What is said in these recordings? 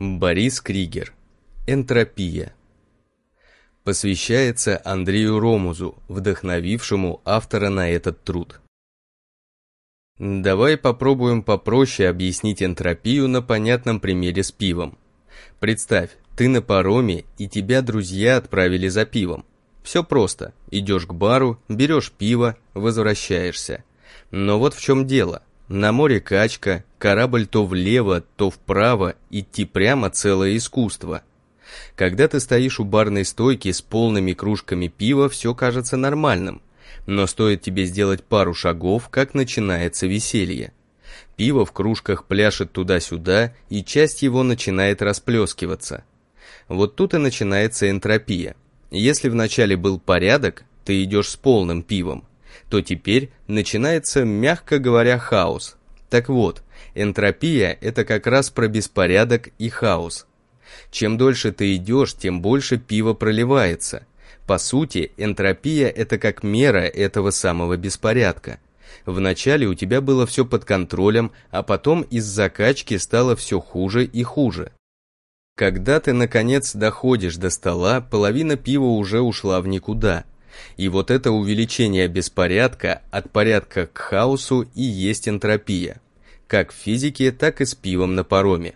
Борис Кригер. Энтропия. Посвящается Андрею Ромузу, вдохновившему автора на этот труд. Давай попробуем попроще объяснить энтропию на понятном примере с пивом. Представь, ты на пароме, и тебя друзья отправили за пивом. Все просто. Идешь к бару, берешь пиво, возвращаешься. Но вот в чем дело. На море качка, корабль то влево, то вправо, идти прямо целое искусство. Когда ты стоишь у барной стойки с полными кружками пива, все кажется нормальным. Но стоит тебе сделать пару шагов, как начинается веселье. Пиво в кружках пляшет туда-сюда, и часть его начинает расплескиваться. Вот тут и начинается энтропия. Если вначале был порядок, ты идешь с полным пивом, то теперь начинается, мягко говоря, хаос. Так вот, энтропия – это как раз про беспорядок и хаос. Чем дольше ты идешь, тем больше пива проливается. По сути, энтропия – это как мера этого самого беспорядка. Вначале у тебя было все под контролем, а потом из закачки стало все хуже и хуже. Когда ты, наконец, доходишь до стола, половина пива уже ушла в никуда – и вот это увеличение беспорядка от порядка к хаосу и есть энтропия, как в физике, так и с пивом на пароме.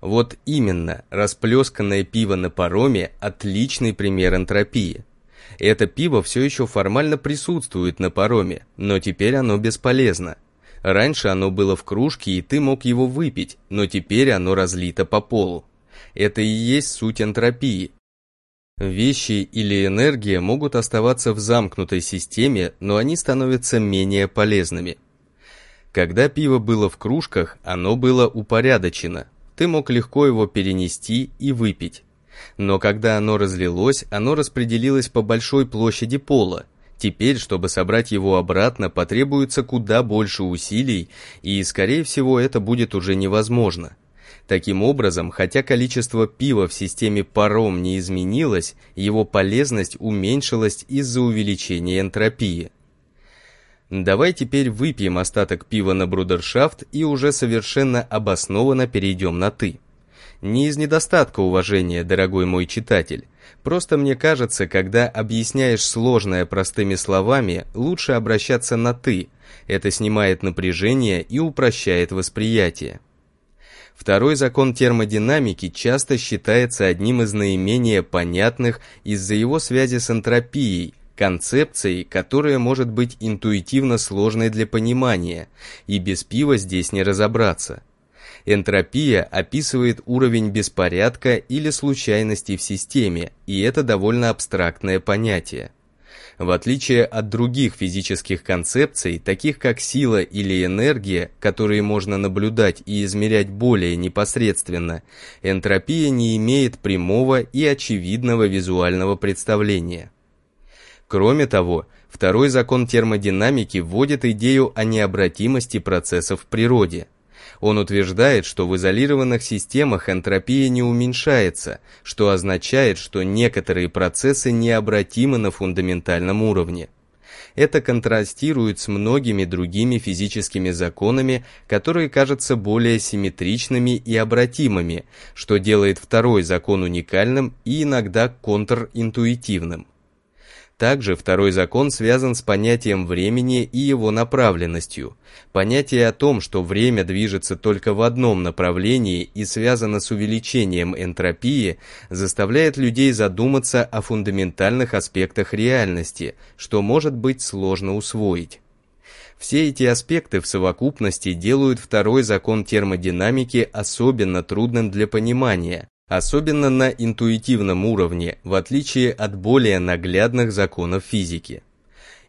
Вот именно, расплесканное пиво на пароме – отличный пример энтропии. Это пиво все еще формально присутствует на пароме, но теперь оно бесполезно. Раньше оно было в кружке, и ты мог его выпить, но теперь оно разлито по полу. Это и есть суть энтропии, Вещи или энергия могут оставаться в замкнутой системе, но они становятся менее полезными. Когда пиво было в кружках, оно было упорядочено. Ты мог легко его перенести и выпить. Но когда оно разлилось, оно распределилось по большой площади пола. Теперь, чтобы собрать его обратно, потребуется куда больше усилий, и, скорее всего, это будет уже невозможно. Таким образом, хотя количество пива в системе паром не изменилось, его полезность уменьшилась из-за увеличения энтропии. Давай теперь выпьем остаток пива на брудершафт и уже совершенно обоснованно перейдем на «ты». Не из недостатка уважения, дорогой мой читатель. Просто мне кажется, когда объясняешь сложное простыми словами, лучше обращаться на «ты». Это снимает напряжение и упрощает восприятие. Второй закон термодинамики часто считается одним из наименее понятных из-за его связи с энтропией, концепцией, которая может быть интуитивно сложной для понимания, и без пива здесь не разобраться. Энтропия описывает уровень беспорядка или случайности в системе, и это довольно абстрактное понятие. В отличие от других физических концепций, таких как сила или энергия, которые можно наблюдать и измерять более непосредственно, энтропия не имеет прямого и очевидного визуального представления. Кроме того, второй закон термодинамики вводит идею о необратимости процессов в природе – он утверждает, что в изолированных системах энтропия не уменьшается, что означает, что некоторые процессы необратимы на фундаментальном уровне. Это контрастирует с многими другими физическими законами, которые кажутся более симметричными и обратимыми, что делает второй закон уникальным и иногда контринтуитивным. Также второй закон связан с понятием времени и его направленностью. Понятие о том, что время движется только в одном направлении и связано с увеличением энтропии, заставляет людей задуматься о фундаментальных аспектах реальности, что может быть сложно усвоить. Все эти аспекты в совокупности делают второй закон термодинамики особенно трудным для понимания, особенно на интуитивном уровне, в отличие от более наглядных законов физики.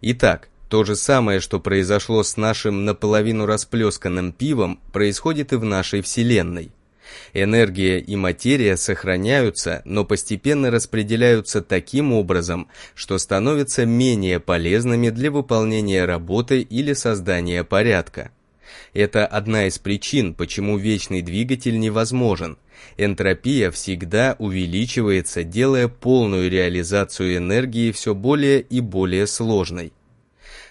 Итак, то же самое, что произошло с нашим наполовину расплесканным пивом, происходит и в нашей Вселенной. Энергия и материя сохраняются, но постепенно распределяются таким образом, что становятся менее полезными для выполнения работы или создания порядка. Это одна из причин, почему вечный двигатель невозможен. Энтропия всегда увеличивается, делая полную реализацию энергии все более и более сложной.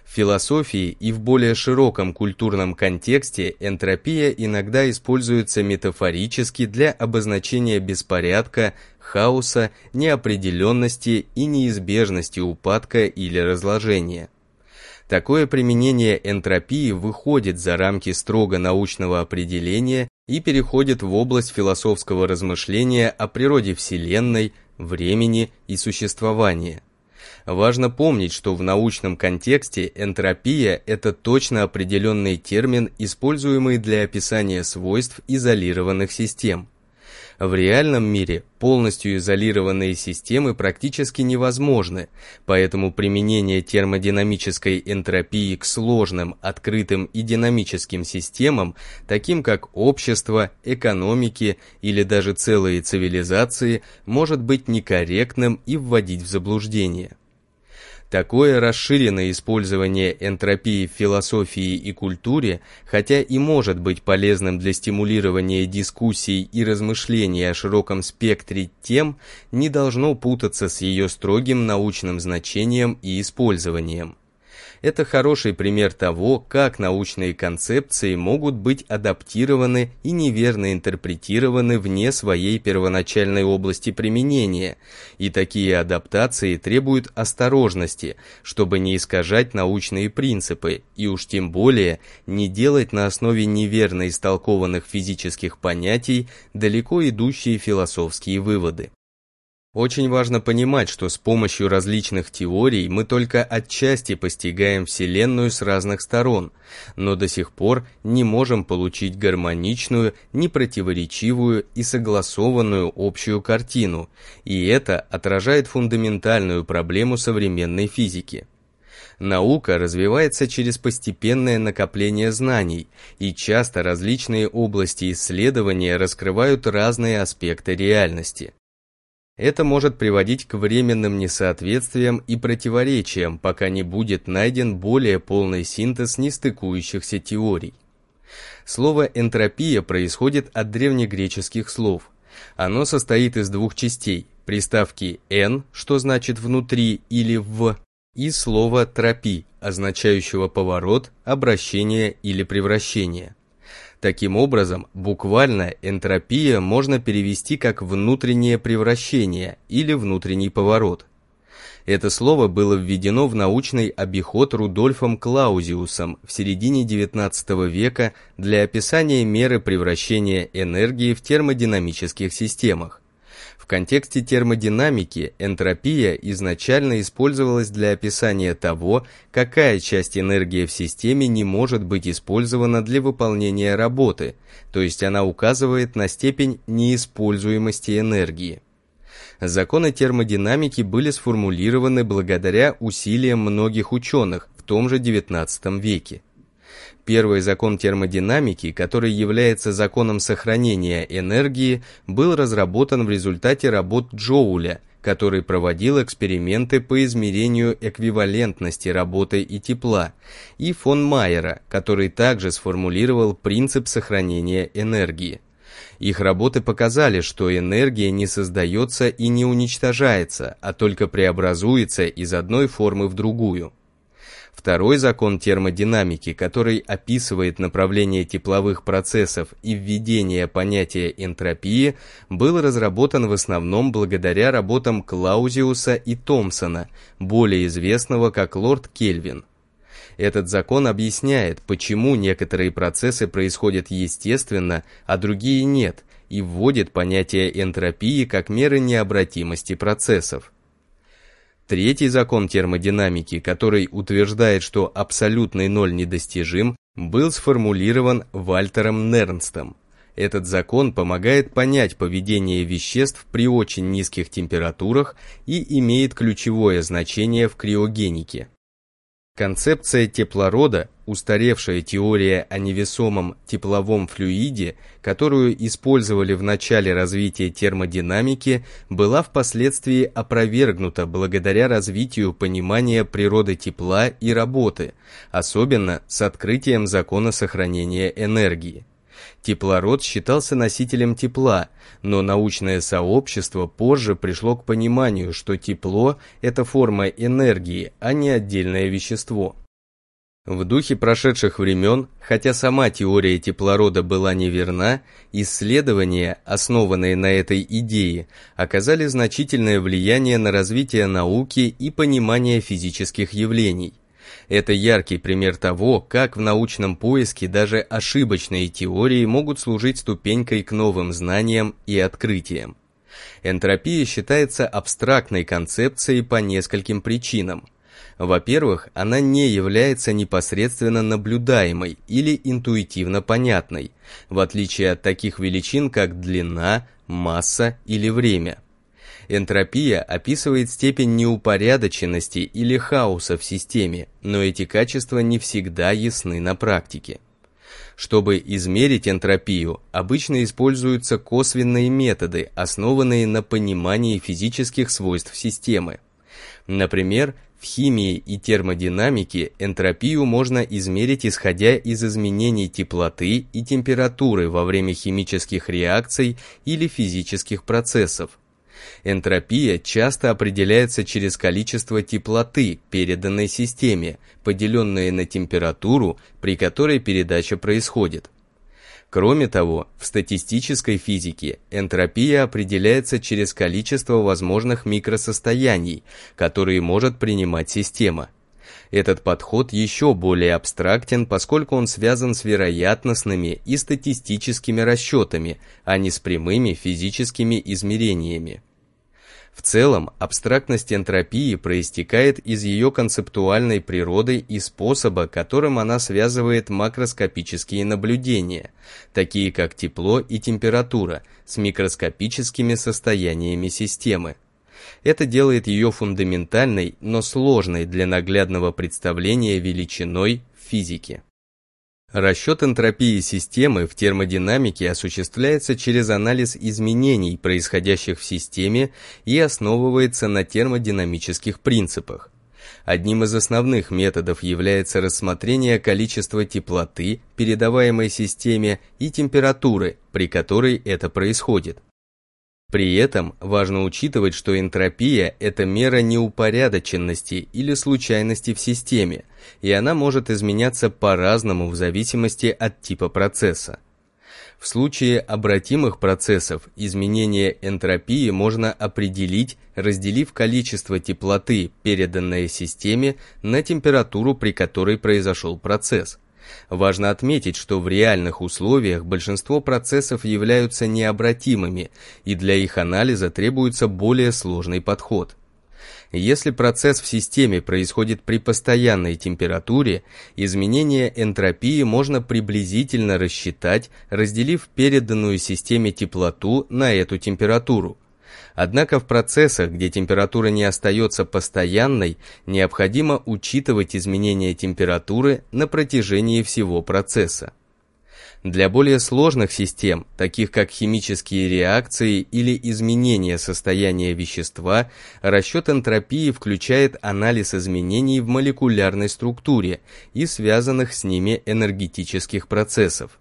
В философии и в более широком культурном контексте энтропия иногда используется метафорически для обозначения беспорядка, хаоса, неопределенности и неизбежности упадка или разложения. Такое применение энтропии выходит за рамки строго научного определения и переходит в область философского размышления о природе Вселенной, времени и существования. Важно помнить, что в научном контексте энтропия – это точно определенный термин, используемый для описания свойств изолированных систем – в реальном мире полностью изолированные системы практически невозможны, поэтому применение термодинамической энтропии к сложным, открытым и динамическим системам, таким как общество, экономики или даже целые цивилизации, может быть некорректным и вводить в заблуждение. Такое расширенное использование энтропии в философии и культуре, хотя и может быть полезным для стимулирования дискуссий и размышлений о широком спектре тем, не должно путаться с ее строгим научным значением и использованием. Это хороший пример того, как научные концепции могут быть адаптированы и неверно интерпретированы вне своей первоначальной области применения, и такие адаптации требуют осторожности, чтобы не искажать научные принципы, и уж тем более не делать на основе неверно истолкованных физических понятий далеко идущие философские выводы. Очень важно понимать, что с помощью различных теорий мы только отчасти постигаем Вселенную с разных сторон, но до сих пор не можем получить гармоничную, непротиворечивую и согласованную общую картину, и это отражает фундаментальную проблему современной физики. Наука развивается через постепенное накопление знаний, и часто различные области исследования раскрывают разные аспекты реальности. Это может приводить к временным несоответствиям и противоречиям, пока не будет найден более полный синтез нестыкующихся теорий. Слово «энтропия» происходит от древнегреческих слов. Оно состоит из двух частей – приставки «н», что значит «внутри» или «в», и слова «тропи», означающего поворот, обращение или превращение. Таким образом, буквально энтропия можно перевести как внутреннее превращение или внутренний поворот. Это слово было введено в научный обиход Рудольфом Клаузиусом в середине XIX века для описания меры превращения энергии в термодинамических системах. В контексте термодинамики энтропия изначально использовалась для описания того, какая часть энергии в системе не может быть использована для выполнения работы, то есть она указывает на степень неиспользуемости энергии. Законы термодинамики были сформулированы благодаря усилиям многих ученых в том же XIX веке. Первый закон термодинамики, который является законом сохранения энергии, был разработан в результате работ Джоуля, который проводил эксперименты по измерению эквивалентности работы и тепла, и фон Майера, который также сформулировал принцип сохранения энергии. Их работы показали, что энергия не создается и не уничтожается, а только преобразуется из одной формы в другую. Второй закон термодинамики, который описывает направление тепловых процессов и введение понятия энтропии, был разработан в основном благодаря работам Клаузиуса и Томпсона, более известного как лорд Кельвин. Этот закон объясняет, почему некоторые процессы происходят естественно, а другие нет, и вводит понятие энтропии как меры необратимости процессов. Третий закон термодинамики, который утверждает, что абсолютный ноль недостижим, был сформулирован Вальтером Нернстом. Этот закон помогает понять поведение веществ при очень низких температурах и имеет ключевое значение в криогенике. Концепция теплорода, устаревшая теория о невесомом тепловом флюиде, которую использовали в начале развития термодинамики, была впоследствии опровергнута благодаря развитию понимания природы тепла и работы, особенно с открытием закона сохранения энергии. Теплород считался носителем тепла, но научное сообщество позже пришло к пониманию, что тепло – это форма энергии, а не отдельное вещество. В духе прошедших времен, хотя сама теория теплорода была неверна, исследования, основанные на этой идее, оказали значительное влияние на развитие науки и понимание физических явлений. Это яркий пример того, как в научном поиске даже ошибочные теории могут служить ступенькой к новым знаниям и открытиям. Энтропия считается абстрактной концепцией по нескольким причинам. Во-первых, она не является непосредственно наблюдаемой или интуитивно понятной, в отличие от таких величин, как длина, масса или время – Энтропия описывает степень неупорядоченности или хаоса в системе, но эти качества не всегда ясны на практике. Чтобы измерить энтропию, обычно используются косвенные методы, основанные на понимании физических свойств системы. Например, в химии и термодинамике энтропию можно измерить исходя из изменений теплоты и температуры во время химических реакций или физических процессов, Энтропия часто определяется через количество теплоты, переданной системе, поделенное на температуру, при которой передача происходит. Кроме того, в статистической физике энтропия определяется через количество возможных микросостояний, которые может принимать система. Этот подход еще более абстрактен, поскольку он связан с вероятностными и статистическими расчетами, а не с прямыми физическими измерениями. В целом, абстрактность энтропии проистекает из ее концептуальной природы и способа, которым она связывает макроскопические наблюдения, такие как тепло и температура, с микроскопическими состояниями системы. Это делает ее фундаментальной, но сложной для наглядного представления величиной в физике. Расчет энтропии системы в термодинамике осуществляется через анализ изменений, происходящих в системе, и основывается на термодинамических принципах. Одним из основных методов является рассмотрение количества теплоты, передаваемой системе, и температуры, при которой это происходит. При этом важно учитывать, что энтропия – это мера неупорядоченности или случайности в системе, и она может изменяться по-разному в зависимости от типа процесса. В случае обратимых процессов изменение энтропии можно определить, разделив количество теплоты, переданное системе, на температуру, при которой произошел процесс – Важно отметить, что в реальных условиях большинство процессов являются необратимыми, и для их анализа требуется более сложный подход. Если процесс в системе происходит при постоянной температуре, изменение энтропии можно приблизительно рассчитать, разделив переданную системе теплоту на эту температуру – Однако в процессах, где температура не остается постоянной, необходимо учитывать изменения температуры на протяжении всего процесса. Для более сложных систем, таких как химические реакции или изменение состояния вещества, расчет энтропии включает анализ изменений в молекулярной структуре и связанных с ними энергетических процессов.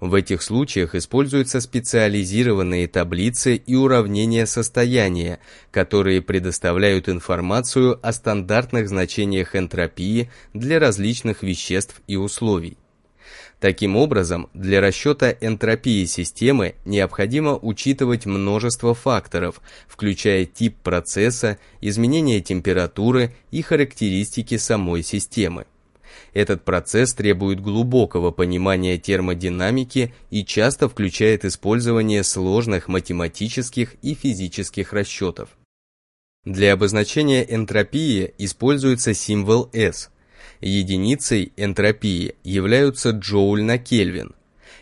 В этих случаях используются специализированные таблицы и уравнения состояния, которые предоставляют информацию о стандартных значениях энтропии для различных веществ и условий. Таким образом, для расчета энтропии системы необходимо учитывать множество факторов, включая тип процесса, изменение температуры и характеристики самой системы. Этот процесс требует глубокого понимания термодинамики и часто включает использование сложных математических и физических расчетов. Для обозначения энтропии используется символ S. Единицей энтропии являются джоуль на кельвин.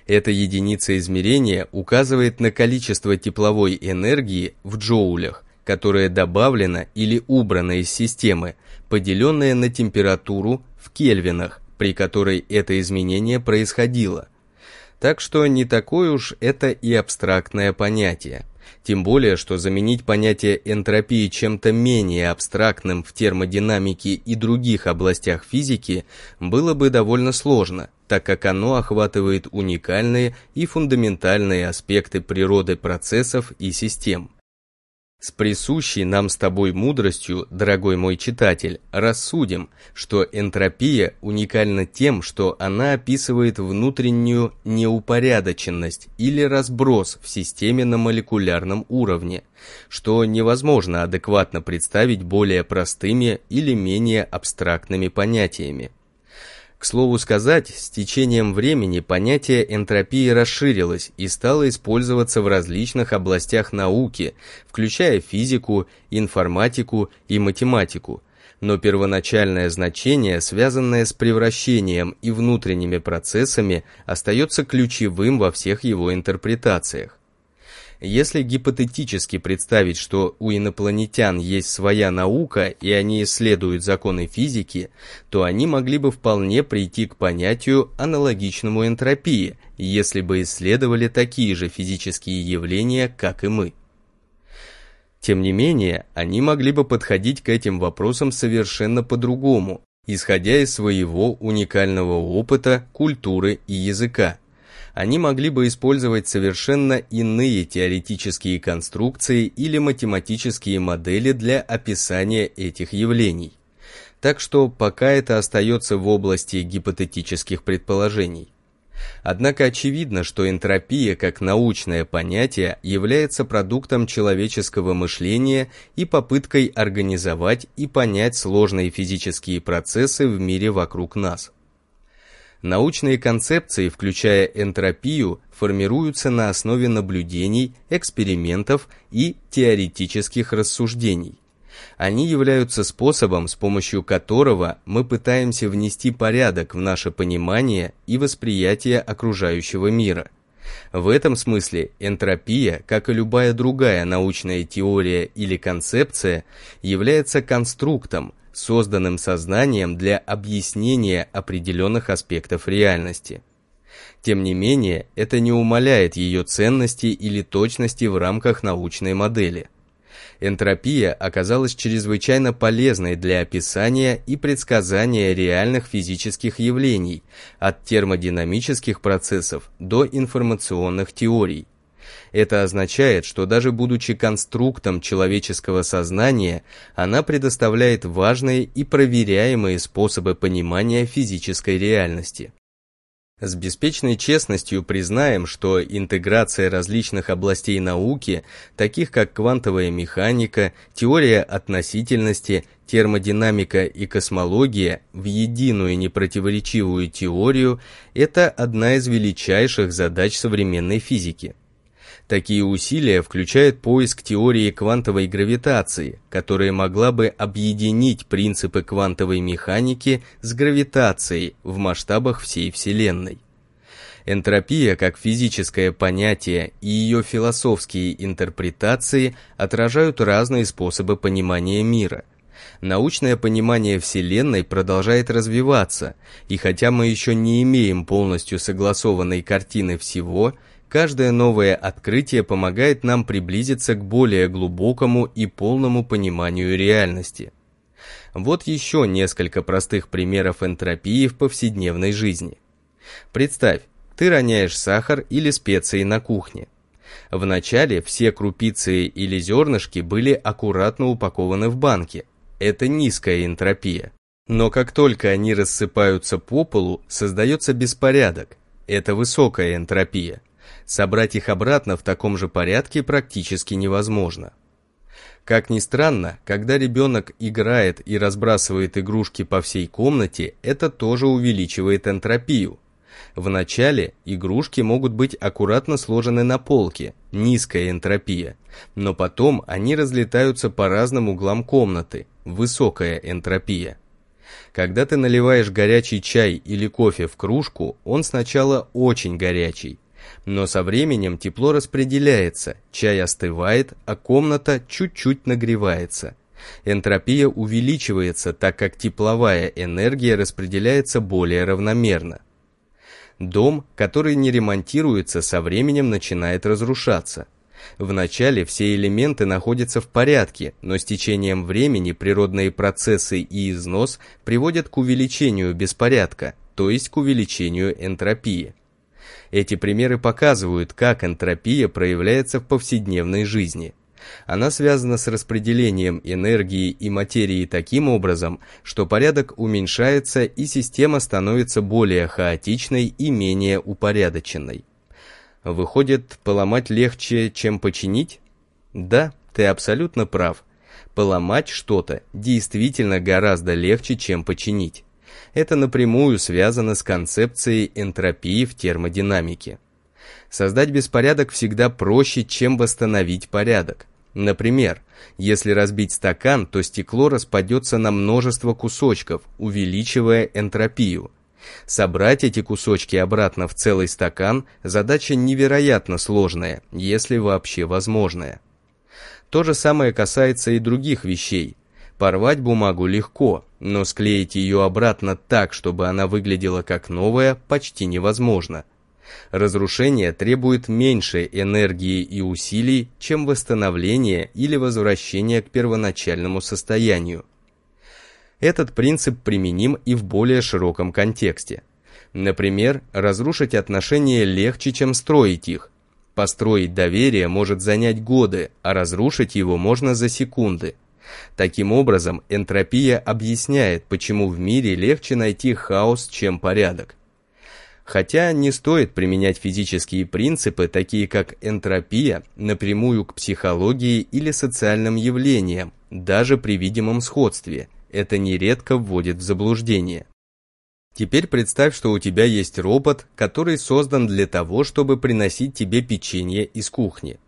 Эта единица измерения указывает на количество тепловой энергии в джоулях, которое добавлено или убрано из системы, поделенное на температуру в кельвинах, при которой это изменение происходило. Так что не такое уж это и абстрактное понятие. Тем более, что заменить понятие энтропии чем-то менее абстрактным в термодинамике и других областях физики было бы довольно сложно, так как оно охватывает уникальные и фундаментальные аспекты природы процессов и систем. С присущей нам с тобой мудростью, дорогой мой читатель, рассудим, что энтропия уникальна тем, что она описывает внутреннюю неупорядоченность или разброс в системе на молекулярном уровне, что невозможно адекватно представить более простыми или менее абстрактными понятиями. К слову сказать, с течением времени понятие энтропии расширилось и стало использоваться в различных областях науки, включая физику, информатику и математику. Но первоначальное значение, связанное с превращением и внутренними процессами, остается ключевым во всех его интерпретациях. Если гипотетически представить, что у инопланетян есть своя наука и они исследуют законы физики, то они могли бы вполне прийти к понятию аналогичному энтропии, если бы исследовали такие же физические явления, как и мы. Тем не менее, они могли бы подходить к этим вопросам совершенно по-другому, исходя из своего уникального опыта, культуры и языка они могли бы использовать совершенно иные теоретические конструкции или математические модели для описания этих явлений. Так что пока это остается в области гипотетических предположений. Однако очевидно, что энтропия как научное понятие является продуктом человеческого мышления и попыткой организовать и понять сложные физические процессы в мире вокруг нас. Научные концепции, включая энтропию, формируются на основе наблюдений, экспериментов и теоретических рассуждений. Они являются способом, с помощью которого мы пытаемся внести порядок в наше понимание и восприятие окружающего мира. В этом смысле энтропия, как и любая другая научная теория или концепция, является конструктом, созданным сознанием для объяснения определенных аспектов реальности. Тем не менее, это не умаляет ее ценности или точности в рамках научной модели. Энтропия оказалась чрезвычайно полезной для описания и предсказания реальных физических явлений, от термодинамических процессов до информационных теорий, это означает, что даже будучи конструктом человеческого сознания, она предоставляет важные и проверяемые способы понимания физической реальности. С беспечной честностью признаем, что интеграция различных областей науки, таких как квантовая механика, теория относительности, термодинамика и космология, в единую непротиворечивую теорию – это одна из величайших задач современной физики. Такие усилия включают поиск теории квантовой гравитации, которая могла бы объединить принципы квантовой механики с гравитацией в масштабах всей Вселенной. Энтропия как физическое понятие и ее философские интерпретации отражают разные способы понимания мира. Научное понимание Вселенной продолжает развиваться, и хотя мы еще не имеем полностью согласованной картины всего – Каждое новое открытие помогает нам приблизиться к более глубокому и полному пониманию реальности. Вот еще несколько простых примеров энтропии в повседневной жизни. Представь, ты роняешь сахар или специи на кухне. Вначале все крупицы или зернышки были аккуратно упакованы в банки. Это низкая энтропия. Но как только они рассыпаются по полу, создается беспорядок. Это высокая энтропия собрать их обратно в таком же порядке практически невозможно. Как ни странно, когда ребенок играет и разбрасывает игрушки по всей комнате, это тоже увеличивает энтропию. Вначале игрушки могут быть аккуратно сложены на полке, низкая энтропия, но потом они разлетаются по разным углам комнаты, высокая энтропия. Когда ты наливаешь горячий чай или кофе в кружку, он сначала очень горячий, но со временем тепло распределяется, чай остывает, а комната чуть-чуть нагревается. Энтропия увеличивается, так как тепловая энергия распределяется более равномерно. Дом, который не ремонтируется, со временем начинает разрушаться. Вначале все элементы находятся в порядке, но с течением времени природные процессы и износ приводят к увеличению беспорядка, то есть к увеличению энтропии. Эти примеры показывают, как энтропия проявляется в повседневной жизни. Она связана с распределением энергии и материи таким образом, что порядок уменьшается и система становится более хаотичной и менее упорядоченной. Выходит, поломать легче, чем починить? Да, ты абсолютно прав. Поломать что-то действительно гораздо легче, чем починить это напрямую связано с концепцией энтропии в термодинамике. Создать беспорядок всегда проще, чем восстановить порядок. Например, если разбить стакан, то стекло распадется на множество кусочков, увеличивая энтропию. Собрать эти кусочки обратно в целый стакан – задача невероятно сложная, если вообще возможная. То же самое касается и других вещей – Порвать бумагу легко, но склеить ее обратно так, чтобы она выглядела как новая, почти невозможно. Разрушение требует меньше энергии и усилий, чем восстановление или возвращение к первоначальному состоянию. Этот принцип применим и в более широком контексте. Например, разрушить отношения легче, чем строить их. Построить доверие может занять годы, а разрушить его можно за секунды – Таким образом, энтропия объясняет, почему в мире легче найти хаос, чем порядок. Хотя не стоит применять физические принципы, такие как энтропия, напрямую к психологии или социальным явлениям, даже при видимом сходстве. Это нередко вводит в заблуждение. Теперь представь, что у тебя есть робот, который создан для того, чтобы приносить тебе печенье из кухни.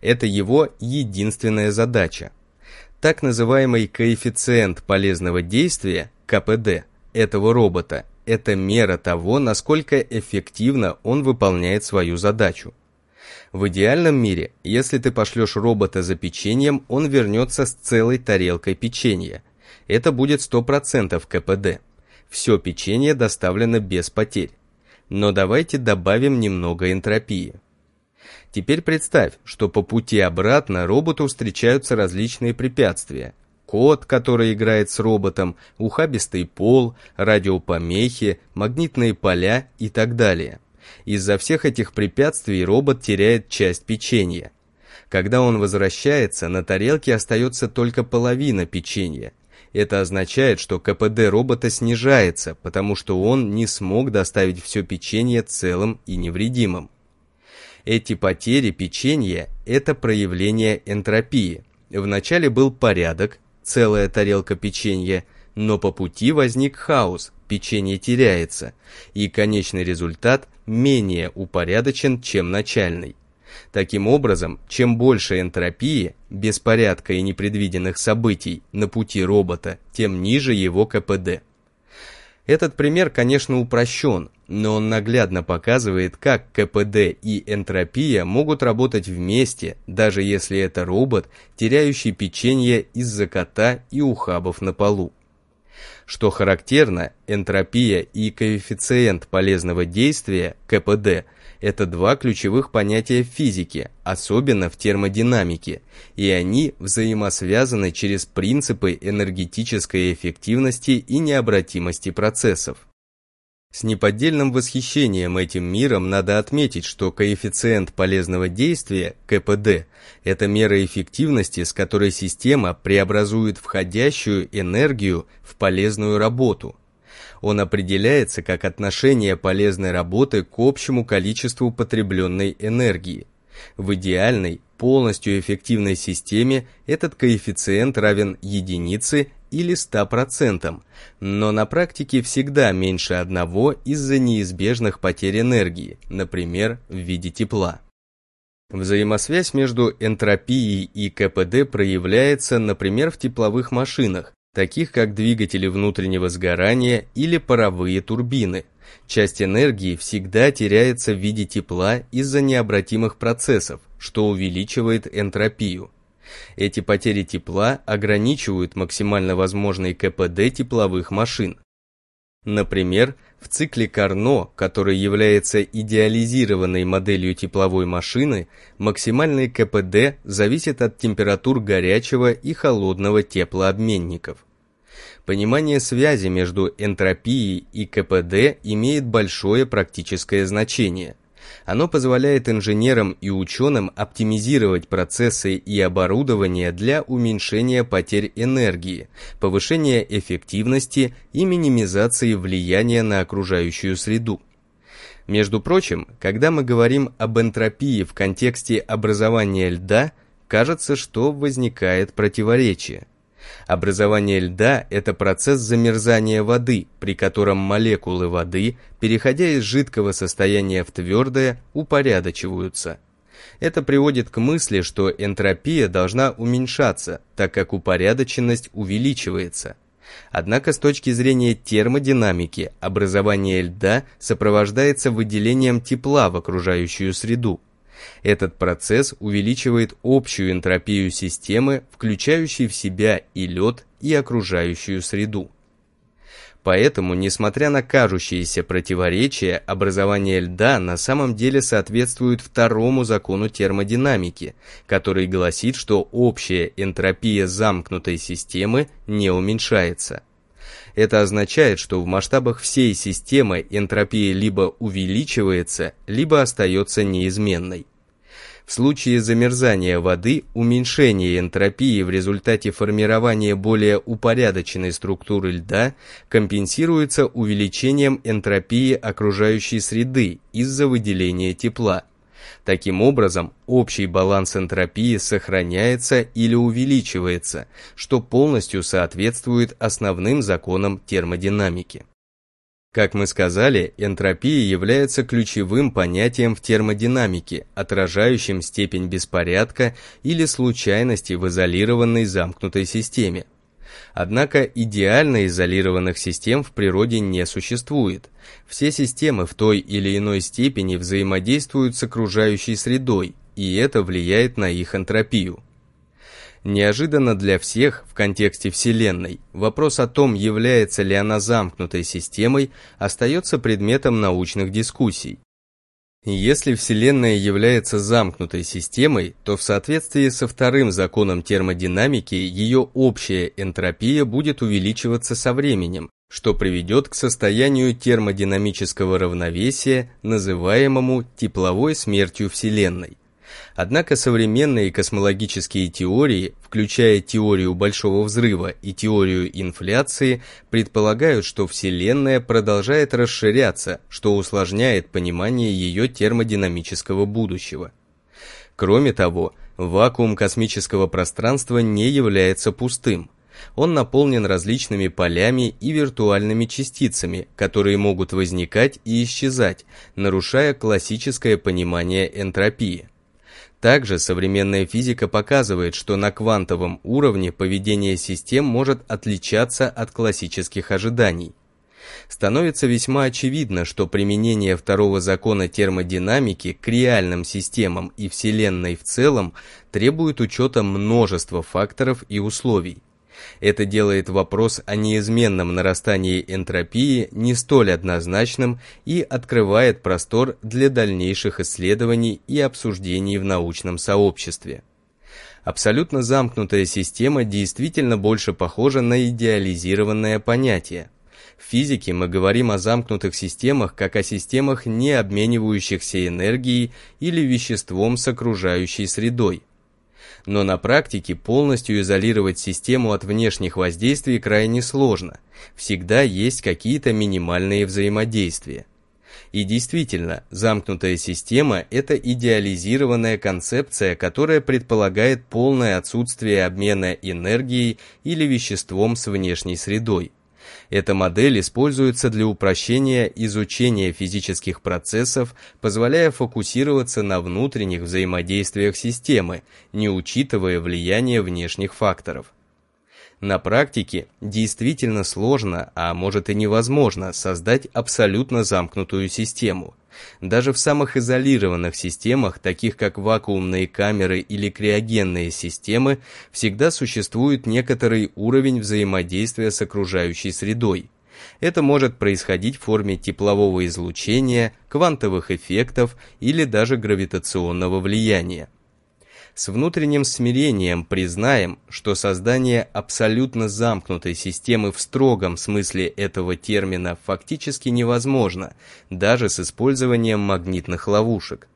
Это его единственная задача так называемый коэффициент полезного действия, КПД, этого робота – это мера того, насколько эффективно он выполняет свою задачу. В идеальном мире, если ты пошлешь робота за печеньем, он вернется с целой тарелкой печенья. Это будет 100% КПД. Все печенье доставлено без потерь. Но давайте добавим немного энтропии. Теперь представь, что по пути обратно роботу встречаются различные препятствия. Кот, который играет с роботом, ухабистый пол, радиопомехи, магнитные поля и так далее. Из-за всех этих препятствий робот теряет часть печенья. Когда он возвращается, на тарелке остается только половина печенья. Это означает, что КПД робота снижается, потому что он не смог доставить все печенье целым и невредимым. Эти потери печенья – это проявление энтропии. Вначале был порядок, целая тарелка печенья, но по пути возник хаос, печенье теряется, и конечный результат менее упорядочен, чем начальный. Таким образом, чем больше энтропии, беспорядка и непредвиденных событий на пути робота, тем ниже его КПД. Этот пример, конечно, упрощен, но он наглядно показывает, как КПД и энтропия могут работать вместе, даже если это робот, теряющий печенье из-за кота и ухабов на полу. Что характерно, энтропия и коэффициент полезного действия, КПД –– это два ключевых понятия в физике, особенно в термодинамике, и они взаимосвязаны через принципы энергетической эффективности и необратимости процессов. С неподдельным восхищением этим миром надо отметить, что коэффициент полезного действия, КПД, это мера эффективности, с которой система преобразует входящую энергию в полезную работу – он определяется как отношение полезной работы к общему количеству потребленной энергии. В идеальной, полностью эффективной системе этот коэффициент равен единице или 100%, но на практике всегда меньше одного из-за неизбежных потерь энергии, например, в виде тепла. Взаимосвязь между энтропией и КПД проявляется, например, в тепловых машинах, таких как двигатели внутреннего сгорания или паровые турбины. Часть энергии всегда теряется в виде тепла из-за необратимых процессов, что увеличивает энтропию. Эти потери тепла ограничивают максимально возможный КПД тепловых машин. Например, в цикле Карно, который является идеализированной моделью тепловой машины, максимальный КПД зависит от температур горячего и холодного теплообменников. Понимание связи между энтропией и КПД имеет большое практическое значение. Оно позволяет инженерам и ученым оптимизировать процессы и оборудование для уменьшения потерь энергии, повышения эффективности и минимизации влияния на окружающую среду. Между прочим, когда мы говорим об энтропии в контексте образования льда, кажется, что возникает противоречие. Образование льда – это процесс замерзания воды, при котором молекулы воды, переходя из жидкого состояния в твердое, упорядочиваются. Это приводит к мысли, что энтропия должна уменьшаться, так как упорядоченность увеличивается. Однако с точки зрения термодинамики образование льда сопровождается выделением тепла в окружающую среду. Этот процесс увеличивает общую энтропию системы, включающей в себя и лед, и окружающую среду. Поэтому, несмотря на кажущиеся противоречия, образование льда на самом деле соответствует второму закону термодинамики, который гласит, что общая энтропия замкнутой системы не уменьшается. Это означает, что в масштабах всей системы энтропия либо увеличивается, либо остается неизменной. В случае замерзания воды уменьшение энтропии в результате формирования более упорядоченной структуры льда компенсируется увеличением энтропии окружающей среды из-за выделения тепла, Таким образом, общий баланс энтропии сохраняется или увеличивается, что полностью соответствует основным законам термодинамики. Как мы сказали, энтропия является ключевым понятием в термодинамике, отражающим степень беспорядка или случайности в изолированной замкнутой системе. Однако идеально изолированных систем в природе не существует. Все системы в той или иной степени взаимодействуют с окружающей средой, и это влияет на их энтропию. Неожиданно для всех в контексте Вселенной вопрос о том, является ли она замкнутой системой, остается предметом научных дискуссий. Если Вселенная является замкнутой системой, то в соответствии со вторым законом термодинамики ее общая энтропия будет увеличиваться со временем, что приведет к состоянию термодинамического равновесия, называемому тепловой смертью Вселенной. Однако современные космологические теории, включая теорию Большого Взрыва и теорию инфляции, предполагают, что Вселенная продолжает расширяться, что усложняет понимание ее термодинамического будущего. Кроме того, вакуум космического пространства не является пустым. Он наполнен различными полями и виртуальными частицами, которые могут возникать и исчезать, нарушая классическое понимание энтропии. Также современная физика показывает, что на квантовом уровне поведение систем может отличаться от классических ожиданий. Становится весьма очевидно, что применение второго закона термодинамики к реальным системам и Вселенной в целом требует учета множества факторов и условий. Это делает вопрос о неизменном нарастании энтропии не столь однозначным и открывает простор для дальнейших исследований и обсуждений в научном сообществе. Абсолютно замкнутая система действительно больше похожа на идеализированное понятие. В физике мы говорим о замкнутых системах как о системах, не обменивающихся энергией или веществом с окружающей средой но на практике полностью изолировать систему от внешних воздействий крайне сложно. Всегда есть какие-то минимальные взаимодействия. И действительно, замкнутая система – это идеализированная концепция, которая предполагает полное отсутствие обмена энергией или веществом с внешней средой. Эта модель используется для упрощения изучения физических процессов, позволяя фокусироваться на внутренних взаимодействиях системы, не учитывая влияние внешних факторов. На практике действительно сложно, а может и невозможно, создать абсолютно замкнутую систему – даже в самых изолированных системах, таких как вакуумные камеры или криогенные системы, всегда существует некоторый уровень взаимодействия с окружающей средой. Это может происходить в форме теплового излучения, квантовых эффектов или даже гравитационного влияния с внутренним смирением признаем, что создание абсолютно замкнутой системы в строгом смысле этого термина фактически невозможно, даже с использованием магнитных ловушек.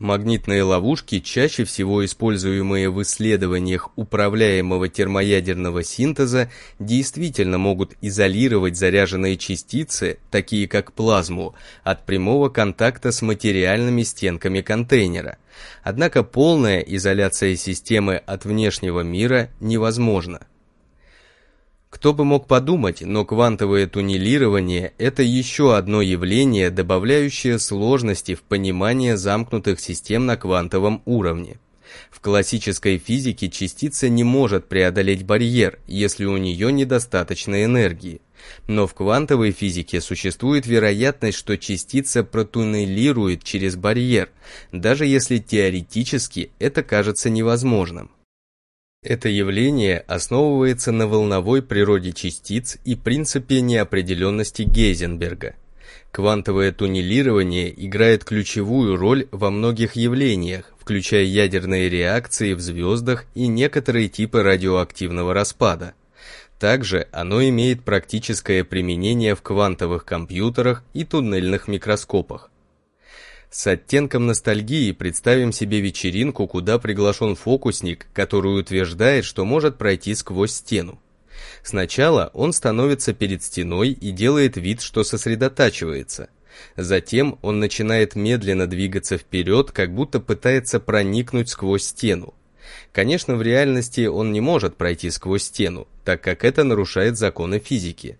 Магнитные ловушки, чаще всего используемые в исследованиях управляемого термоядерного синтеза, действительно могут изолировать заряженные частицы, такие как плазму, от прямого контакта с материальными стенками контейнера. Однако полная изоляция системы от внешнего мира невозможна. Кто бы мог подумать, но квантовое туннелирование – это еще одно явление, добавляющее сложности в понимание замкнутых систем на квантовом уровне. В классической физике частица не может преодолеть барьер, если у нее недостаточно энергии. Но в квантовой физике существует вероятность, что частица протуннелирует через барьер, даже если теоретически это кажется невозможным. Это явление основывается на волновой природе частиц и принципе неопределенности Гейзенберга. Квантовое туннелирование играет ключевую роль во многих явлениях, включая ядерные реакции в звездах и некоторые типы радиоактивного распада. Также оно имеет практическое применение в квантовых компьютерах и туннельных микроскопах. С оттенком ностальгии представим себе вечеринку, куда приглашен фокусник, который утверждает, что может пройти сквозь стену. Сначала он становится перед стеной и делает вид, что сосредотачивается. Затем он начинает медленно двигаться вперед, как будто пытается проникнуть сквозь стену. Конечно, в реальности он не может пройти сквозь стену, так как это нарушает законы физики.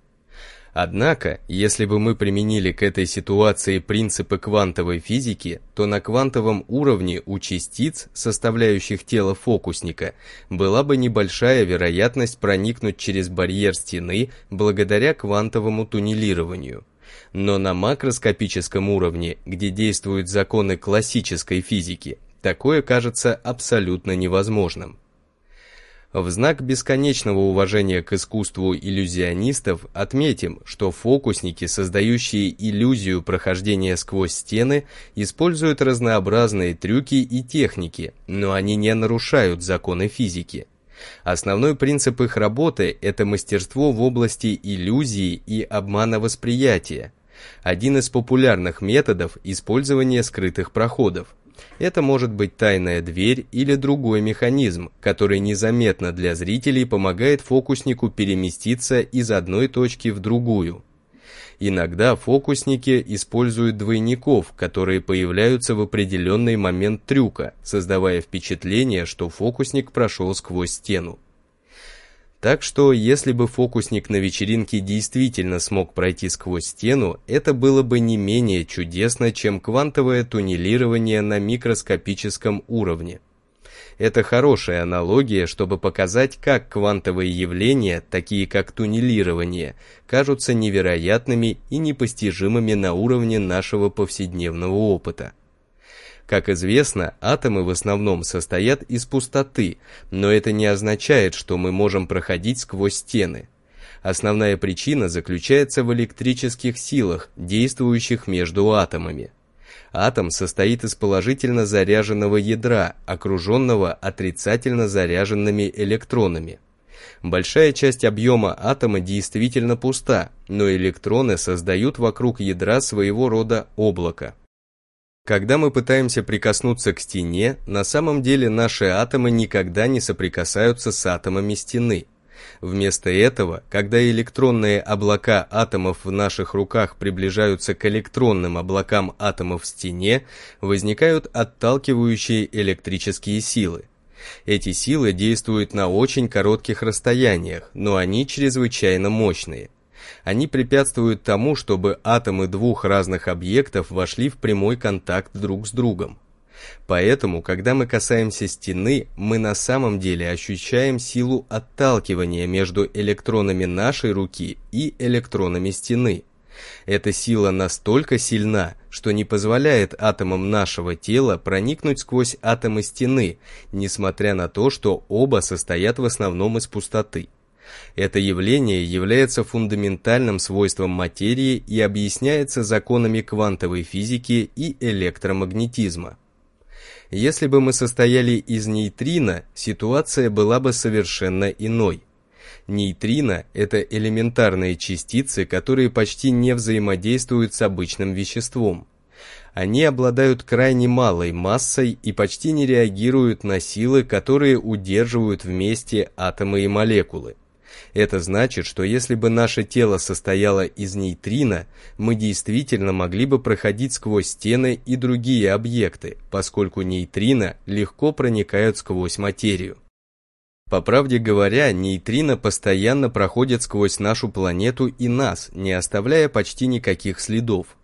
Однако, если бы мы применили к этой ситуации принципы квантовой физики, то на квантовом уровне у частиц, составляющих тело фокусника, была бы небольшая вероятность проникнуть через барьер стены благодаря квантовому туннелированию. Но на макроскопическом уровне, где действуют законы классической физики, такое кажется абсолютно невозможным. В знак бесконечного уважения к искусству иллюзионистов отметим, что фокусники, создающие иллюзию прохождения сквозь стены, используют разнообразные трюки и техники, но они не нарушают законы физики. Основной принцип их работы – это мастерство в области иллюзии и обмана восприятия. Один из популярных методов – использование скрытых проходов – это может быть тайная дверь или другой механизм, который незаметно для зрителей помогает фокуснику переместиться из одной точки в другую. Иногда фокусники используют двойников, которые появляются в определенный момент трюка, создавая впечатление, что фокусник прошел сквозь стену. Так что, если бы фокусник на вечеринке действительно смог пройти сквозь стену, это было бы не менее чудесно, чем квантовое туннелирование на микроскопическом уровне. Это хорошая аналогия, чтобы показать, как квантовые явления, такие как туннелирование, кажутся невероятными и непостижимыми на уровне нашего повседневного опыта. Как известно, атомы в основном состоят из пустоты, но это не означает, что мы можем проходить сквозь стены. Основная причина заключается в электрических силах, действующих между атомами. Атом состоит из положительно заряженного ядра, окруженного отрицательно заряженными электронами. Большая часть объема атома действительно пуста, но электроны создают вокруг ядра своего рода облако. Когда мы пытаемся прикоснуться к стене, на самом деле наши атомы никогда не соприкасаются с атомами стены. Вместо этого, когда электронные облака атомов в наших руках приближаются к электронным облакам атомов в стене, возникают отталкивающие электрические силы. Эти силы действуют на очень коротких расстояниях, но они чрезвычайно мощные. Они препятствуют тому, чтобы атомы двух разных объектов вошли в прямой контакт друг с другом. Поэтому, когда мы касаемся стены, мы на самом деле ощущаем силу отталкивания между электронами нашей руки и электронами стены. Эта сила настолько сильна, что не позволяет атомам нашего тела проникнуть сквозь атомы стены, несмотря на то, что оба состоят в основном из пустоты. Это явление является фундаментальным свойством материи и объясняется законами квантовой физики и электромагнетизма. Если бы мы состояли из нейтрино, ситуация была бы совершенно иной. Нейтрино – это элементарные частицы, которые почти не взаимодействуют с обычным веществом. Они обладают крайне малой массой и почти не реагируют на силы, которые удерживают вместе атомы и молекулы. Это значит, что если бы наше тело состояло из нейтрино, мы действительно могли бы проходить сквозь стены и другие объекты, поскольку нейтрино легко проникают сквозь материю. По правде говоря, нейтрино постоянно проходят сквозь нашу планету и нас, не оставляя почти никаких следов,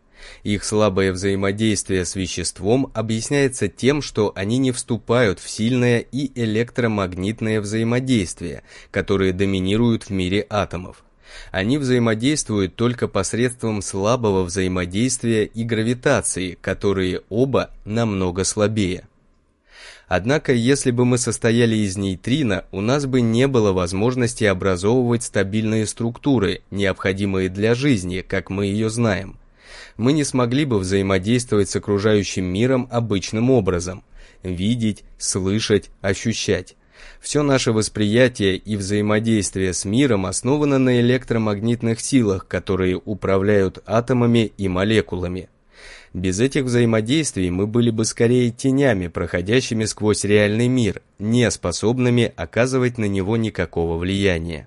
их слабое взаимодействие с веществом объясняется тем, что они не вступают в сильное и электромагнитное взаимодействие, которые доминируют в мире атомов. Они взаимодействуют только посредством слабого взаимодействия и гравитации, которые оба намного слабее. Однако, если бы мы состояли из нейтрино, у нас бы не было возможности образовывать стабильные структуры, необходимые для жизни, как мы ее знаем мы не смогли бы взаимодействовать с окружающим миром обычным образом – видеть, слышать, ощущать. Все наше восприятие и взаимодействие с миром основано на электромагнитных силах, которые управляют атомами и молекулами. Без этих взаимодействий мы были бы скорее тенями, проходящими сквозь реальный мир, не способными оказывать на него никакого влияния.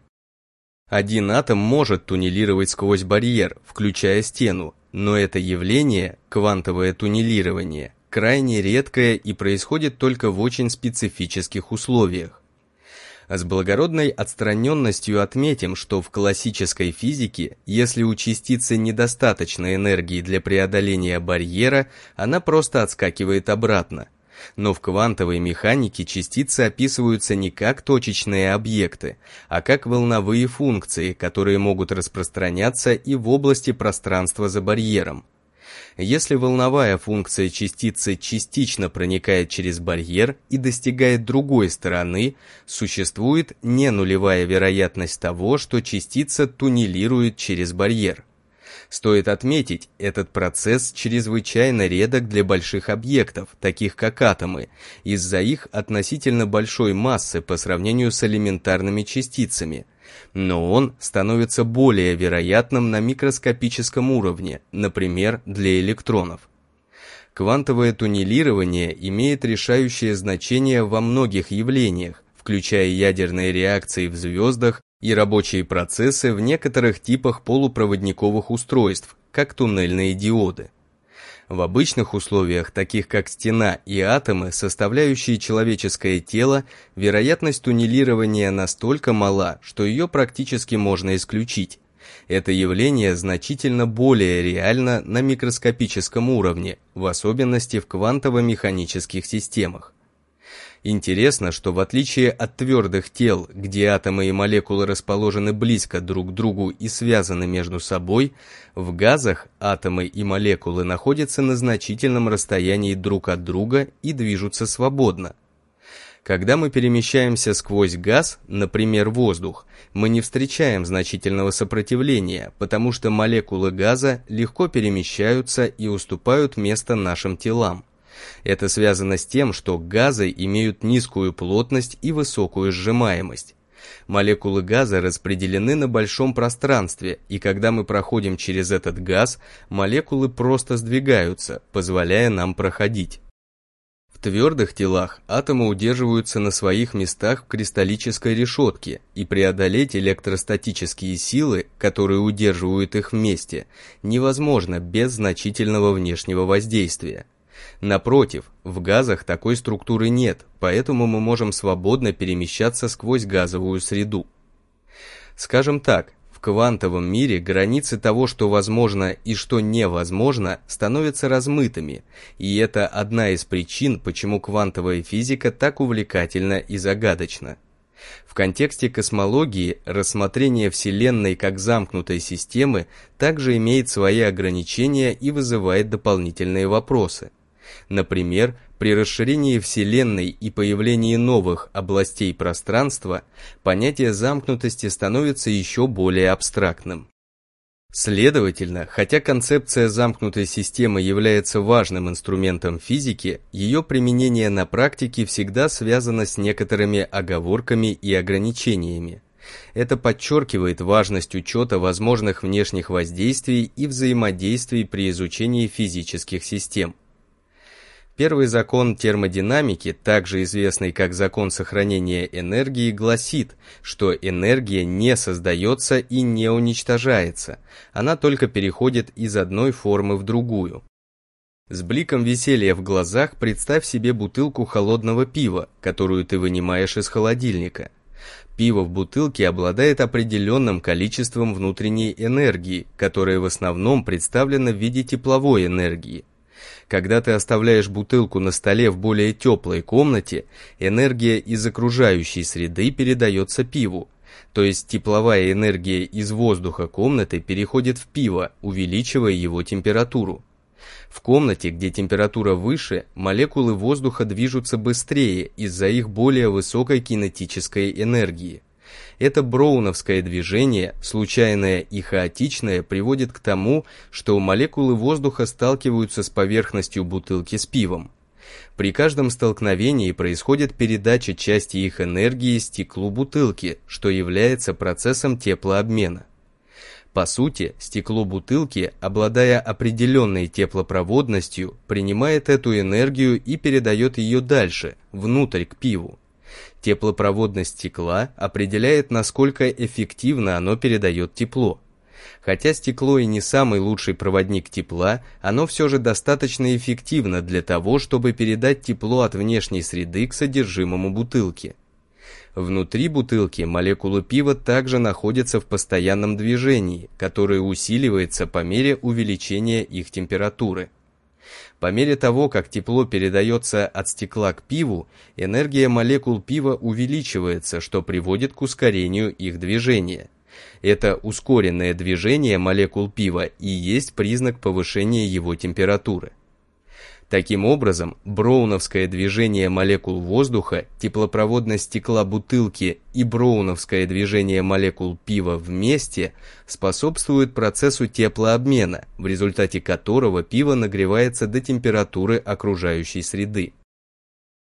Один атом может туннелировать сквозь барьер, включая стену, но это явление, квантовое туннелирование, крайне редкое и происходит только в очень специфических условиях. А с благородной отстраненностью отметим, что в классической физике, если у частицы недостаточно энергии для преодоления барьера, она просто отскакивает обратно, но в квантовой механике частицы описываются не как точечные объекты, а как волновые функции, которые могут распространяться и в области пространства за барьером. Если волновая функция частицы частично проникает через барьер и достигает другой стороны, существует не нулевая вероятность того, что частица туннелирует через барьер. Стоит отметить, этот процесс чрезвычайно редок для больших объектов, таких как атомы, из-за их относительно большой массы по сравнению с элементарными частицами. Но он становится более вероятным на микроскопическом уровне, например, для электронов. Квантовое туннелирование имеет решающее значение во многих явлениях, включая ядерные реакции в звездах и рабочие процессы в некоторых типах полупроводниковых устройств, как туннельные диоды. В обычных условиях, таких как стена и атомы, составляющие человеческое тело, вероятность туннелирования настолько мала, что ее практически можно исключить. Это явление значительно более реально на микроскопическом уровне, в особенности в квантово-механических системах. Интересно, что в отличие от твердых тел, где атомы и молекулы расположены близко друг к другу и связаны между собой, в газах атомы и молекулы находятся на значительном расстоянии друг от друга и движутся свободно. Когда мы перемещаемся сквозь газ, например, воздух, мы не встречаем значительного сопротивления, потому что молекулы газа легко перемещаются и уступают место нашим телам. Это связано с тем, что газы имеют низкую плотность и высокую сжимаемость. Молекулы газа распределены на большом пространстве, и когда мы проходим через этот газ, молекулы просто сдвигаются, позволяя нам проходить. В твердых телах атомы удерживаются на своих местах в кристаллической решетке, и преодолеть электростатические силы, которые удерживают их вместе, невозможно без значительного внешнего воздействия. Напротив, в газах такой структуры нет, поэтому мы можем свободно перемещаться сквозь газовую среду. Скажем так, в квантовом мире границы того, что возможно и что невозможно, становятся размытыми, и это одна из причин, почему квантовая физика так увлекательна и загадочна. В контексте космологии рассмотрение Вселенной как замкнутой системы также имеет свои ограничения и вызывает дополнительные вопросы – Например, при расширении Вселенной и появлении новых областей пространства понятие замкнутости становится еще более абстрактным. Следовательно, хотя концепция замкнутой системы является важным инструментом физики, ее применение на практике всегда связано с некоторыми оговорками и ограничениями. Это подчеркивает важность учета возможных внешних воздействий и взаимодействий при изучении физических систем. Первый закон термодинамики, также известный как закон сохранения энергии, гласит, что энергия не создается и не уничтожается, она только переходит из одной формы в другую. С бликом веселья в глазах представь себе бутылку холодного пива, которую ты вынимаешь из холодильника. Пиво в бутылке обладает определенным количеством внутренней энергии, которая в основном представлена в виде тепловой энергии – когда ты оставляешь бутылку на столе в более теплой комнате, энергия из окружающей среды передается пиву. То есть тепловая энергия из воздуха комнаты переходит в пиво, увеличивая его температуру. В комнате, где температура выше, молекулы воздуха движутся быстрее из-за их более высокой кинетической энергии. Это броуновское движение, случайное и хаотичное, приводит к тому, что молекулы воздуха сталкиваются с поверхностью бутылки с пивом. При каждом столкновении происходит передача части их энергии стеклу бутылки, что является процессом теплообмена. По сути, стекло бутылки, обладая определенной теплопроводностью, принимает эту энергию и передает ее дальше, внутрь к пиву. Теплопроводность стекла определяет, насколько эффективно оно передает тепло. Хотя стекло и не самый лучший проводник тепла, оно все же достаточно эффективно для того, чтобы передать тепло от внешней среды к содержимому бутылки. Внутри бутылки молекулы пива также находятся в постоянном движении, которое усиливается по мере увеличения их температуры. По мере того, как тепло передается от стекла к пиву, энергия молекул пива увеличивается, что приводит к ускорению их движения. Это ускоренное движение молекул пива и есть признак повышения его температуры. Таким образом, броуновское движение молекул воздуха, теплопроводность стекла бутылки и броуновское движение молекул пива вместе способствуют процессу теплообмена, в результате которого пиво нагревается до температуры окружающей среды.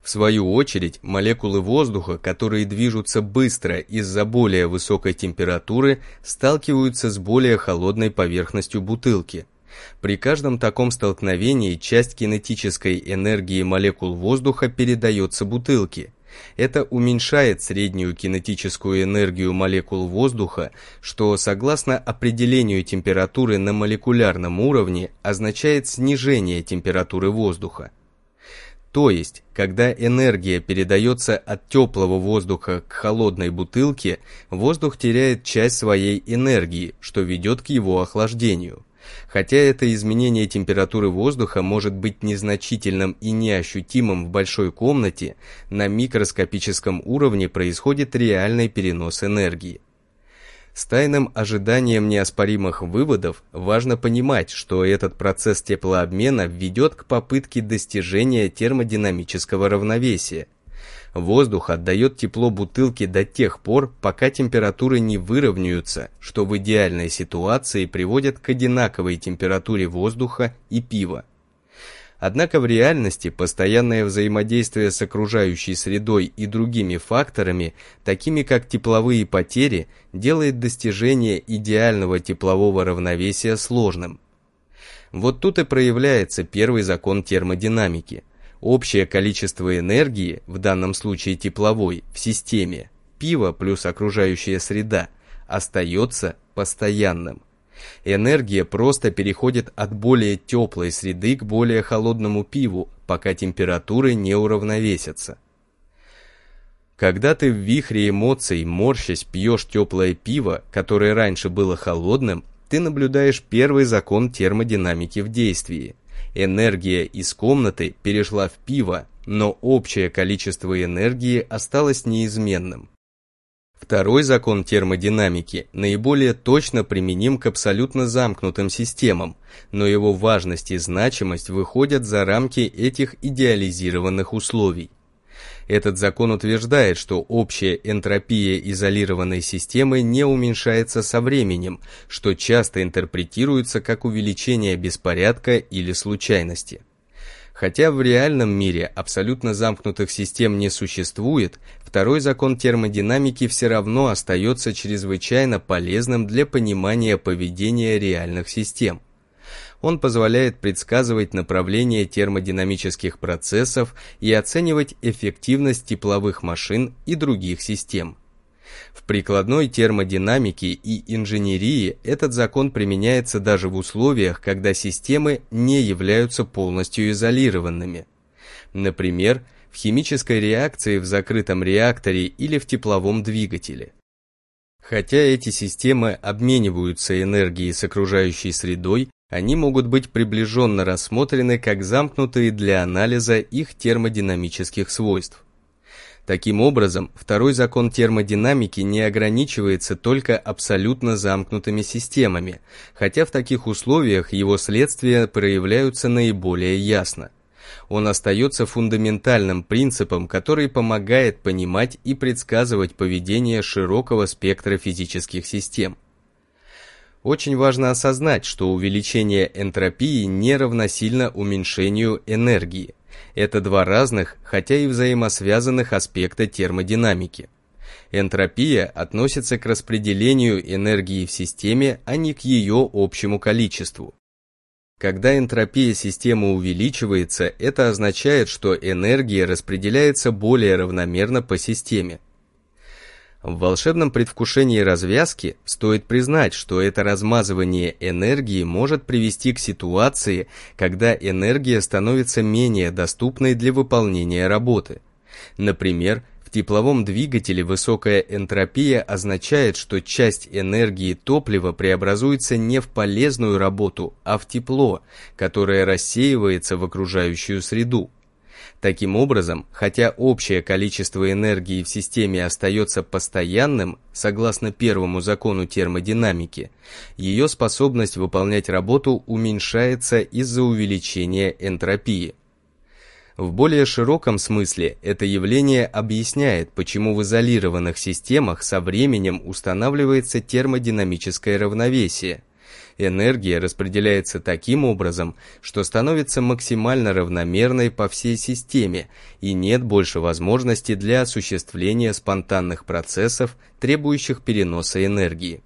В свою очередь, молекулы воздуха, которые движутся быстро из-за более высокой температуры, сталкиваются с более холодной поверхностью бутылки – при каждом таком столкновении часть кинетической энергии молекул воздуха передается бутылке. Это уменьшает среднюю кинетическую энергию молекул воздуха, что, согласно определению температуры на молекулярном уровне, означает снижение температуры воздуха. То есть, когда энергия передается от теплого воздуха к холодной бутылке, воздух теряет часть своей энергии, что ведет к его охлаждению. Хотя это изменение температуры воздуха может быть незначительным и неощутимым в большой комнате, на микроскопическом уровне происходит реальный перенос энергии. С тайным ожиданием неоспоримых выводов важно понимать, что этот процесс теплообмена ведет к попытке достижения термодинамического равновесия – Воздух отдает тепло бутылке до тех пор, пока температуры не выровняются, что в идеальной ситуации приводит к одинаковой температуре воздуха и пива. Однако в реальности постоянное взаимодействие с окружающей средой и другими факторами, такими как тепловые потери, делает достижение идеального теплового равновесия сложным. Вот тут и проявляется первый закон термодинамики – Общее количество энергии, в данном случае тепловой, в системе, пиво плюс окружающая среда, остается постоянным. Энергия просто переходит от более теплой среды к более холодному пиву, пока температуры не уравновесятся. Когда ты в вихре эмоций, морщась, пьешь теплое пиво, которое раньше было холодным, ты наблюдаешь первый закон термодинамики в действии. Энергия из комнаты перешла в пиво, но общее количество энергии осталось неизменным. Второй закон термодинамики наиболее точно применим к абсолютно замкнутым системам, но его важность и значимость выходят за рамки этих идеализированных условий. Этот закон утверждает, что общая энтропия изолированной системы не уменьшается со временем, что часто интерпретируется как увеличение беспорядка или случайности. Хотя в реальном мире абсолютно замкнутых систем не существует, второй закон термодинамики все равно остается чрезвычайно полезным для понимания поведения реальных систем. Он позволяет предсказывать направление термодинамических процессов и оценивать эффективность тепловых машин и других систем. В прикладной термодинамике и инженерии этот закон применяется даже в условиях, когда системы не являются полностью изолированными. Например, в химической реакции в закрытом реакторе или в тепловом двигателе. Хотя эти системы обмениваются энергией с окружающей средой, они могут быть приближенно рассмотрены как замкнутые для анализа их термодинамических свойств. Таким образом, второй закон термодинамики не ограничивается только абсолютно замкнутыми системами, хотя в таких условиях его следствия проявляются наиболее ясно. Он остается фундаментальным принципом, который помогает понимать и предсказывать поведение широкого спектра физических систем. Очень важно осознать, что увеличение энтропии не равносильно уменьшению энергии. Это два разных, хотя и взаимосвязанных аспекта термодинамики. Энтропия относится к распределению энергии в системе, а не к ее общему количеству. Когда энтропия системы увеличивается, это означает, что энергия распределяется более равномерно по системе – в волшебном предвкушении развязки стоит признать, что это размазывание энергии может привести к ситуации, когда энергия становится менее доступной для выполнения работы. Например, в тепловом двигателе высокая энтропия означает, что часть энергии топлива преобразуется не в полезную работу, а в тепло, которое рассеивается в окружающую среду. Таким образом, хотя общее количество энергии в системе остается постоянным, согласно первому закону термодинамики, ее способность выполнять работу уменьшается из-за увеличения энтропии. В более широком смысле это явление объясняет, почему в изолированных системах со временем устанавливается термодинамическое равновесие – энергия распределяется таким образом, что становится максимально равномерной по всей системе и нет больше возможности для осуществления спонтанных процессов, требующих переноса энергии.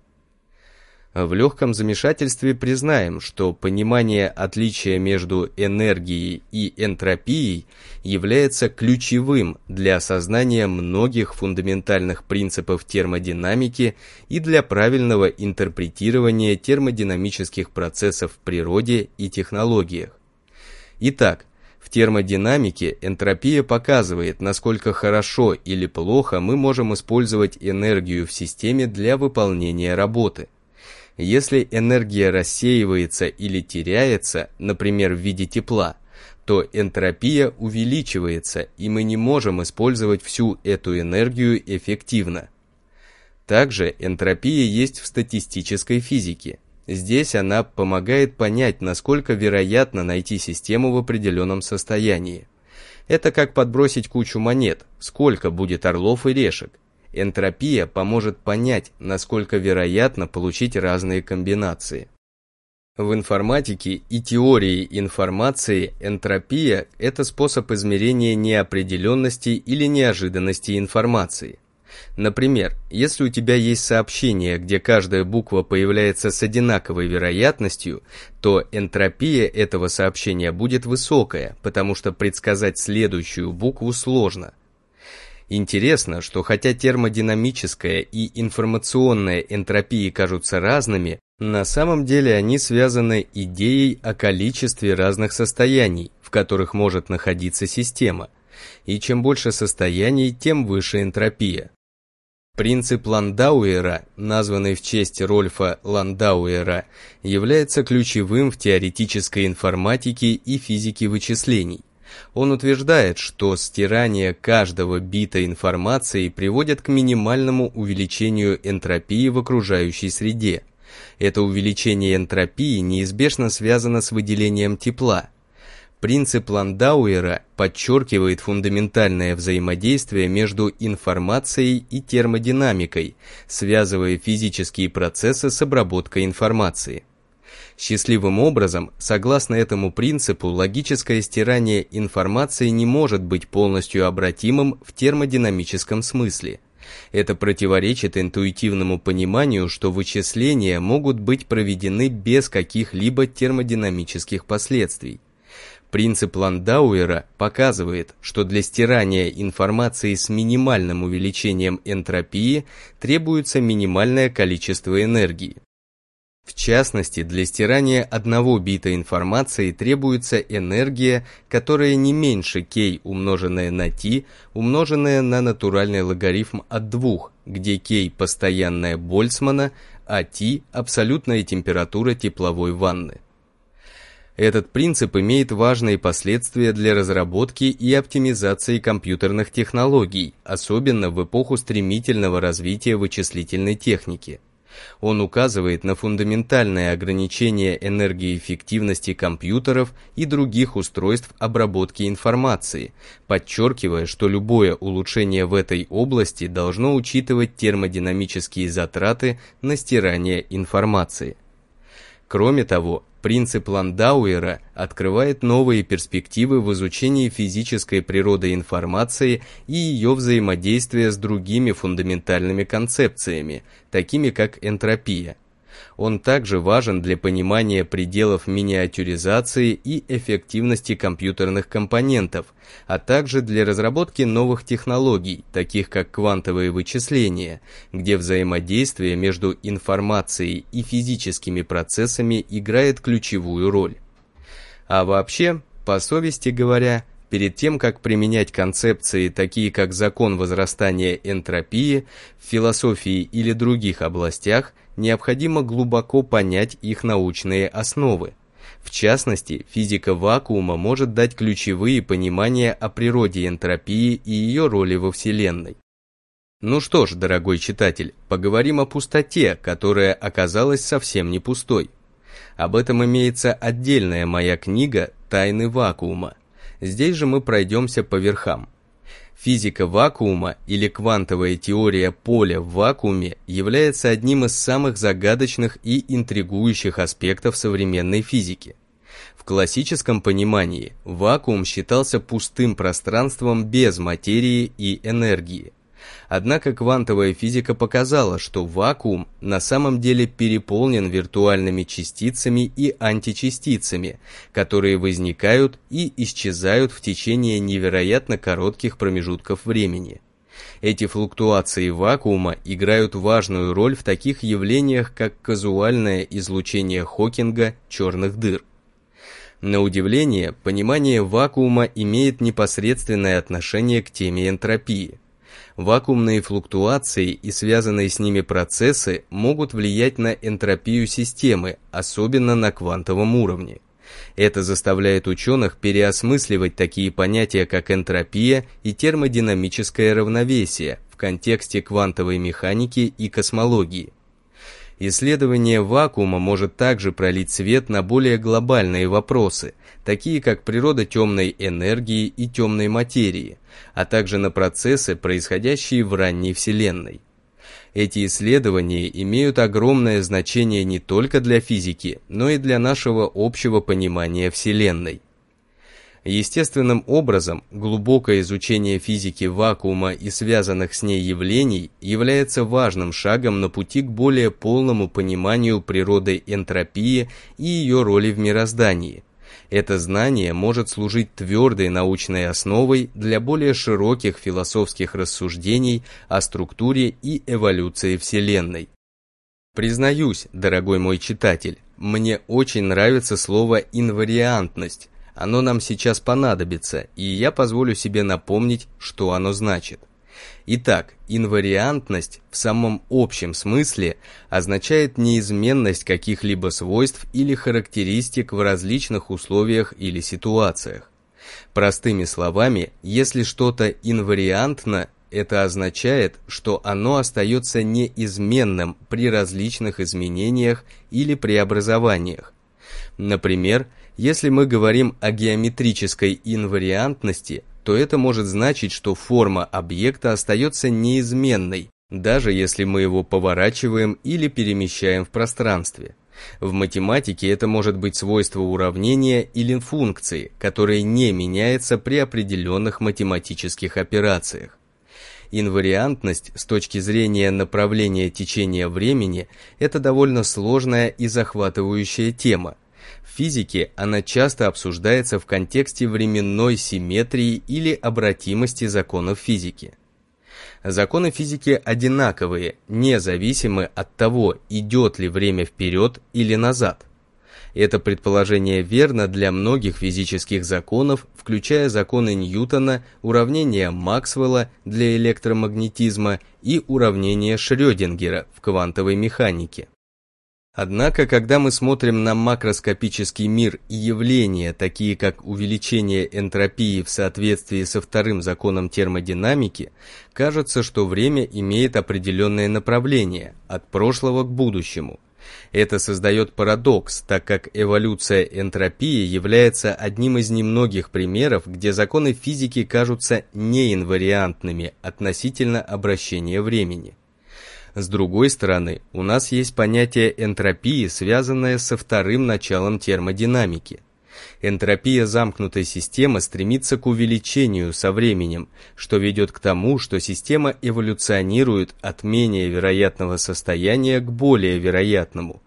А в легком замешательстве признаем, что понимание отличия между энергией и энтропией является ключевым для осознания многих фундаментальных принципов термодинамики и для правильного интерпретирования термодинамических процессов в природе и технологиях. Итак, в термодинамике энтропия показывает, насколько хорошо или плохо мы можем использовать энергию в системе для выполнения работы – если энергия рассеивается или теряется, например, в виде тепла, то энтропия увеличивается, и мы не можем использовать всю эту энергию эффективно. Также энтропия есть в статистической физике. Здесь она помогает понять, насколько вероятно найти систему в определенном состоянии. Это как подбросить кучу монет, сколько будет орлов и решек. Энтропия поможет понять, насколько вероятно получить разные комбинации. В информатике и теории информации энтропия – это способ измерения неопределенности или неожиданности информации. Например, если у тебя есть сообщение, где каждая буква появляется с одинаковой вероятностью, то энтропия этого сообщения будет высокая, потому что предсказать следующую букву сложно – Интересно, что хотя термодинамическая и информационная энтропии кажутся разными, на самом деле они связаны идеей о количестве разных состояний, в которых может находиться система. И чем больше состояний, тем выше энтропия. Принцип Ландауэра, названный в честь Рольфа Ландауэра, является ключевым в теоретической информатике и физике вычислений. Он утверждает, что стирание каждого бита информации приводит к минимальному увеличению энтропии в окружающей среде. Это увеличение энтропии неизбежно связано с выделением тепла. Принцип Ландауэра подчеркивает фундаментальное взаимодействие между информацией и термодинамикой, связывая физические процессы с обработкой информации. Счастливым образом, согласно этому принципу, логическое стирание информации не может быть полностью обратимым в термодинамическом смысле. Это противоречит интуитивному пониманию, что вычисления могут быть проведены без каких-либо термодинамических последствий. Принцип Ландауэра показывает, что для стирания информации с минимальным увеличением энтропии требуется минимальное количество энергии. В частности, для стирания одного бита информации требуется энергия, которая не меньше k, умноженная на t, умноженная на натуральный логарифм от двух, где k – постоянная Больцмана, а t – абсолютная температура тепловой ванны. Этот принцип имеет важные последствия для разработки и оптимизации компьютерных технологий, особенно в эпоху стремительного развития вычислительной техники – он указывает на фундаментальное ограничение энергоэффективности компьютеров и других устройств обработки информации, подчеркивая, что любое улучшение в этой области должно учитывать термодинамические затраты на стирание информации. Кроме того, Принцип Ландауэра открывает новые перспективы в изучении физической природы информации и ее взаимодействия с другими фундаментальными концепциями, такими как энтропия – он также важен для понимания пределов миниатюризации и эффективности компьютерных компонентов, а также для разработки новых технологий, таких как квантовые вычисления, где взаимодействие между информацией и физическими процессами играет ключевую роль. А вообще, по совести говоря, Перед тем, как применять концепции, такие как закон возрастания энтропии, в философии или других областях – необходимо глубоко понять их научные основы. В частности, физика вакуума может дать ключевые понимания о природе энтропии и ее роли во Вселенной. Ну что ж, дорогой читатель, поговорим о пустоте, которая оказалась совсем не пустой. Об этом имеется отдельная моя книга «Тайны вакуума». Здесь же мы пройдемся по верхам. Физика вакуума или квантовая теория поля в вакууме является одним из самых загадочных и интригующих аспектов современной физики. В классическом понимании вакуум считался пустым пространством без материи и энергии. Однако квантовая физика показала, что вакуум на самом деле переполнен виртуальными частицами и античастицами, которые возникают и исчезают в течение невероятно коротких промежутков времени. Эти флуктуации вакуума играют важную роль в таких явлениях, как казуальное излучение Хокинга черных дыр. На удивление, понимание вакуума имеет непосредственное отношение к теме энтропии – Вакуумные флуктуации и связанные с ними процессы могут влиять на энтропию системы, особенно на квантовом уровне. Это заставляет ученых переосмысливать такие понятия, как энтропия и термодинамическое равновесие в контексте квантовой механики и космологии. Исследование вакуума может также пролить свет на более глобальные вопросы, такие как природа темной энергии и темной материи, а также на процессы, происходящие в ранней Вселенной. Эти исследования имеют огромное значение не только для физики, но и для нашего общего понимания Вселенной. Естественным образом, глубокое изучение физики вакуума и связанных с ней явлений является важным шагом на пути к более полному пониманию природы энтропии и ее роли в мироздании. Это знание может служить твердой научной основой для более широких философских рассуждений о структуре и эволюции Вселенной. Признаюсь, дорогой мой читатель, мне очень нравится слово «инвариантность», оно нам сейчас понадобится, и я позволю себе напомнить, что оно значит. Итак, инвариантность в самом общем смысле означает неизменность каких-либо свойств или характеристик в различных условиях или ситуациях. Простыми словами, если что-то инвариантно, это означает, что оно остается неизменным при различных изменениях или преобразованиях. Например, если мы говорим о геометрической инвариантности, то это может значить, что форма объекта остается неизменной, даже если мы его поворачиваем или перемещаем в пространстве. В математике это может быть свойство уравнения или функции, которые не меняется при определенных математических операциях. Инвариантность с точки зрения направления течения времени – это довольно сложная и захватывающая тема, физике она часто обсуждается в контексте временной симметрии или обратимости законов физики. Законы физики одинаковые, независимы от того, идет ли время вперед или назад. Это предположение верно для многих физических законов, включая законы Ньютона, уравнение Максвелла для электромагнетизма и уравнение Шрёдингера в квантовой механике. Однако, когда мы смотрим на макроскопический мир и явления, такие как увеличение энтропии в соответствии со вторым законом термодинамики, кажется, что время имеет определенное направление – от прошлого к будущему. Это создает парадокс, так как эволюция энтропии является одним из немногих примеров, где законы физики кажутся неинвариантными относительно обращения времени. С другой стороны, у нас есть понятие энтропии, связанное со вторым началом термодинамики. Энтропия замкнутой системы стремится к увеличению со временем, что ведет к тому, что система эволюционирует от менее вероятного состояния к более вероятному.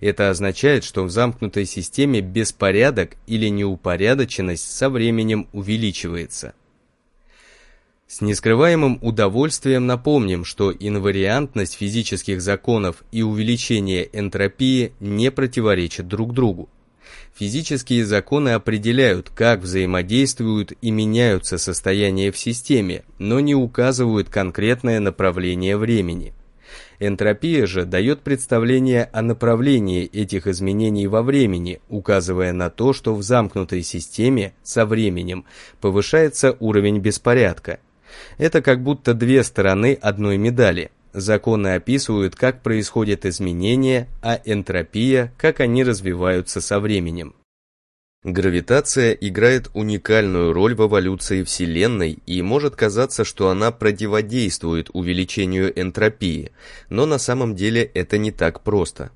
Это означает, что в замкнутой системе беспорядок или неупорядоченность со временем увеличивается. С нескрываемым удовольствием напомним, что инвариантность физических законов и увеличение энтропии не противоречат друг другу. Физические законы определяют, как взаимодействуют и меняются состояния в системе, но не указывают конкретное направление времени. Энтропия же дает представление о направлении этих изменений во времени, указывая на то, что в замкнутой системе со временем повышается уровень беспорядка – это как будто две стороны одной медали. Законы описывают, как происходят изменения, а энтропия, как они развиваются со временем. Гравитация играет уникальную роль в эволюции Вселенной и может казаться, что она противодействует увеличению энтропии, но на самом деле это не так просто.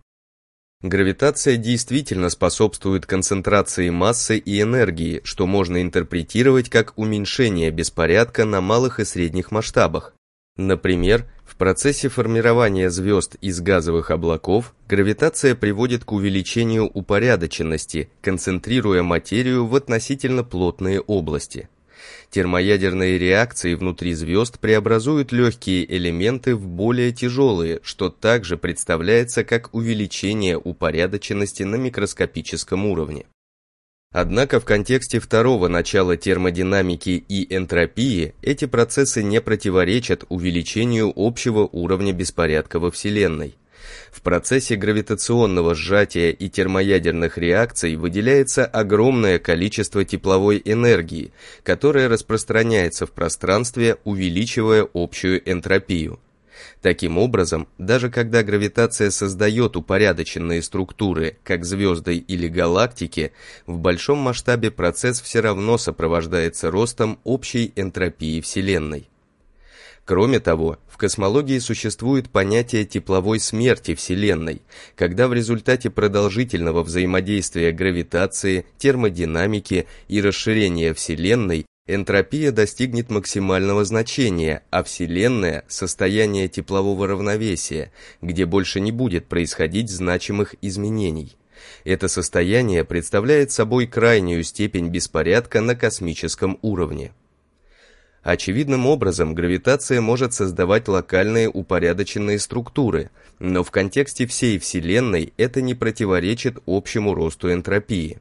Гравитация действительно способствует концентрации массы и энергии, что можно интерпретировать как уменьшение беспорядка на малых и средних масштабах. Например, в процессе формирования звезд из газовых облаков гравитация приводит к увеличению упорядоченности, концентрируя материю в относительно плотные области. Термоядерные реакции внутри звезд преобразуют легкие элементы в более тяжелые, что также представляется как увеличение упорядоченности на микроскопическом уровне. Однако в контексте второго начала термодинамики и энтропии эти процессы не противоречат увеличению общего уровня беспорядка во Вселенной. В процессе гравитационного сжатия и термоядерных реакций выделяется огромное количество тепловой энергии, которая распространяется в пространстве, увеличивая общую энтропию. Таким образом, даже когда гравитация создает упорядоченные структуры, как звезды или галактики, в большом масштабе процесс все равно сопровождается ростом общей энтропии Вселенной. Кроме того, в космологии существует понятие тепловой смерти Вселенной, когда в результате продолжительного взаимодействия гравитации, термодинамики и расширения Вселенной Энтропия достигнет максимального значения, а Вселенная – состояние теплового равновесия, где больше не будет происходить значимых изменений. Это состояние представляет собой крайнюю степень беспорядка на космическом уровне. Очевидным образом гравитация может создавать локальные упорядоченные структуры, но в контексте всей Вселенной это не противоречит общему росту энтропии.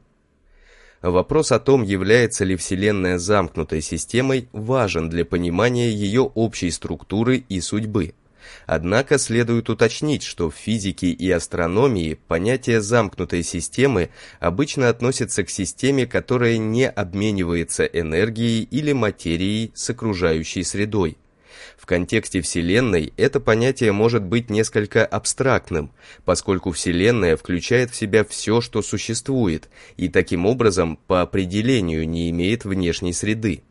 Вопрос о том, является ли Вселенная замкнутой системой, важен для понимания ее общей структуры и судьбы. Однако следует уточнить, что в физике и астрономии понятие замкнутой системы обычно относится к системе, которая не обменивается энергией или материей с окружающей средой. В контексте Вселенной это понятие может быть несколько абстрактным, поскольку Вселенная включает в себя все, что существует, и таким образом по определению не имеет внешней среды.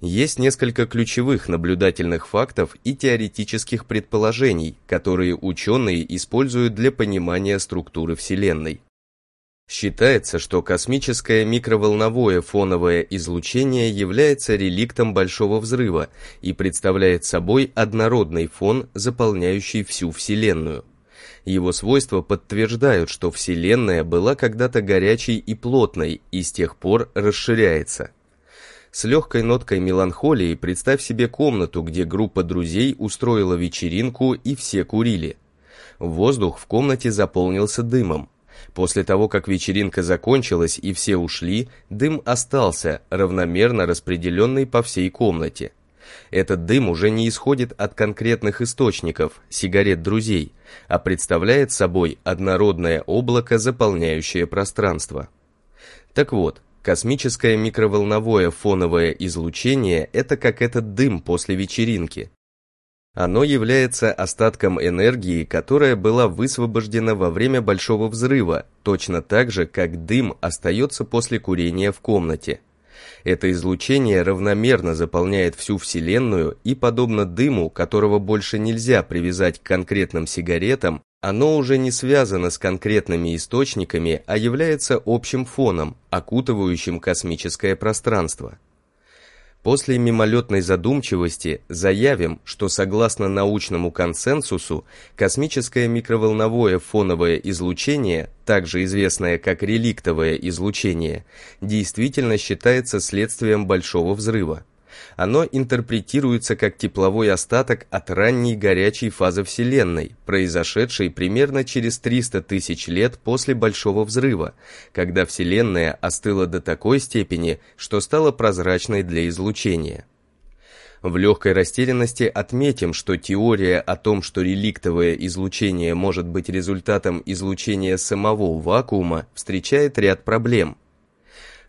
Есть несколько ключевых наблюдательных фактов и теоретических предположений, которые ученые используют для понимания структуры Вселенной. Считается, что космическое микроволновое фоновое излучение является реликтом Большого Взрыва и представляет собой однородный фон, заполняющий всю Вселенную. Его свойства подтверждают, что Вселенная была когда-то горячей и плотной и с тех пор расширяется. С легкой ноткой меланхолии представь себе комнату, где группа друзей устроила вечеринку и все курили. Воздух в комнате заполнился дымом. После того, как вечеринка закончилась и все ушли, дым остался, равномерно распределенный по всей комнате. Этот дым уже не исходит от конкретных источников, сигарет друзей, а представляет собой однородное облако, заполняющее пространство. Так вот, Космическое микроволновое фоновое излучение – это как этот дым после вечеринки. Оно является остатком энергии, которая была высвобождена во время Большого Взрыва, точно так же, как дым остается после курения в комнате. Это излучение равномерно заполняет всю Вселенную и, подобно дыму, которого больше нельзя привязать к конкретным сигаретам, оно уже не связано с конкретными источниками, а является общим фоном, окутывающим космическое пространство. После мимолетной задумчивости заявим, что согласно научному консенсусу, космическое микроволновое фоновое излучение, также известное как реликтовое излучение, действительно считается следствием Большого взрыва оно интерпретируется как тепловой остаток от ранней горячей фазы Вселенной, произошедшей примерно через 300 тысяч лет после Большого Взрыва, когда Вселенная остыла до такой степени, что стала прозрачной для излучения. В легкой растерянности отметим, что теория о том, что реликтовое излучение может быть результатом излучения самого вакуума, встречает ряд проблем –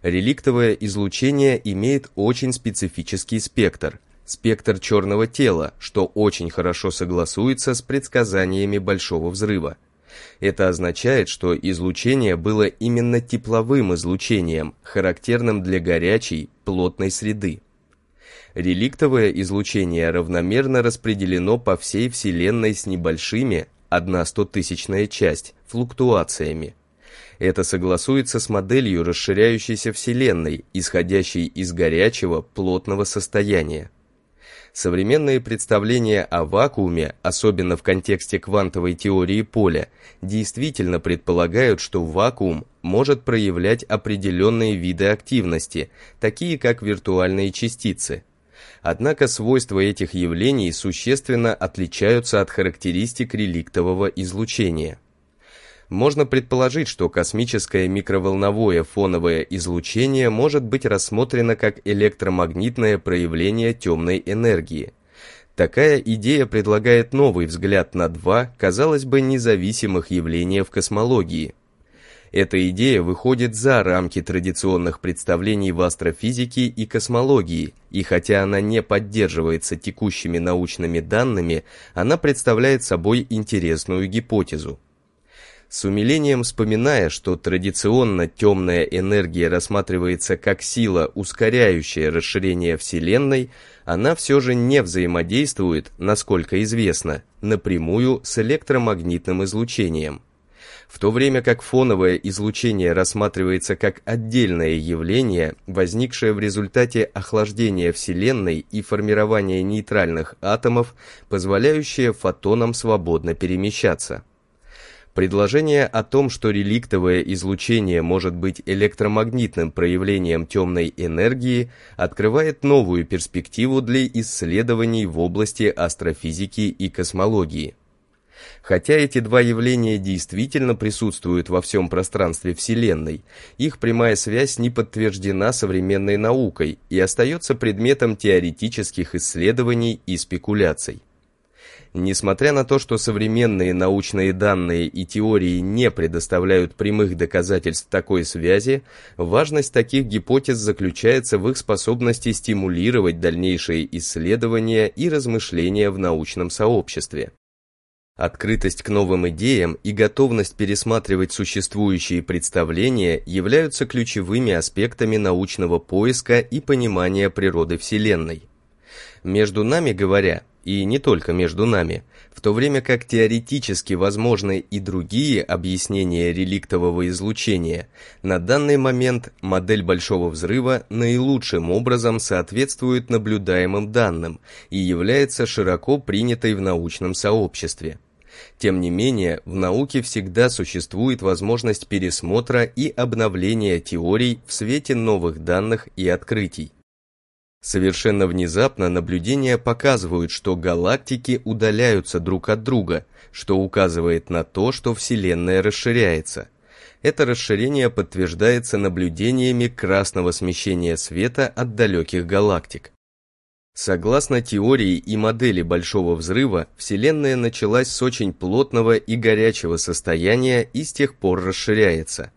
Реликтовое излучение имеет очень специфический спектр, спектр черного тела, что очень хорошо согласуется с предсказаниями Большого Взрыва. Это означает, что излучение было именно тепловым излучением, характерным для горячей, плотной среды. Реликтовое излучение равномерно распределено по всей Вселенной с небольшими, одна стотысячная часть, флуктуациями. Это согласуется с моделью расширяющейся Вселенной, исходящей из горячего, плотного состояния. Современные представления о вакууме, особенно в контексте квантовой теории поля, действительно предполагают, что вакуум может проявлять определенные виды активности, такие как виртуальные частицы. Однако свойства этих явлений существенно отличаются от характеристик реликтового излучения можно предположить, что космическое микроволновое фоновое излучение может быть рассмотрено как электромагнитное проявление темной энергии. Такая идея предлагает новый взгляд на два, казалось бы, независимых явления в космологии. Эта идея выходит за рамки традиционных представлений в астрофизике и космологии, и хотя она не поддерживается текущими научными данными, она представляет собой интересную гипотезу с умилением вспоминая, что традиционно темная энергия рассматривается как сила, ускоряющая расширение Вселенной, она все же не взаимодействует, насколько известно, напрямую с электромагнитным излучением. В то время как фоновое излучение рассматривается как отдельное явление, возникшее в результате охлаждения Вселенной и формирования нейтральных атомов, позволяющее фотонам свободно перемещаться. Предложение о том, что реликтовое излучение может быть электромагнитным проявлением темной энергии, открывает новую перспективу для исследований в области астрофизики и космологии. Хотя эти два явления действительно присутствуют во всем пространстве Вселенной, их прямая связь не подтверждена современной наукой и остается предметом теоретических исследований и спекуляций. Несмотря на то, что современные научные данные и теории не предоставляют прямых доказательств такой связи, важность таких гипотез заключается в их способности стимулировать дальнейшие исследования и размышления в научном сообществе. Открытость к новым идеям и готовность пересматривать существующие представления являются ключевыми аспектами научного поиска и понимания природы Вселенной. Между нами говоря, и не только между нами, в то время как теоретически возможны и другие объяснения реликтового излучения, на данный момент модель Большого Взрыва наилучшим образом соответствует наблюдаемым данным и является широко принятой в научном сообществе. Тем не менее, в науке всегда существует возможность пересмотра и обновления теорий в свете новых данных и открытий. Совершенно внезапно наблюдения показывают, что галактики удаляются друг от друга, что указывает на то, что Вселенная расширяется. Это расширение подтверждается наблюдениями красного смещения света от далеких галактик. Согласно теории и модели Большого Взрыва, Вселенная началась с очень плотного и горячего состояния и с тех пор расширяется –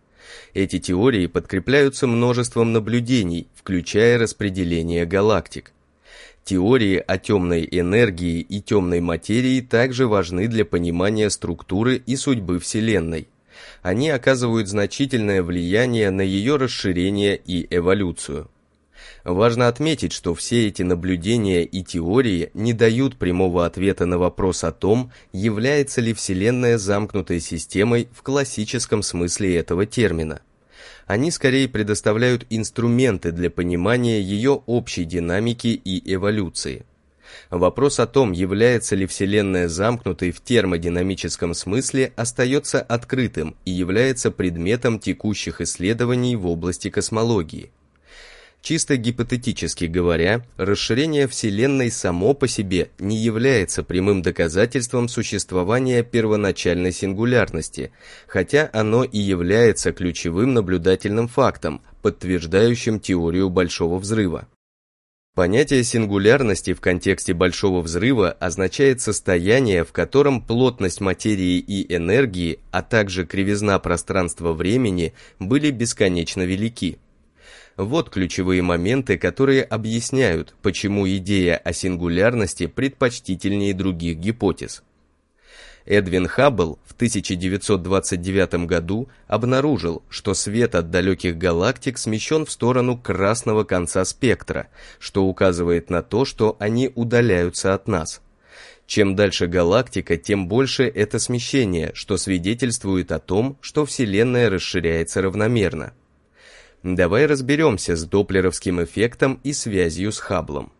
эти теории подкрепляются множеством наблюдений, включая распределение галактик. Теории о темной энергии и темной материи также важны для понимания структуры и судьбы Вселенной. Они оказывают значительное влияние на ее расширение и эволюцию. Важно отметить, что все эти наблюдения и теории не дают прямого ответа на вопрос о том, является ли Вселенная замкнутой системой в классическом смысле этого термина. Они скорее предоставляют инструменты для понимания ее общей динамики и эволюции. Вопрос о том, является ли Вселенная замкнутой в термодинамическом смысле, остается открытым и является предметом текущих исследований в области космологии. Чисто гипотетически говоря, расширение Вселенной само по себе не является прямым доказательством существования первоначальной сингулярности, хотя оно и является ключевым наблюдательным фактом, подтверждающим теорию Большого Взрыва. Понятие сингулярности в контексте Большого Взрыва означает состояние, в котором плотность материи и энергии, а также кривизна пространства-времени были бесконечно велики. Вот ключевые моменты, которые объясняют, почему идея о сингулярности предпочтительнее других гипотез. Эдвин Хаббл в 1929 году обнаружил, что свет от далеких галактик смещен в сторону красного конца спектра, что указывает на то, что они удаляются от нас. Чем дальше галактика, тем больше это смещение, что свидетельствует о том, что Вселенная расширяется равномерно. Давай разберемся с доплеровским эффектом и связью с Хабблом.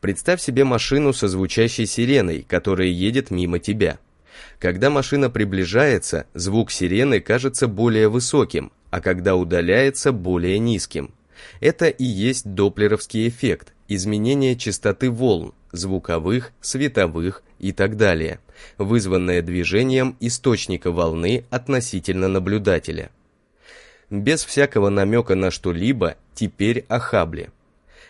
Представь себе машину со звучащей сиреной, которая едет мимо тебя. Когда машина приближается, звук сирены кажется более высоким, а когда удаляется – более низким. Это и есть доплеровский эффект – изменение частоты волн, звуковых, световых и так далее, вызванное движением источника волны относительно наблюдателя без всякого намека на что-либо, теперь о Хаббле.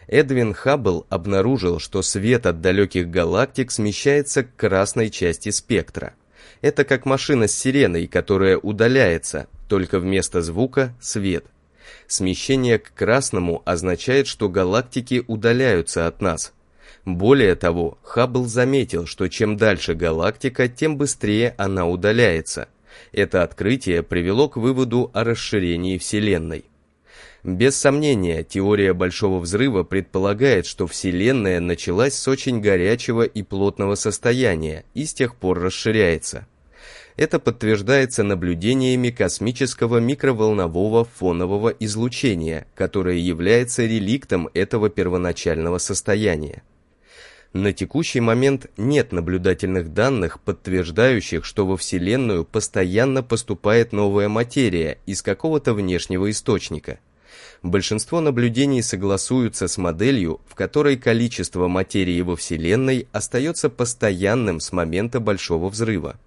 Эдвин Хаббл обнаружил, что свет от далеких галактик смещается к красной части спектра. Это как машина с сиреной, которая удаляется, только вместо звука – свет. Смещение к красному означает, что галактики удаляются от нас. Более того, Хаббл заметил, что чем дальше галактика, тем быстрее она удаляется. Это открытие привело к выводу о расширении Вселенной. Без сомнения, теория Большого Взрыва предполагает, что Вселенная началась с очень горячего и плотного состояния и с тех пор расширяется. Это подтверждается наблюдениями космического микроволнового фонового излучения, которое является реликтом этого первоначального состояния. На текущий момент нет наблюдательных данных, подтверждающих, что во Вселенную постоянно поступает новая материя из какого-то внешнего источника. Большинство наблюдений согласуются с моделью, в которой количество материи во Вселенной остается постоянным с момента Большого Взрыва.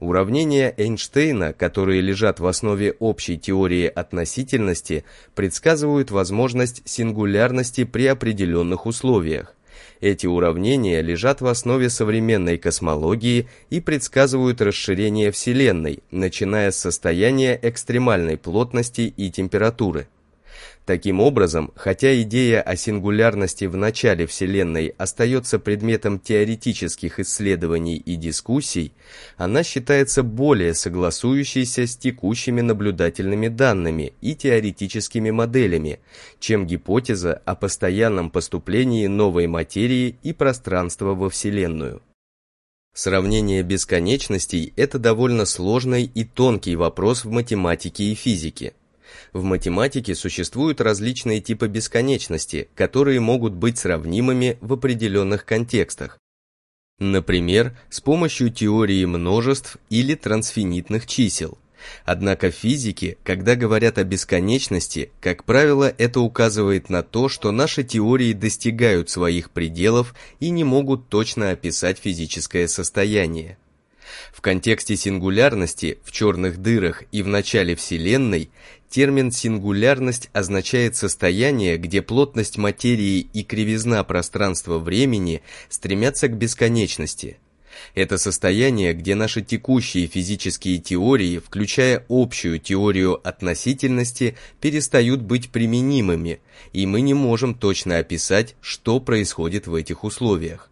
Уравнения Эйнштейна, которые лежат в основе общей теории относительности, предсказывают возможность сингулярности при определенных условиях. Эти уравнения лежат в основе современной космологии и предсказывают расширение Вселенной, начиная с состояния экстремальной плотности и температуры. Таким образом, хотя идея о сингулярности в начале Вселенной остается предметом теоретических исследований и дискуссий, она считается более согласующейся с текущими наблюдательными данными и теоретическими моделями, чем гипотеза о постоянном поступлении новой материи и пространства во Вселенную. Сравнение бесконечностей – это довольно сложный и тонкий вопрос в математике и физике – в математике существуют различные типы бесконечности, которые могут быть сравнимыми в определенных контекстах. Например, с помощью теории множеств или трансфинитных чисел. Однако физики, когда говорят о бесконечности, как правило, это указывает на то, что наши теории достигают своих пределов и не могут точно описать физическое состояние. В контексте сингулярности в черных дырах и в начале Вселенной термин «сингулярность» означает состояние, где плотность материи и кривизна пространства-времени стремятся к бесконечности. Это состояние, где наши текущие физические теории, включая общую теорию относительности, перестают быть применимыми, и мы не можем точно описать, что происходит в этих условиях.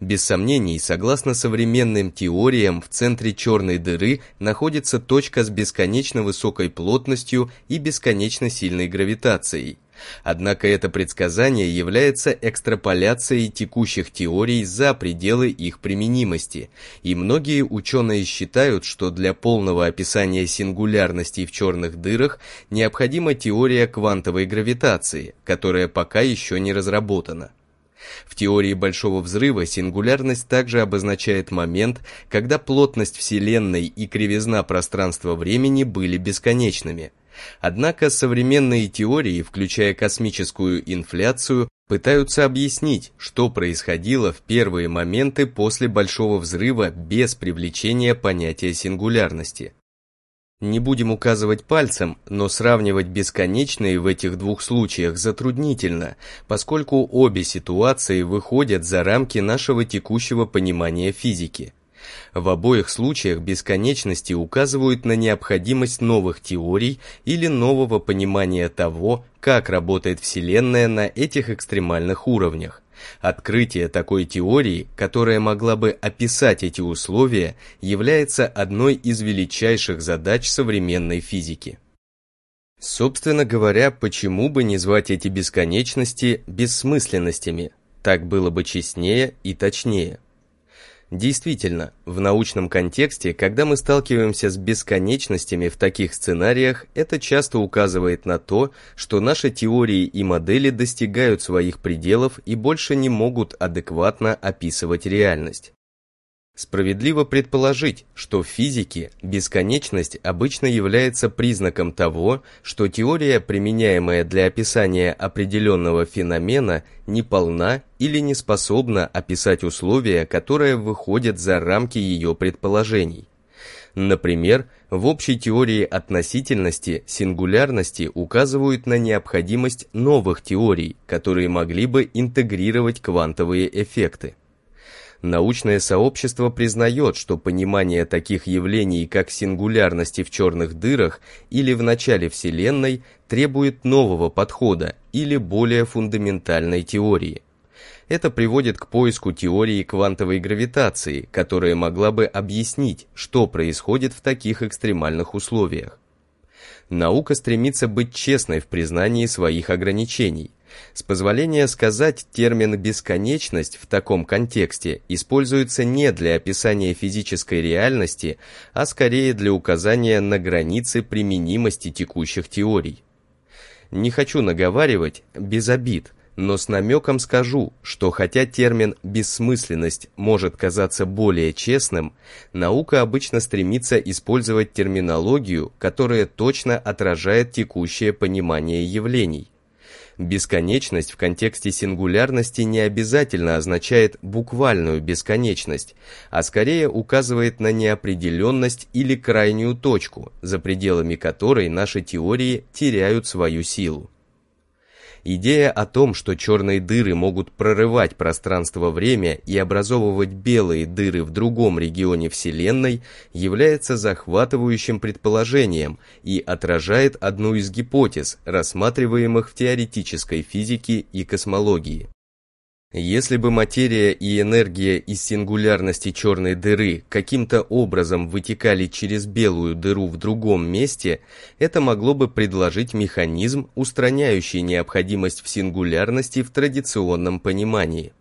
Без сомнений, согласно современным теориям, в центре черной дыры находится точка с бесконечно высокой плотностью и бесконечно сильной гравитацией. Однако это предсказание является экстраполяцией текущих теорий за пределы их применимости, и многие ученые считают, что для полного описания сингулярностей в черных дырах необходима теория квантовой гравитации, которая пока еще не разработана. В теории Большого Взрыва сингулярность также обозначает момент, когда плотность Вселенной и кривизна пространства-времени были бесконечными. Однако современные теории, включая космическую инфляцию, пытаются объяснить, что происходило в первые моменты после Большого Взрыва без привлечения понятия сингулярности – не будем указывать пальцем, но сравнивать бесконечные в этих двух случаях затруднительно, поскольку обе ситуации выходят за рамки нашего текущего понимания физики. В обоих случаях бесконечности указывают на необходимость новых теорий или нового понимания того, как работает Вселенная на этих экстремальных уровнях. Открытие такой теории, которая могла бы описать эти условия, является одной из величайших задач современной физики. Собственно говоря, почему бы не звать эти бесконечности бессмысленностями? Так было бы честнее и точнее. Действительно, в научном контексте, когда мы сталкиваемся с бесконечностями в таких сценариях, это часто указывает на то, что наши теории и модели достигают своих пределов и больше не могут адекватно описывать реальность. Справедливо предположить, что в физике бесконечность обычно является признаком того, что теория, применяемая для описания определенного феномена, не полна или не способна описать условия, которые выходят за рамки ее предположений. Например, в общей теории относительности сингулярности указывают на необходимость новых теорий, которые могли бы интегрировать квантовые эффекты научное сообщество признает, что понимание таких явлений, как сингулярности в черных дырах или в начале Вселенной, требует нового подхода или более фундаментальной теории. Это приводит к поиску теории квантовой гравитации, которая могла бы объяснить, что происходит в таких экстремальных условиях. Наука стремится быть честной в признании своих ограничений, с позволения сказать, термин «бесконечность» в таком контексте используется не для описания физической реальности, а скорее для указания на границы применимости текущих теорий. Не хочу наговаривать, без обид – но с намеком скажу, что хотя термин «бессмысленность» может казаться более честным, наука обычно стремится использовать терминологию, которая точно отражает текущее понимание явлений. Бесконечность в контексте сингулярности не обязательно означает буквальную бесконечность, а скорее указывает на неопределенность или крайнюю точку, за пределами которой наши теории теряют свою силу. Идея о том, что черные дыры могут прорывать пространство-время и образовывать белые дыры в другом регионе Вселенной, является захватывающим предположением и отражает одну из гипотез, рассматриваемых в теоретической физике и космологии. Если бы материя и энергия из сингулярности черной дыры каким-то образом вытекали через белую дыру в другом месте, это могло бы предложить механизм, устраняющий необходимость в сингулярности в традиционном понимании.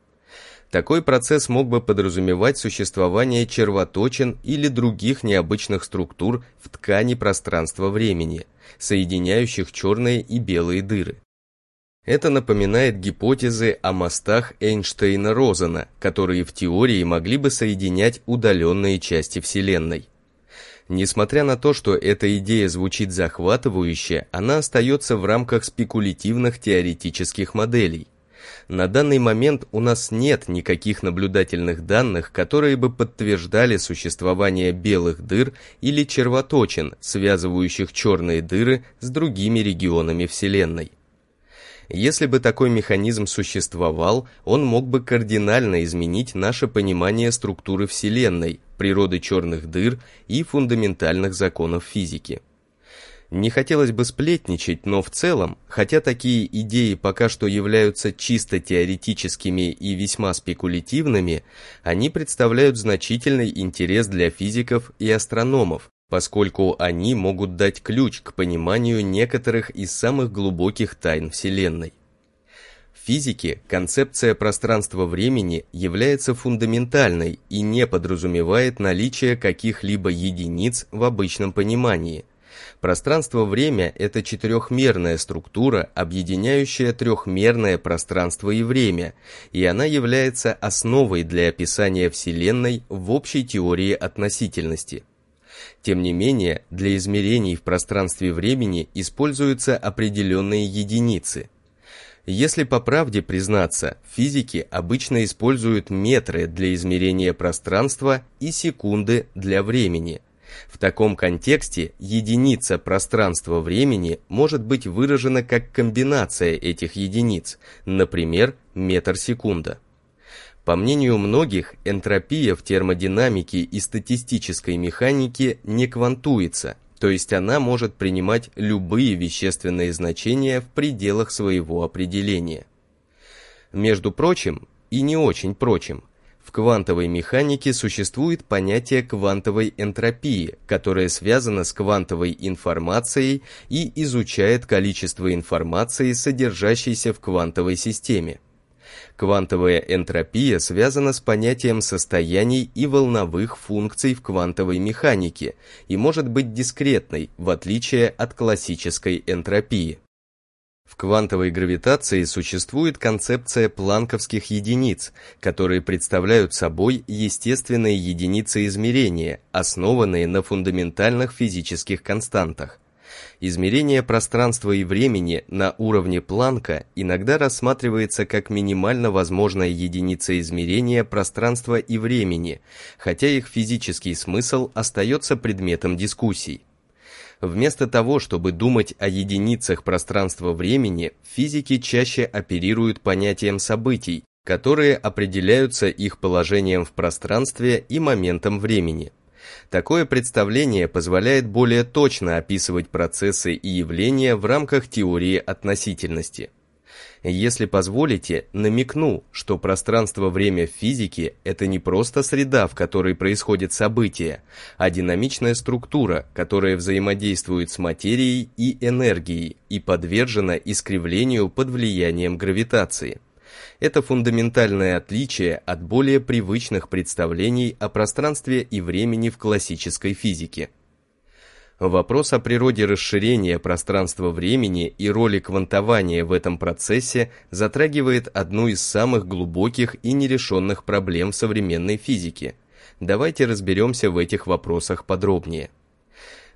Такой процесс мог бы подразумевать существование червоточин или других необычных структур в ткани пространства-времени, соединяющих черные и белые дыры. Это напоминает гипотезы о мостах Эйнштейна-Розена, которые в теории могли бы соединять удаленные части Вселенной. Несмотря на то, что эта идея звучит захватывающе, она остается в рамках спекулятивных теоретических моделей. На данный момент у нас нет никаких наблюдательных данных, которые бы подтверждали существование белых дыр или червоточин, связывающих черные дыры с другими регионами Вселенной. Если бы такой механизм существовал, он мог бы кардинально изменить наше понимание структуры Вселенной, природы черных дыр и фундаментальных законов физики. Не хотелось бы сплетничать, но в целом, хотя такие идеи пока что являются чисто теоретическими и весьма спекулятивными, они представляют значительный интерес для физиков и астрономов, поскольку они могут дать ключ к пониманию некоторых из самых глубоких тайн Вселенной. В физике концепция пространства-времени является фундаментальной и не подразумевает наличие каких-либо единиц в обычном понимании. Пространство-время – это четырехмерная структура, объединяющая трехмерное пространство и время, и она является основой для описания Вселенной в общей теории относительности – тем не менее, для измерений в пространстве времени используются определенные единицы. Если по правде признаться, физики обычно используют метры для измерения пространства и секунды для времени. В таком контексте единица пространства-времени может быть выражена как комбинация этих единиц, например, метр секунда. По мнению многих, энтропия в термодинамике и статистической механике не квантуется, то есть она может принимать любые вещественные значения в пределах своего определения. Между прочим, и не очень прочим, в квантовой механике существует понятие квантовой энтропии, которое связано с квантовой информацией и изучает количество информации, содержащейся в квантовой системе. Квантовая энтропия связана с понятием состояний и волновых функций в квантовой механике и может быть дискретной, в отличие от классической энтропии. В квантовой гравитации существует концепция планковских единиц, которые представляют собой естественные единицы измерения, основанные на фундаментальных физических константах. Измерение пространства и времени на уровне Планка иногда рассматривается как минимально возможная единица измерения пространства и времени, хотя их физический смысл остается предметом дискуссий. Вместо того, чтобы думать о единицах пространства-времени, физики чаще оперируют понятием событий, которые определяются их положением в пространстве и моментом времени. Такое представление позволяет более точно описывать процессы и явления в рамках теории относительности. Если позволите, намекну, что пространство-время в физике – это не просто среда, в которой происходят события, а динамичная структура, которая взаимодействует с материей и энергией и подвержена искривлению под влиянием гравитации. Это фундаментальное отличие от более привычных представлений о пространстве и времени в классической физике. Вопрос о природе расширения пространства-времени и роли квантования в этом процессе затрагивает одну из самых глубоких и нерешенных проблем современной физики. Давайте разберемся в этих вопросах подробнее.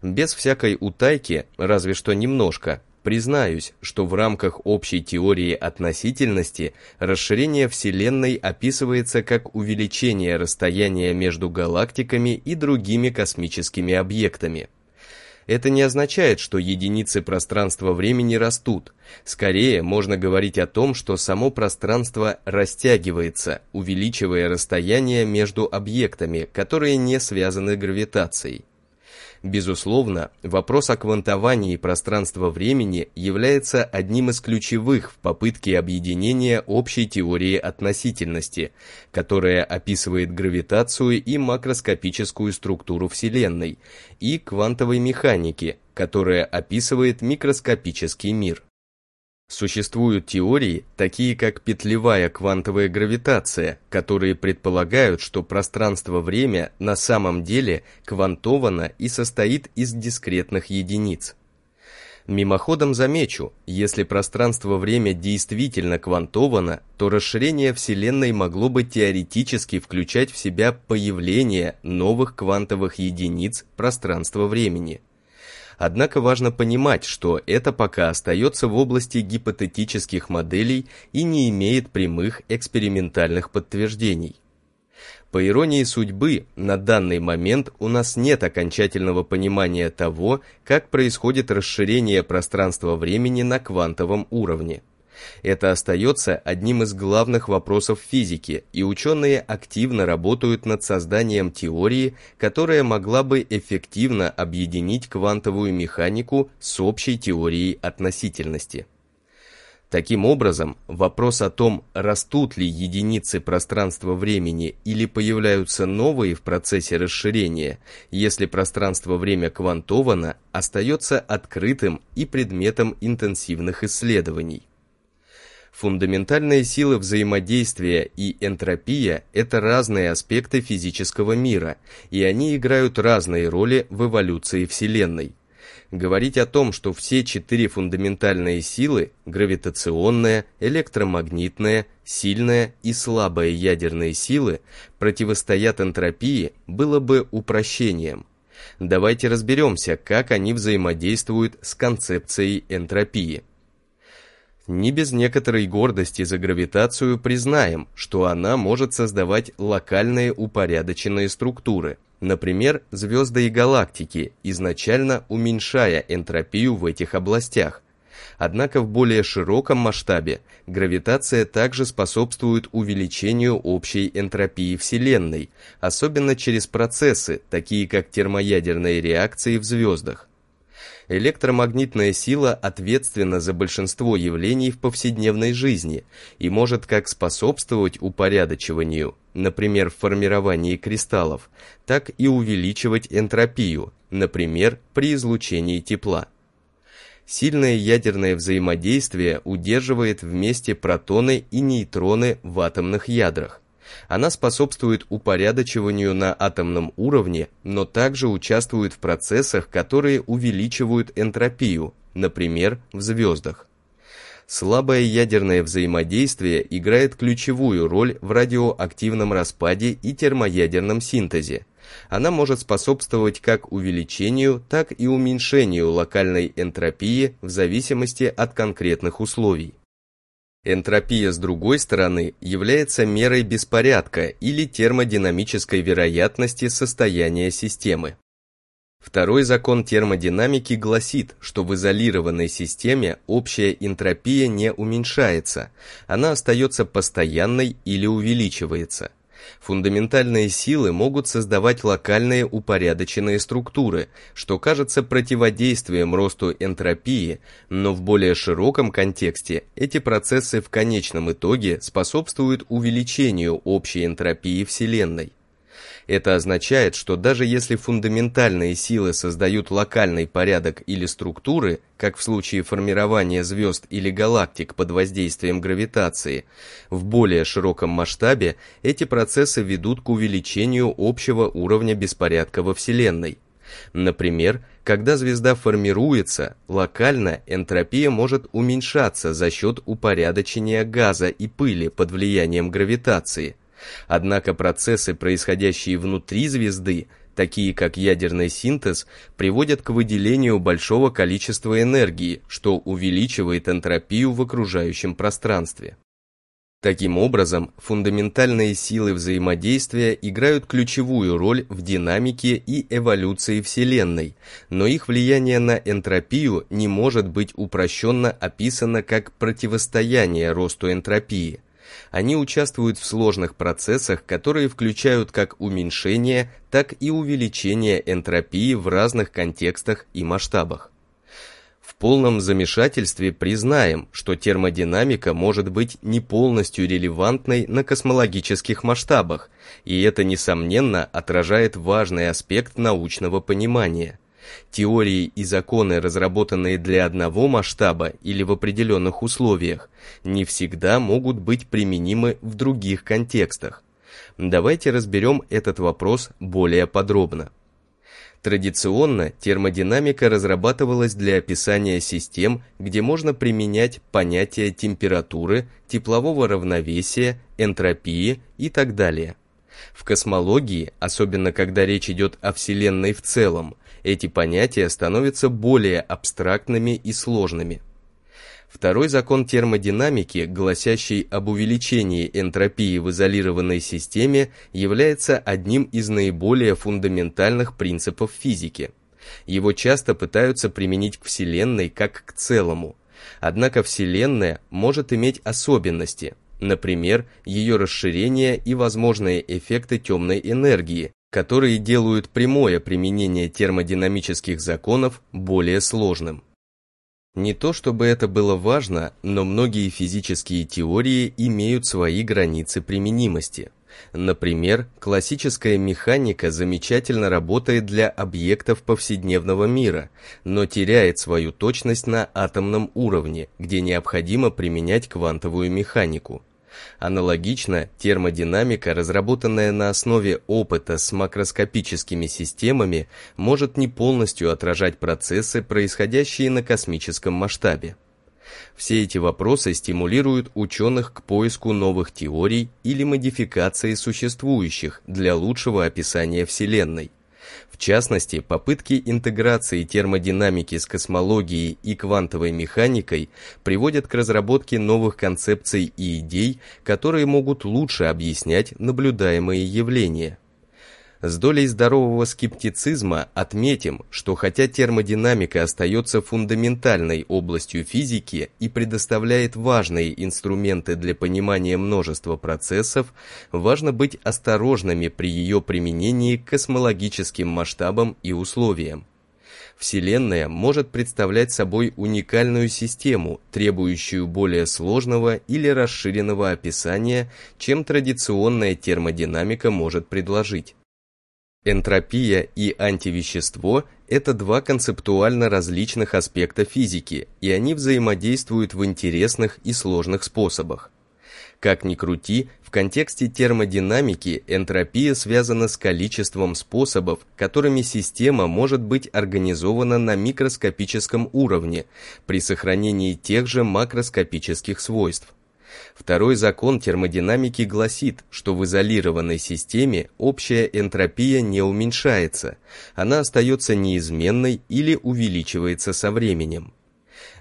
Без всякой утайки, разве что немножко, Признаюсь, что в рамках общей теории относительности расширение Вселенной описывается как увеличение расстояния между галактиками и другими космическими объектами. Это не означает, что единицы пространства-времени растут. Скорее, можно говорить о том, что само пространство растягивается, увеличивая расстояние между объектами, которые не связаны гравитацией. Безусловно, вопрос о квантовании пространства-времени является одним из ключевых в попытке объединения общей теории относительности, которая описывает гравитацию и макроскопическую структуру Вселенной, и квантовой механики, которая описывает микроскопический мир. Существуют теории, такие как петлевая квантовая гравитация, которые предполагают, что пространство-время на самом деле квантовано и состоит из дискретных единиц. Мимоходом замечу, если пространство-время действительно квантовано, то расширение Вселенной могло бы теоретически включать в себя появление новых квантовых единиц пространства-времени – Однако важно понимать, что это пока остается в области гипотетических моделей и не имеет прямых экспериментальных подтверждений. По иронии судьбы, на данный момент у нас нет окончательного понимания того, как происходит расширение пространства-времени на квантовом уровне. Это остается одним из главных вопросов физики, и ученые активно работают над созданием теории, которая могла бы эффективно объединить квантовую механику с общей теорией относительности. Таким образом, вопрос о том, растут ли единицы пространства-времени или появляются новые в процессе расширения, если пространство-время квантовано, остается открытым и предметом интенсивных исследований. Фундаментальные силы взаимодействия и энтропия – это разные аспекты физического мира, и они играют разные роли в эволюции Вселенной. Говорить о том, что все четыре фундаментальные силы – гравитационная, электромагнитная, сильная и слабая ядерные силы – противостоят энтропии, было бы упрощением. Давайте разберемся, как они взаимодействуют с концепцией энтропии не без некоторой гордости за гравитацию признаем, что она может создавать локальные упорядоченные структуры, например, звезды и галактики, изначально уменьшая энтропию в этих областях. Однако в более широком масштабе гравитация также способствует увеличению общей энтропии Вселенной, особенно через процессы, такие как термоядерные реакции в звездах электромагнитная сила ответственна за большинство явлений в повседневной жизни и может как способствовать упорядочиванию, например, в формировании кристаллов, так и увеличивать энтропию, например, при излучении тепла. Сильное ядерное взаимодействие удерживает вместе протоны и нейтроны в атомных ядрах, она способствует упорядочиванию на атомном уровне, но также участвует в процессах, которые увеличивают энтропию, например, в звездах. Слабое ядерное взаимодействие играет ключевую роль в радиоактивном распаде и термоядерном синтезе. Она может способствовать как увеличению, так и уменьшению локальной энтропии в зависимости от конкретных условий. Энтропия, с другой стороны, является мерой беспорядка или термодинамической вероятности состояния системы. Второй закон термодинамики гласит, что в изолированной системе общая энтропия не уменьшается, она остается постоянной или увеличивается – фундаментальные силы могут создавать локальные упорядоченные структуры, что кажется противодействием росту энтропии, но в более широком контексте эти процессы в конечном итоге способствуют увеличению общей энтропии Вселенной. Это означает, что даже если фундаментальные силы создают локальный порядок или структуры, как в случае формирования звезд или галактик под воздействием гравитации, в более широком масштабе эти процессы ведут к увеличению общего уровня беспорядка во Вселенной. Например, когда звезда формируется, локально энтропия может уменьшаться за счет упорядочения газа и пыли под влиянием гравитации, Однако процессы, происходящие внутри звезды, такие как ядерный синтез, приводят к выделению большого количества энергии, что увеличивает энтропию в окружающем пространстве. Таким образом, фундаментальные силы взаимодействия играют ключевую роль в динамике и эволюции Вселенной, но их влияние на энтропию не может быть упрощенно описано как противостояние росту энтропии – они участвуют в сложных процессах, которые включают как уменьшение, так и увеличение энтропии в разных контекстах и масштабах. В полном замешательстве признаем, что термодинамика может быть не полностью релевантной на космологических масштабах, и это, несомненно, отражает важный аспект научного понимания. Теории и законы, разработанные для одного масштаба или в определенных условиях, не всегда могут быть применимы в других контекстах. Давайте разберем этот вопрос более подробно. Традиционно термодинамика разрабатывалась для описания систем, где можно применять понятия температуры, теплового равновесия, энтропии и так далее. В космологии, особенно когда речь идет о Вселенной в целом, эти понятия становятся более абстрактными и сложными. Второй закон термодинамики, гласящий об увеличении энтропии в изолированной системе, является одним из наиболее фундаментальных принципов физики. Его часто пытаются применить к Вселенной как к целому. Однако Вселенная может иметь особенности, например, ее расширение и возможные эффекты темной энергии, которые делают прямое применение термодинамических законов более сложным. Не то чтобы это было важно, но многие физические теории имеют свои границы применимости. Например, классическая механика замечательно работает для объектов повседневного мира, но теряет свою точность на атомном уровне, где необходимо применять квантовую механику. Аналогично, термодинамика, разработанная на основе опыта с макроскопическими системами, может не полностью отражать процессы, происходящие на космическом масштабе. Все эти вопросы стимулируют ученых к поиску новых теорий или модификации существующих для лучшего описания Вселенной. В частности, попытки интеграции термодинамики с космологией и квантовой механикой приводят к разработке новых концепций и идей, которые могут лучше объяснять наблюдаемые явления. С долей здорового скептицизма отметим, что хотя термодинамика остается фундаментальной областью физики и предоставляет важные инструменты для понимания множества процессов, важно быть осторожными при ее применении к космологическим масштабам и условиям. Вселенная может представлять собой уникальную систему, требующую более сложного или расширенного описания, чем традиционная термодинамика может предложить. Энтропия и антивещество – это два концептуально различных аспекта физики, и они взаимодействуют в интересных и сложных способах. Как ни крути, в контексте термодинамики энтропия связана с количеством способов, которыми система может быть организована на микроскопическом уровне при сохранении тех же макроскопических свойств. Второй закон термодинамики гласит, что в изолированной системе общая энтропия не уменьшается, она остается неизменной или увеличивается со временем.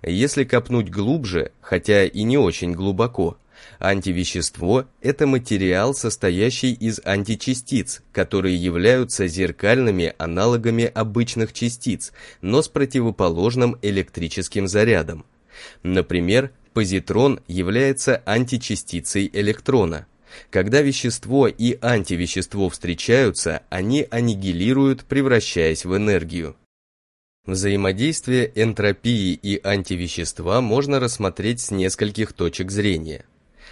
Если копнуть глубже, хотя и не очень глубоко, антивещество – это материал, состоящий из античастиц, которые являются зеркальными аналогами обычных частиц, но с противоположным электрическим зарядом. Например, позитрон является античастицей электрона. Когда вещество и антивещество встречаются, они аннигилируют, превращаясь в энергию. Взаимодействие энтропии и антивещества можно рассмотреть с нескольких точек зрения.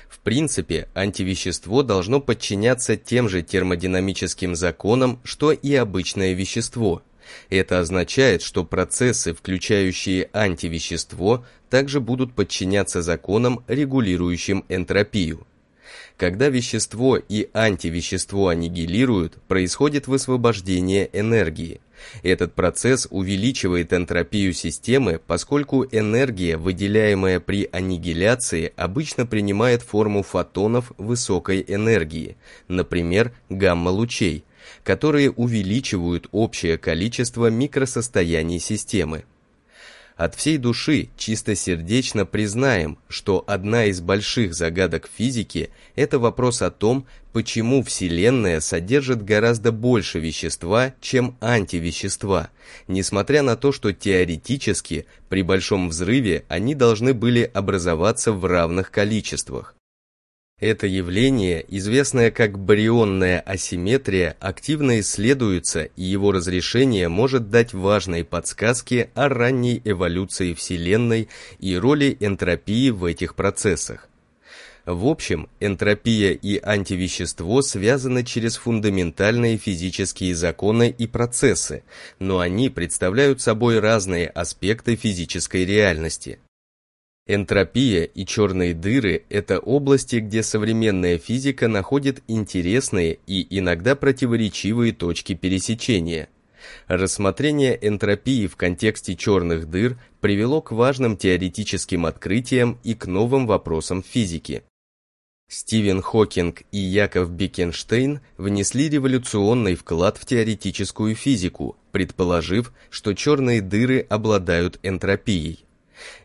В принципе, антивещество должно подчиняться тем же термодинамическим законам, что и обычное вещество – это означает, что процессы, включающие антивещество, также будут подчиняться законам, регулирующим энтропию. Когда вещество и антивещество аннигилируют, происходит высвобождение энергии. Этот процесс увеличивает энтропию системы, поскольку энергия, выделяемая при аннигиляции, обычно принимает форму фотонов высокой энергии, например, гамма-лучей, которые увеличивают общее количество микросостояний системы. От всей души чистосердечно признаем, что одна из больших загадок физики – это вопрос о том, почему Вселенная содержит гораздо больше вещества, чем антивещества, несмотря на то, что теоретически при большом взрыве они должны были образоваться в равных количествах. Это явление, известное как барионная асимметрия, активно исследуется, и его разрешение может дать важные подсказки о ранней эволюции Вселенной и роли энтропии в этих процессах. В общем, энтропия и антивещество связаны через фундаментальные физические законы и процессы, но они представляют собой разные аспекты физической реальности – Энтропия и черные дыры – это области, где современная физика находит интересные и иногда противоречивые точки пересечения. Рассмотрение энтропии в контексте черных дыр привело к важным теоретическим открытиям и к новым вопросам физики. Стивен Хокинг и Яков Бекенштейн внесли революционный вклад в теоретическую физику, предположив, что черные дыры обладают энтропией.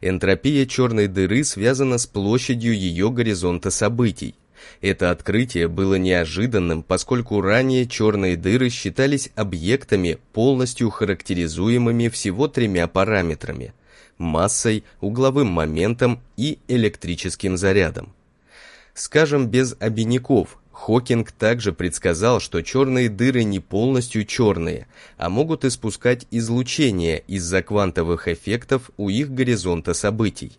Энтропия черной дыры связана с площадью ее горизонта событий. Это открытие было неожиданным, поскольку ранее черные дыры считались объектами, полностью характеризуемыми всего тремя параметрами – массой, угловым моментом и электрическим зарядом. Скажем без обиняков, Хокинг также предсказал, что черные дыры не полностью черные, а могут испускать излучение из-за квантовых эффектов у их горизонта событий.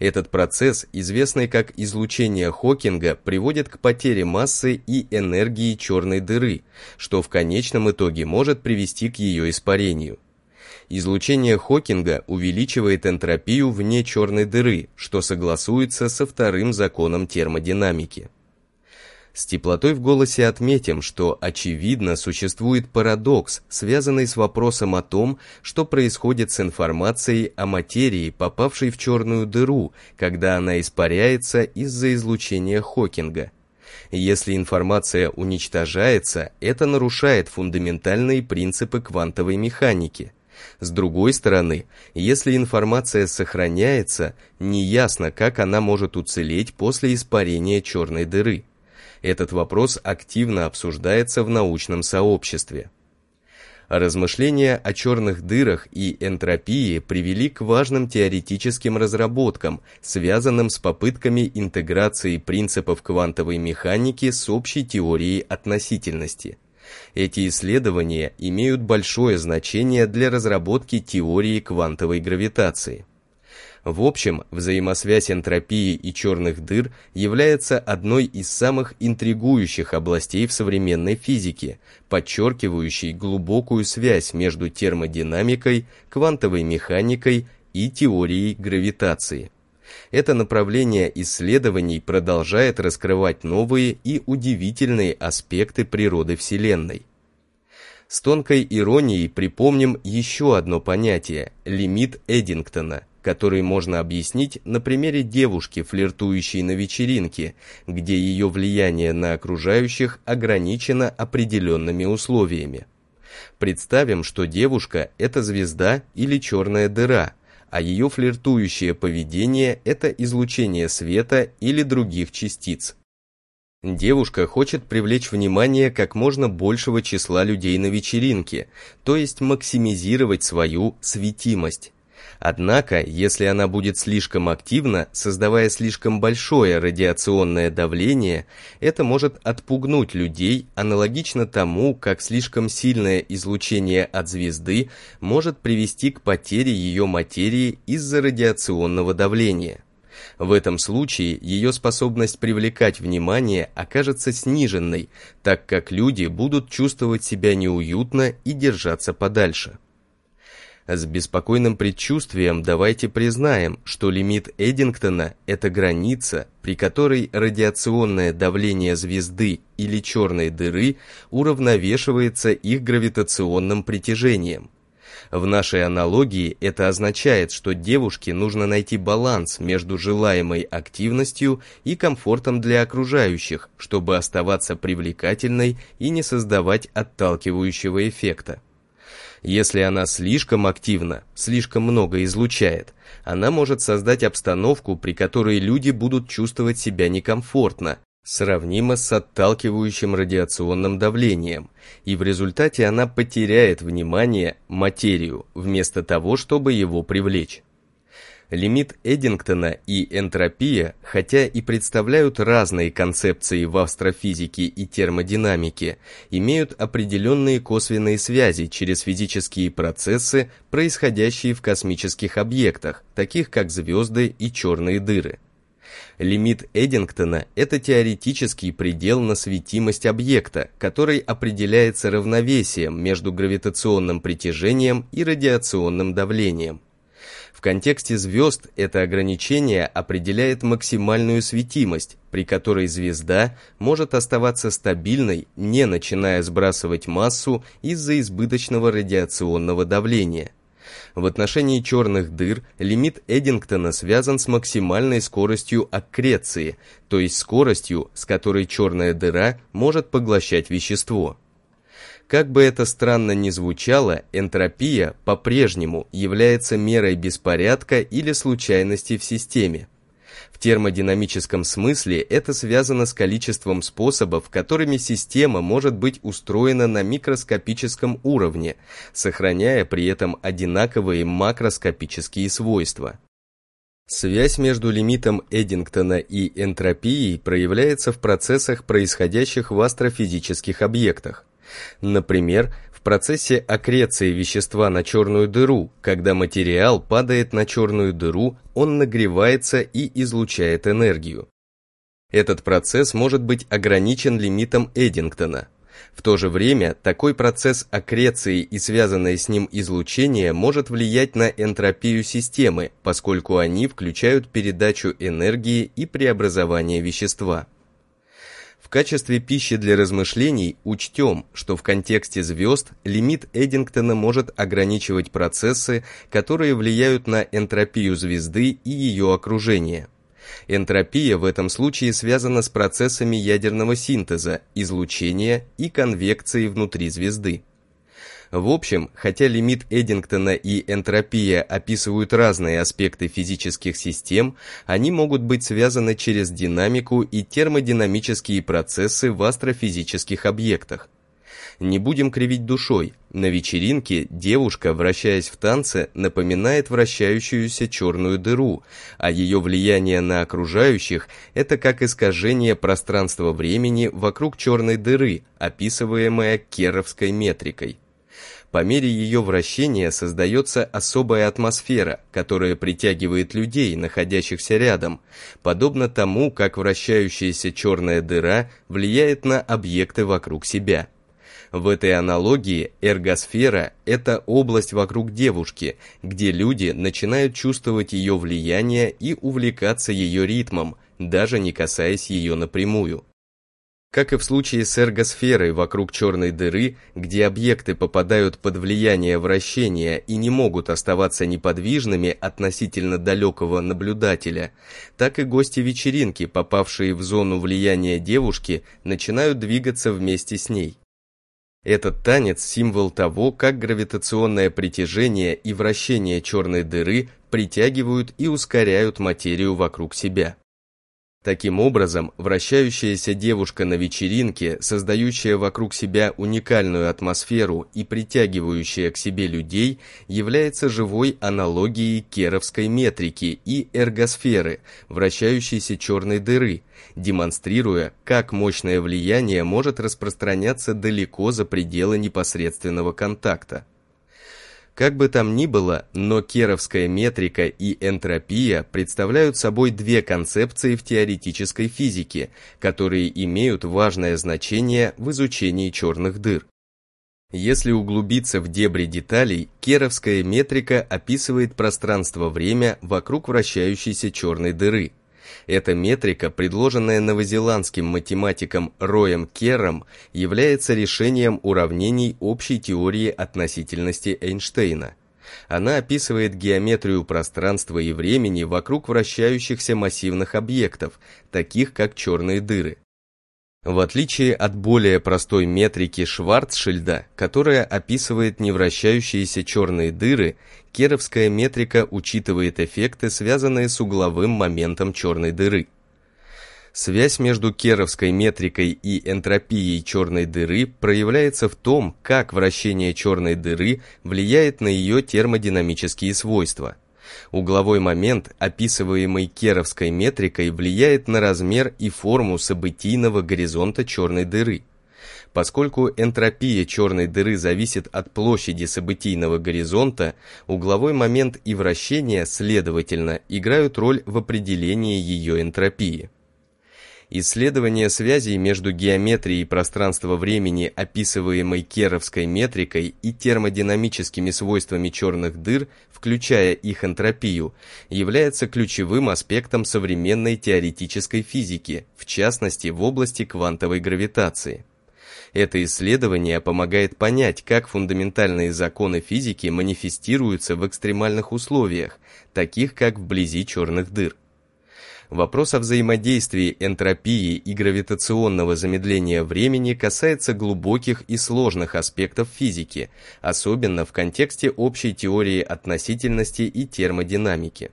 Этот процесс, известный как излучение Хокинга, приводит к потере массы и энергии черной дыры, что в конечном итоге может привести к ее испарению. Излучение Хокинга увеличивает энтропию вне черной дыры, что согласуется со вторым законом термодинамики. С теплотой в голосе отметим, что, очевидно, существует парадокс, связанный с вопросом о том, что происходит с информацией о материи, попавшей в черную дыру, когда она испаряется из-за излучения Хокинга. Если информация уничтожается, это нарушает фундаментальные принципы квантовой механики – с другой стороны, если информация сохраняется, неясно, как она может уцелеть после испарения черной дыры этот вопрос активно обсуждается в научном сообществе. Размышления о черных дырах и энтропии привели к важным теоретическим разработкам, связанным с попытками интеграции принципов квантовой механики с общей теорией относительности. Эти исследования имеют большое значение для разработки теории квантовой гравитации. В общем, взаимосвязь энтропии и черных дыр является одной из самых интригующих областей в современной физике, подчеркивающей глубокую связь между термодинамикой, квантовой механикой и теорией гравитации. Это направление исследований продолжает раскрывать новые и удивительные аспекты природы Вселенной. С тонкой иронией припомним еще одно понятие – лимит Эдингтона, который можно объяснить на примере девушки, флиртующей на вечеринке, где ее влияние на окружающих ограничено определенными условиями. Представим, что девушка – это звезда или черная дыра, а ее флиртующее поведение – это излучение света или других частиц. Девушка хочет привлечь внимание как можно большего числа людей на вечеринке, то есть максимизировать свою светимость. Однако, если она будет слишком активна, создавая слишком большое радиационное давление, это может отпугнуть людей, аналогично тому, как слишком сильное излучение от звезды может привести к потере ее материи из-за радиационного давления. В этом случае ее способность привлекать внимание окажется сниженной, так как люди будут чувствовать себя неуютно и держаться подальше. С беспокойным предчувствием давайте признаем, что лимит Эдингтона – это граница, при которой радиационное давление звезды или черной дыры уравновешивается их гравитационным притяжением. В нашей аналогии это означает, что девушке нужно найти баланс между желаемой активностью и комфортом для окружающих, чтобы оставаться привлекательной и не создавать отталкивающего эффекта. Если она слишком активна, слишком много излучает, она может создать обстановку, при которой люди будут чувствовать себя некомфортно, сравнимо с отталкивающим радиационным давлением, и в результате она потеряет внимание, материю, вместо того, чтобы его привлечь лимит Эддингтона и энтропия, хотя и представляют разные концепции в астрофизике и термодинамике, имеют определенные косвенные связи через физические процессы, происходящие в космических объектах, таких как звезды и черные дыры. Лимит Эддингтона – это теоретический предел на светимость объекта, который определяется равновесием между гравитационным притяжением и радиационным давлением. В контексте звезд это ограничение определяет максимальную светимость, при которой звезда может оставаться стабильной, не начиная сбрасывать массу из-за избыточного радиационного давления. В отношении черных дыр лимит Эддингтона связан с максимальной скоростью аккреции, то есть скоростью, с которой черная дыра может поглощать вещество. Как бы это странно ни звучало, энтропия по-прежнему является мерой беспорядка или случайности в системе. В термодинамическом смысле это связано с количеством способов, которыми система может быть устроена на микроскопическом уровне, сохраняя при этом одинаковые макроскопические свойства. Связь между лимитом Эдингтона и энтропией проявляется в процессах, происходящих в астрофизических объектах. Например, в процессе аккреции вещества на черную дыру, когда материал падает на черную дыру, он нагревается и излучает энергию. Этот процесс может быть ограничен лимитом Эдингтона. В то же время такой процесс аккреции и связанное с ним излучение может влиять на энтропию системы, поскольку они включают передачу энергии и преобразование вещества. В качестве пищи для размышлений учтем, что в контексте звезд лимит Эдингтона может ограничивать процессы, которые влияют на энтропию звезды и ее окружение. Энтропия в этом случае связана с процессами ядерного синтеза, излучения и конвекции внутри звезды. В общем, хотя лимит Эдингтона и энтропия описывают разные аспекты физических систем, они могут быть связаны через динамику и термодинамические процессы в астрофизических объектах. Не будем кривить душой, на вечеринке девушка, вращаясь в танце, напоминает вращающуюся черную дыру, а ее влияние на окружающих – это как искажение пространства-времени вокруг черной дыры, описываемое керовской метрикой. По мере ее вращения создается особая атмосфера, которая притягивает людей, находящихся рядом, подобно тому, как вращающаяся черная дыра влияет на объекты вокруг себя. В этой аналогии эргосфера – это область вокруг девушки, где люди начинают чувствовать ее влияние и увлекаться ее ритмом, даже не касаясь ее напрямую. Как и в случае с эргосферой вокруг черной дыры, где объекты попадают под влияние вращения и не могут оставаться неподвижными относительно далекого наблюдателя, так и гости вечеринки, попавшие в зону влияния девушки, начинают двигаться вместе с ней. Этот танец – символ того, как гравитационное притяжение и вращение черной дыры притягивают и ускоряют материю вокруг себя. Таким образом, вращающаяся девушка на вечеринке, создающая вокруг себя уникальную атмосферу и притягивающая к себе людей, является живой аналогией керовской метрики и эргосферы, вращающейся черной дыры, демонстрируя, как мощное влияние может распространяться далеко за пределы непосредственного контакта. Как бы там ни было, но керовская метрика и энтропия представляют собой две концепции в теоретической физике, которые имеют важное значение в изучении черных дыр. Если углубиться в дебри деталей, керовская метрика описывает пространство-время вокруг вращающейся черной дыры – эта метрика, предложенная новозеландским математиком Роем Керром, является решением уравнений общей теории относительности Эйнштейна. Она описывает геометрию пространства и времени вокруг вращающихся массивных объектов, таких как черные дыры. В отличие от более простой метрики Шварцшильда, которая описывает невращающиеся черные дыры, керовская метрика учитывает эффекты, связанные с угловым моментом черной дыры. Связь между керовской метрикой и энтропией черной дыры проявляется в том, как вращение черной дыры влияет на ее термодинамические свойства – Угловой момент, описываемый керовской метрикой, влияет на размер и форму событийного горизонта черной дыры. Поскольку энтропия черной дыры зависит от площади событийного горизонта, угловой момент и вращение, следовательно, играют роль в определении ее энтропии. Исследование связей между геометрией пространства-времени, описываемой керовской метрикой, и термодинамическими свойствами черных дыр, включая их энтропию, является ключевым аспектом современной теоретической физики, в частности в области квантовой гравитации. Это исследование помогает понять, как фундаментальные законы физики манифестируются в экстремальных условиях, таких как вблизи черных дыр. Вопрос о взаимодействии энтропии и гравитационного замедления времени касается глубоких и сложных аспектов физики, особенно в контексте общей теории относительности и термодинамики.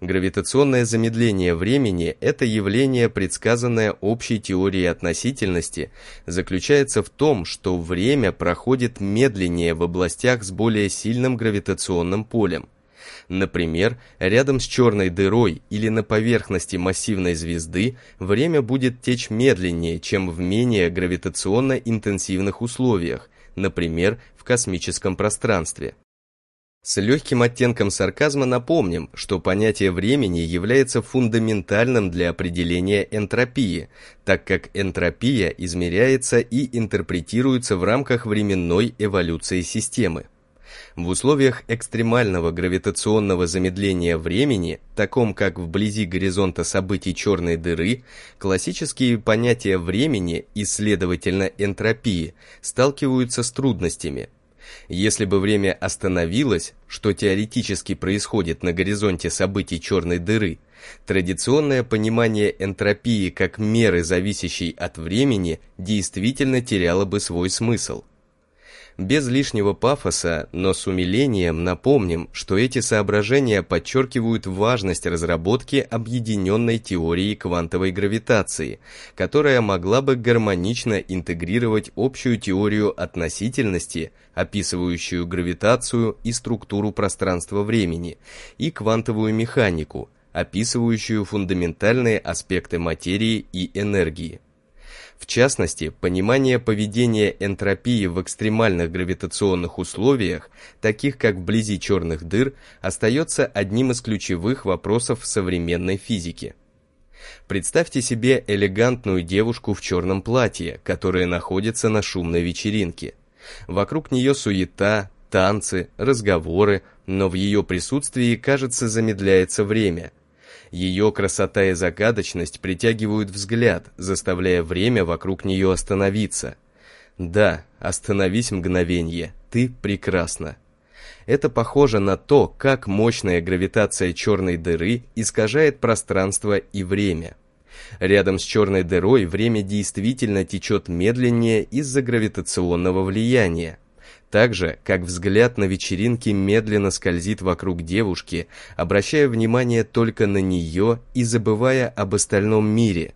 Гравитационное замедление времени – это явление, предсказанное общей теорией относительности, заключается в том, что время проходит медленнее в областях с более сильным гравитационным полем – Например, рядом с черной дырой или на поверхности массивной звезды время будет течь медленнее, чем в менее гравитационно интенсивных условиях, например, в космическом пространстве. С легким оттенком сарказма напомним, что понятие времени является фундаментальным для определения энтропии, так как энтропия измеряется и интерпретируется в рамках временной эволюции системы. В условиях экстремального гравитационного замедления времени, таком как вблизи горизонта событий черной дыры, классические понятия времени и, следовательно, энтропии сталкиваются с трудностями. Если бы время остановилось, что теоретически происходит на горизонте событий черной дыры, традиционное понимание энтропии как меры, зависящей от времени, действительно теряло бы свой смысл – без лишнего пафоса, но с умилением напомним, что эти соображения подчеркивают важность разработки объединенной теории квантовой гравитации, которая могла бы гармонично интегрировать общую теорию относительности, описывающую гравитацию и структуру пространства-времени, и квантовую механику, описывающую фундаментальные аспекты материи и энергии. В частности, понимание поведения энтропии в экстремальных гравитационных условиях, таких как вблизи черных дыр, остается одним из ключевых вопросов современной физики. Представьте себе элегантную девушку в черном платье, которая находится на шумной вечеринке. Вокруг нее суета, танцы, разговоры, но в ее присутствии, кажется, замедляется время – ее красота и загадочность притягивают взгляд, заставляя время вокруг нее остановиться. Да, остановись мгновенье, ты прекрасна. Это похоже на то, как мощная гравитация черной дыры искажает пространство и время. Рядом с черной дырой время действительно течет медленнее из-за гравитационного влияния, так же, как взгляд на вечеринке медленно скользит вокруг девушки, обращая внимание только на нее и забывая об остальном мире,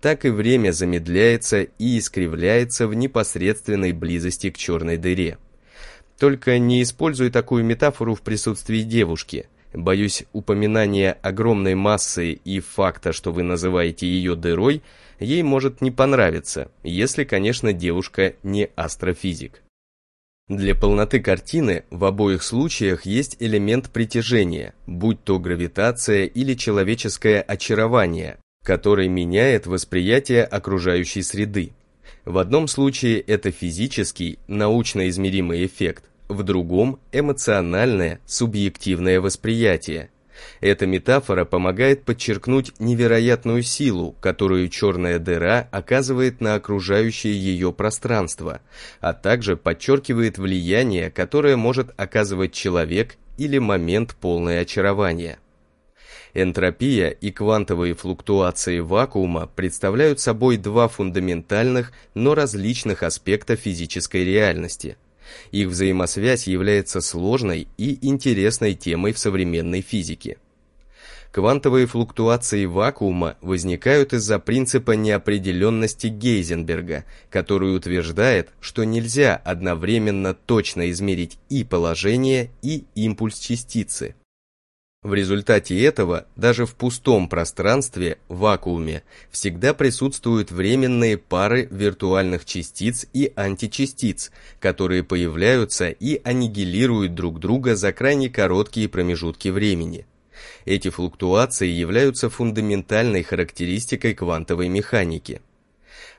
так и время замедляется и искривляется в непосредственной близости к черной дыре. Только не используй такую метафору в присутствии девушки. Боюсь, упоминание огромной массы и факта, что вы называете ее дырой, ей может не понравиться, если, конечно, девушка не астрофизик. Для полноты картины в обоих случаях есть элемент притяжения, будь то гравитация или человеческое очарование, который меняет восприятие окружающей среды. В одном случае это физический, научно измеримый эффект, в другом – эмоциональное, субъективное восприятие – эта метафора помогает подчеркнуть невероятную силу, которую черная дыра оказывает на окружающее ее пространство, а также подчеркивает влияние, которое может оказывать человек или момент полное очарования. Энтропия и квантовые флуктуации вакуума представляют собой два фундаментальных, но различных аспекта физической реальности – их взаимосвязь является сложной и интересной темой в современной физике. Квантовые флуктуации вакуума возникают из-за принципа неопределенности Гейзенберга, который утверждает, что нельзя одновременно точно измерить и положение, и импульс частицы. В результате этого даже в пустом пространстве, вакууме, всегда присутствуют временные пары виртуальных частиц и античастиц, которые появляются и аннигилируют друг друга за крайне короткие промежутки времени. Эти флуктуации являются фундаментальной характеристикой квантовой механики.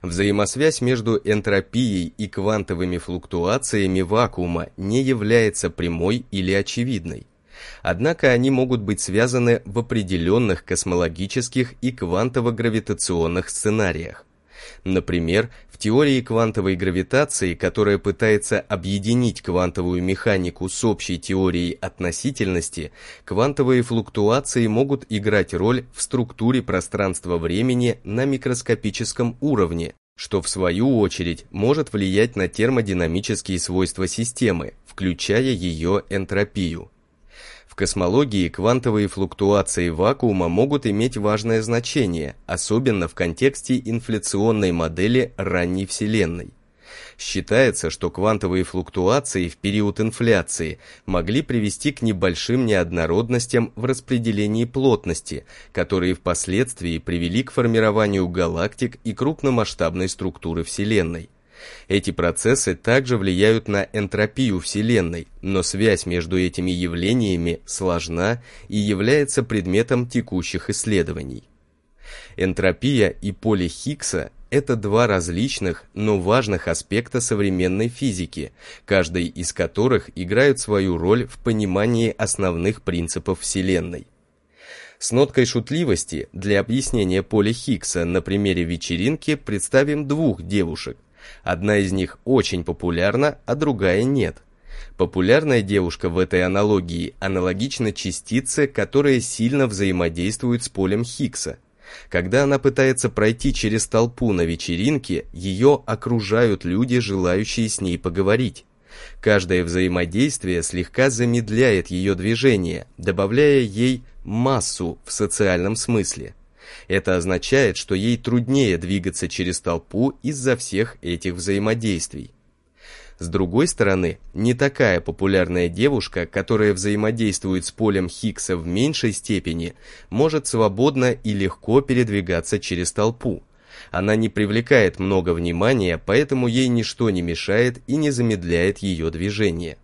Взаимосвязь между энтропией и квантовыми флуктуациями вакуума не является прямой или очевидной. Однако они могут быть связаны в определенных космологических и квантово-гравитационных сценариях. Например, в теории квантовой гравитации, которая пытается объединить квантовую механику с общей теорией относительности, квантовые флуктуации могут играть роль в структуре пространства-времени на микроскопическом уровне, что в свою очередь может влиять на термодинамические свойства системы, включая ее энтропию космологии квантовые флуктуации вакуума могут иметь важное значение, особенно в контексте инфляционной модели ранней Вселенной. Считается, что квантовые флуктуации в период инфляции могли привести к небольшим неоднородностям в распределении плотности, которые впоследствии привели к формированию галактик и крупномасштабной структуры Вселенной. Эти процессы также влияют на энтропию Вселенной, но связь между этими явлениями сложна и является предметом текущих исследований. Энтропия и поле Хиггса – это два различных, но важных аспекта современной физики, каждый из которых играет свою роль в понимании основных принципов Вселенной. С ноткой шутливости для объяснения поля Хиггса на примере вечеринки представим двух девушек, Одна из них очень популярна, а другая нет. Популярная девушка в этой аналогии аналогична частице, которая сильно взаимодействует с полем Хиггса. Когда она пытается пройти через толпу на вечеринке, ее окружают люди, желающие с ней поговорить. Каждое взаимодействие слегка замедляет ее движение, добавляя ей массу в социальном смысле. Это означает, что ей труднее двигаться через толпу из-за всех этих взаимодействий. С другой стороны, не такая популярная девушка, которая взаимодействует с полем Хиггса в меньшей степени, может свободно и легко передвигаться через толпу. Она не привлекает много внимания, поэтому ей ничто не мешает и не замедляет ее движение.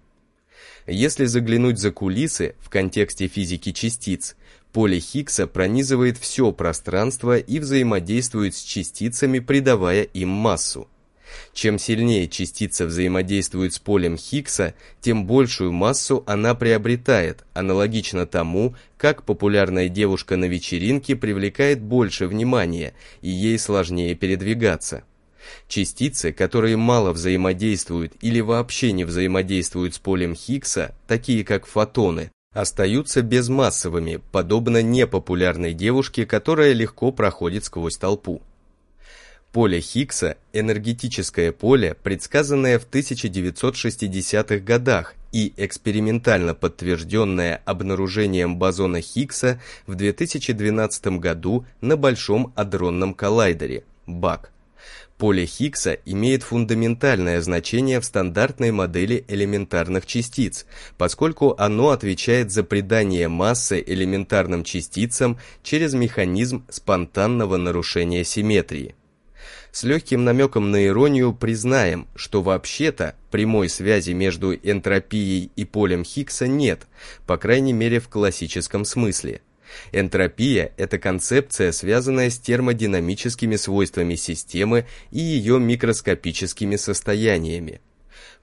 Если заглянуть за кулисы в контексте физики частиц – Поле Хиггса пронизывает все пространство и взаимодействует с частицами, придавая им массу. Чем сильнее частица взаимодействует с полем Хиггса, тем большую массу она приобретает, аналогично тому, как популярная девушка на вечеринке привлекает больше внимания, и ей сложнее передвигаться. Частицы, которые мало взаимодействуют или вообще не взаимодействуют с полем Хиггса, такие как фотоны, остаются безмассовыми, подобно непопулярной девушке, которая легко проходит сквозь толпу. Поле Хиггса – энергетическое поле, предсказанное в 1960-х годах и экспериментально подтвержденное обнаружением бозона Хиггса в 2012 году на Большом адронном коллайдере – БАК. Поле Хиггса имеет фундаментальное значение в стандартной модели элементарных частиц, поскольку оно отвечает за придание массы элементарным частицам через механизм спонтанного нарушения симметрии. С легким намеком на иронию признаем, что вообще-то прямой связи между энтропией и полем Хиггса нет, по крайней мере в классическом смысле – Энтропия – это концепция, связанная с термодинамическими свойствами системы и ее микроскопическими состояниями.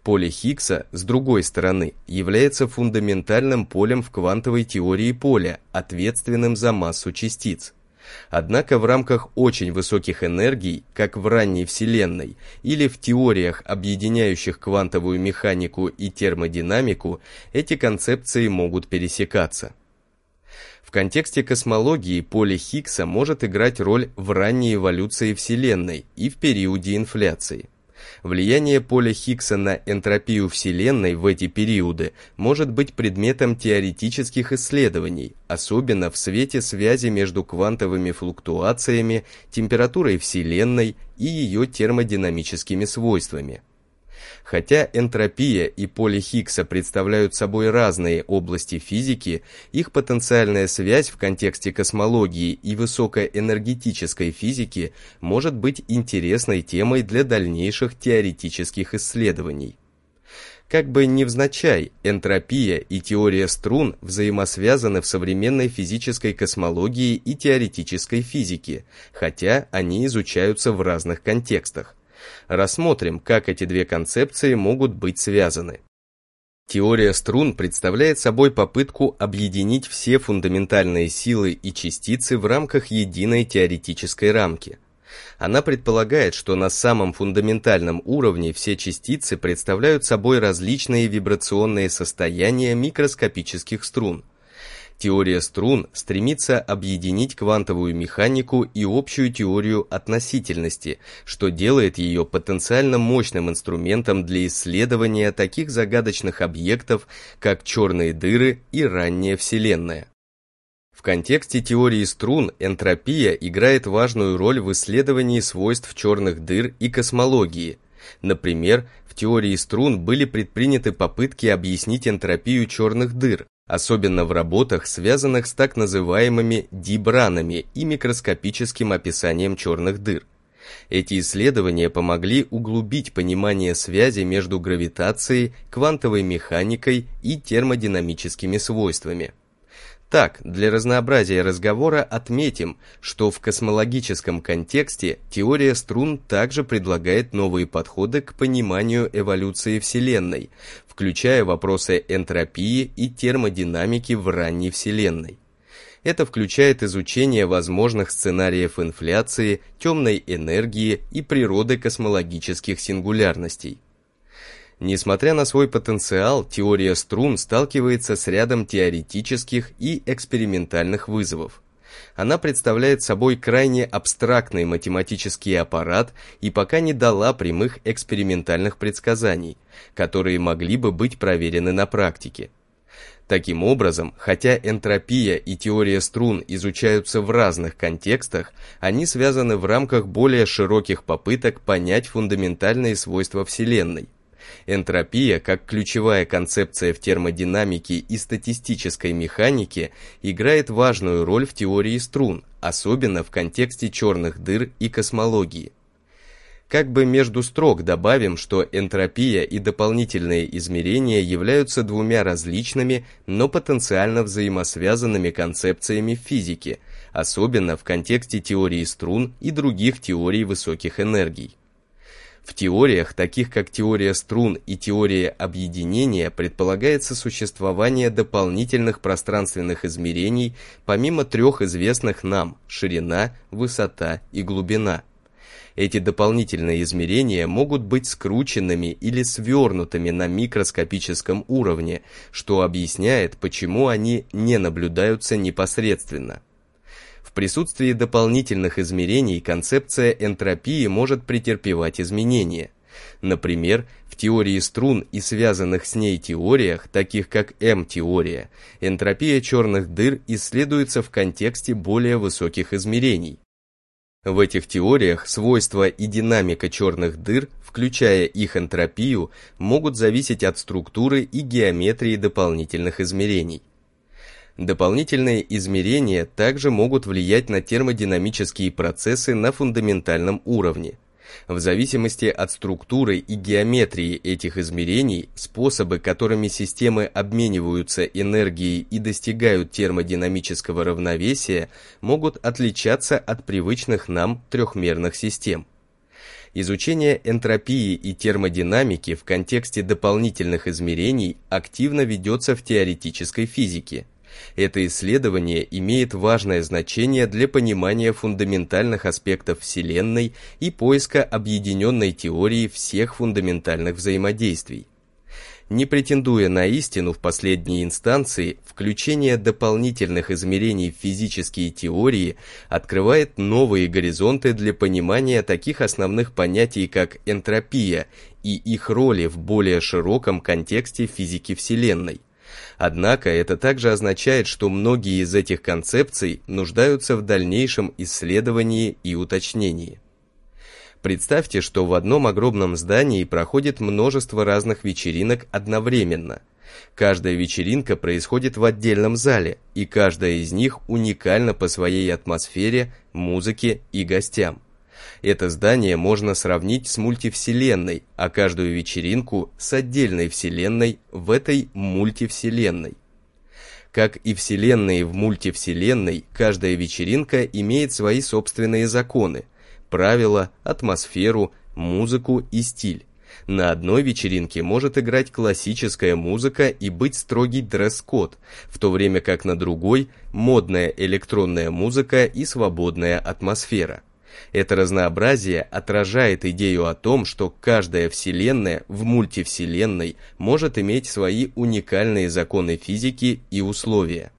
Поле Хиггса, с другой стороны, является фундаментальным полем в квантовой теории поля, ответственным за массу частиц. Однако в рамках очень высоких энергий, как в ранней Вселенной, или в теориях, объединяющих квантовую механику и термодинамику, эти концепции могут пересекаться контексте космологии поле Хиггса может играть роль в ранней эволюции Вселенной и в периоде инфляции. Влияние поля Хиггса на энтропию Вселенной в эти периоды может быть предметом теоретических исследований, особенно в свете связи между квантовыми флуктуациями, температурой Вселенной и ее термодинамическими свойствами. Хотя энтропия и поле Хиггса представляют собой разные области физики, их потенциальная связь в контексте космологии и высокоэнергетической физики может быть интересной темой для дальнейших теоретических исследований. Как бы невзначай, энтропия и теория струн взаимосвязаны в современной физической космологии и теоретической физике, хотя они изучаются в разных контекстах рассмотрим, как эти две концепции могут быть связаны. Теория струн представляет собой попытку объединить все фундаментальные силы и частицы в рамках единой теоретической рамки. Она предполагает, что на самом фундаментальном уровне все частицы представляют собой различные вибрационные состояния микроскопических струн, Теория струн стремится объединить квантовую механику и общую теорию относительности, что делает ее потенциально мощным инструментом для исследования таких загадочных объектов, как черные дыры и ранняя Вселенная. В контексте теории струн энтропия играет важную роль в исследовании свойств черных дыр и космологии. Например, в теории струн были предприняты попытки объяснить энтропию черных дыр, особенно в работах, связанных с так называемыми дибранами и микроскопическим описанием черных дыр. Эти исследования помогли углубить понимание связи между гравитацией, квантовой механикой и термодинамическими свойствами. Так, для разнообразия разговора отметим, что в космологическом контексте теория струн также предлагает новые подходы к пониманию эволюции Вселенной, включая вопросы энтропии и термодинамики в ранней Вселенной. Это включает изучение возможных сценариев инфляции, темной энергии и природы космологических сингулярностей. Несмотря на свой потенциал, теория струн сталкивается с рядом теоретических и экспериментальных вызовов. Она представляет собой крайне абстрактный математический аппарат и пока не дала прямых экспериментальных предсказаний, которые могли бы быть проверены на практике. Таким образом, хотя энтропия и теория струн изучаются в разных контекстах, они связаны в рамках более широких попыток понять фундаментальные свойства Вселенной – Энтропия, как ключевая концепция в термодинамике и статистической механике, играет важную роль в теории струн, особенно в контексте черных дыр и космологии. Как бы между строк добавим, что энтропия и дополнительные измерения являются двумя различными, но потенциально взаимосвязанными концепциями физики, особенно в контексте теории струн и других теорий высоких энергий. В теориях, таких как теория струн и теория объединения, предполагается существование дополнительных пространственных измерений, помимо трех известных нам – ширина, высота и глубина. Эти дополнительные измерения могут быть скрученными или свернутыми на микроскопическом уровне, что объясняет, почему они не наблюдаются непосредственно. В присутствии дополнительных измерений концепция энтропии может претерпевать изменения. Например, в теории струн и связанных с ней теориях, таких как М-теория, энтропия черных дыр исследуется в контексте более высоких измерений. В этих теориях свойства и динамика черных дыр, включая их энтропию, могут зависеть от структуры и геометрии дополнительных измерений. Дополнительные измерения также могут влиять на термодинамические процессы на фундаментальном уровне. В зависимости от структуры и геометрии этих измерений, способы, которыми системы обмениваются энергией и достигают термодинамического равновесия, могут отличаться от привычных нам трехмерных систем. Изучение энтропии и термодинамики в контексте дополнительных измерений активно ведется в теоретической физике – это исследование имеет важное значение для понимания фундаментальных аспектов Вселенной и поиска объединенной теории всех фундаментальных взаимодействий. Не претендуя на истину в последней инстанции, включение дополнительных измерений в физические теории открывает новые горизонты для понимания таких основных понятий, как энтропия и их роли в более широком контексте физики Вселенной. Однако это также означает, что многие из этих концепций нуждаются в дальнейшем исследовании и уточнении. Представьте, что в одном огромном здании проходит множество разных вечеринок одновременно. Каждая вечеринка происходит в отдельном зале, и каждая из них уникальна по своей атмосфере, музыке и гостям. Это здание можно сравнить с мультивселенной, а каждую вечеринку с отдельной вселенной в этой мультивселенной. Как и вселенные в мультивселенной, каждая вечеринка имеет свои собственные законы, правила, атмосферу, музыку и стиль. На одной вечеринке может играть классическая музыка и быть строгий дресс-код, в то время как на другой – модная электронная музыка и свободная атмосфера. Это разнообразие отражает идею о том, что каждая вселенная в мультивселенной может иметь свои уникальные законы физики и условия.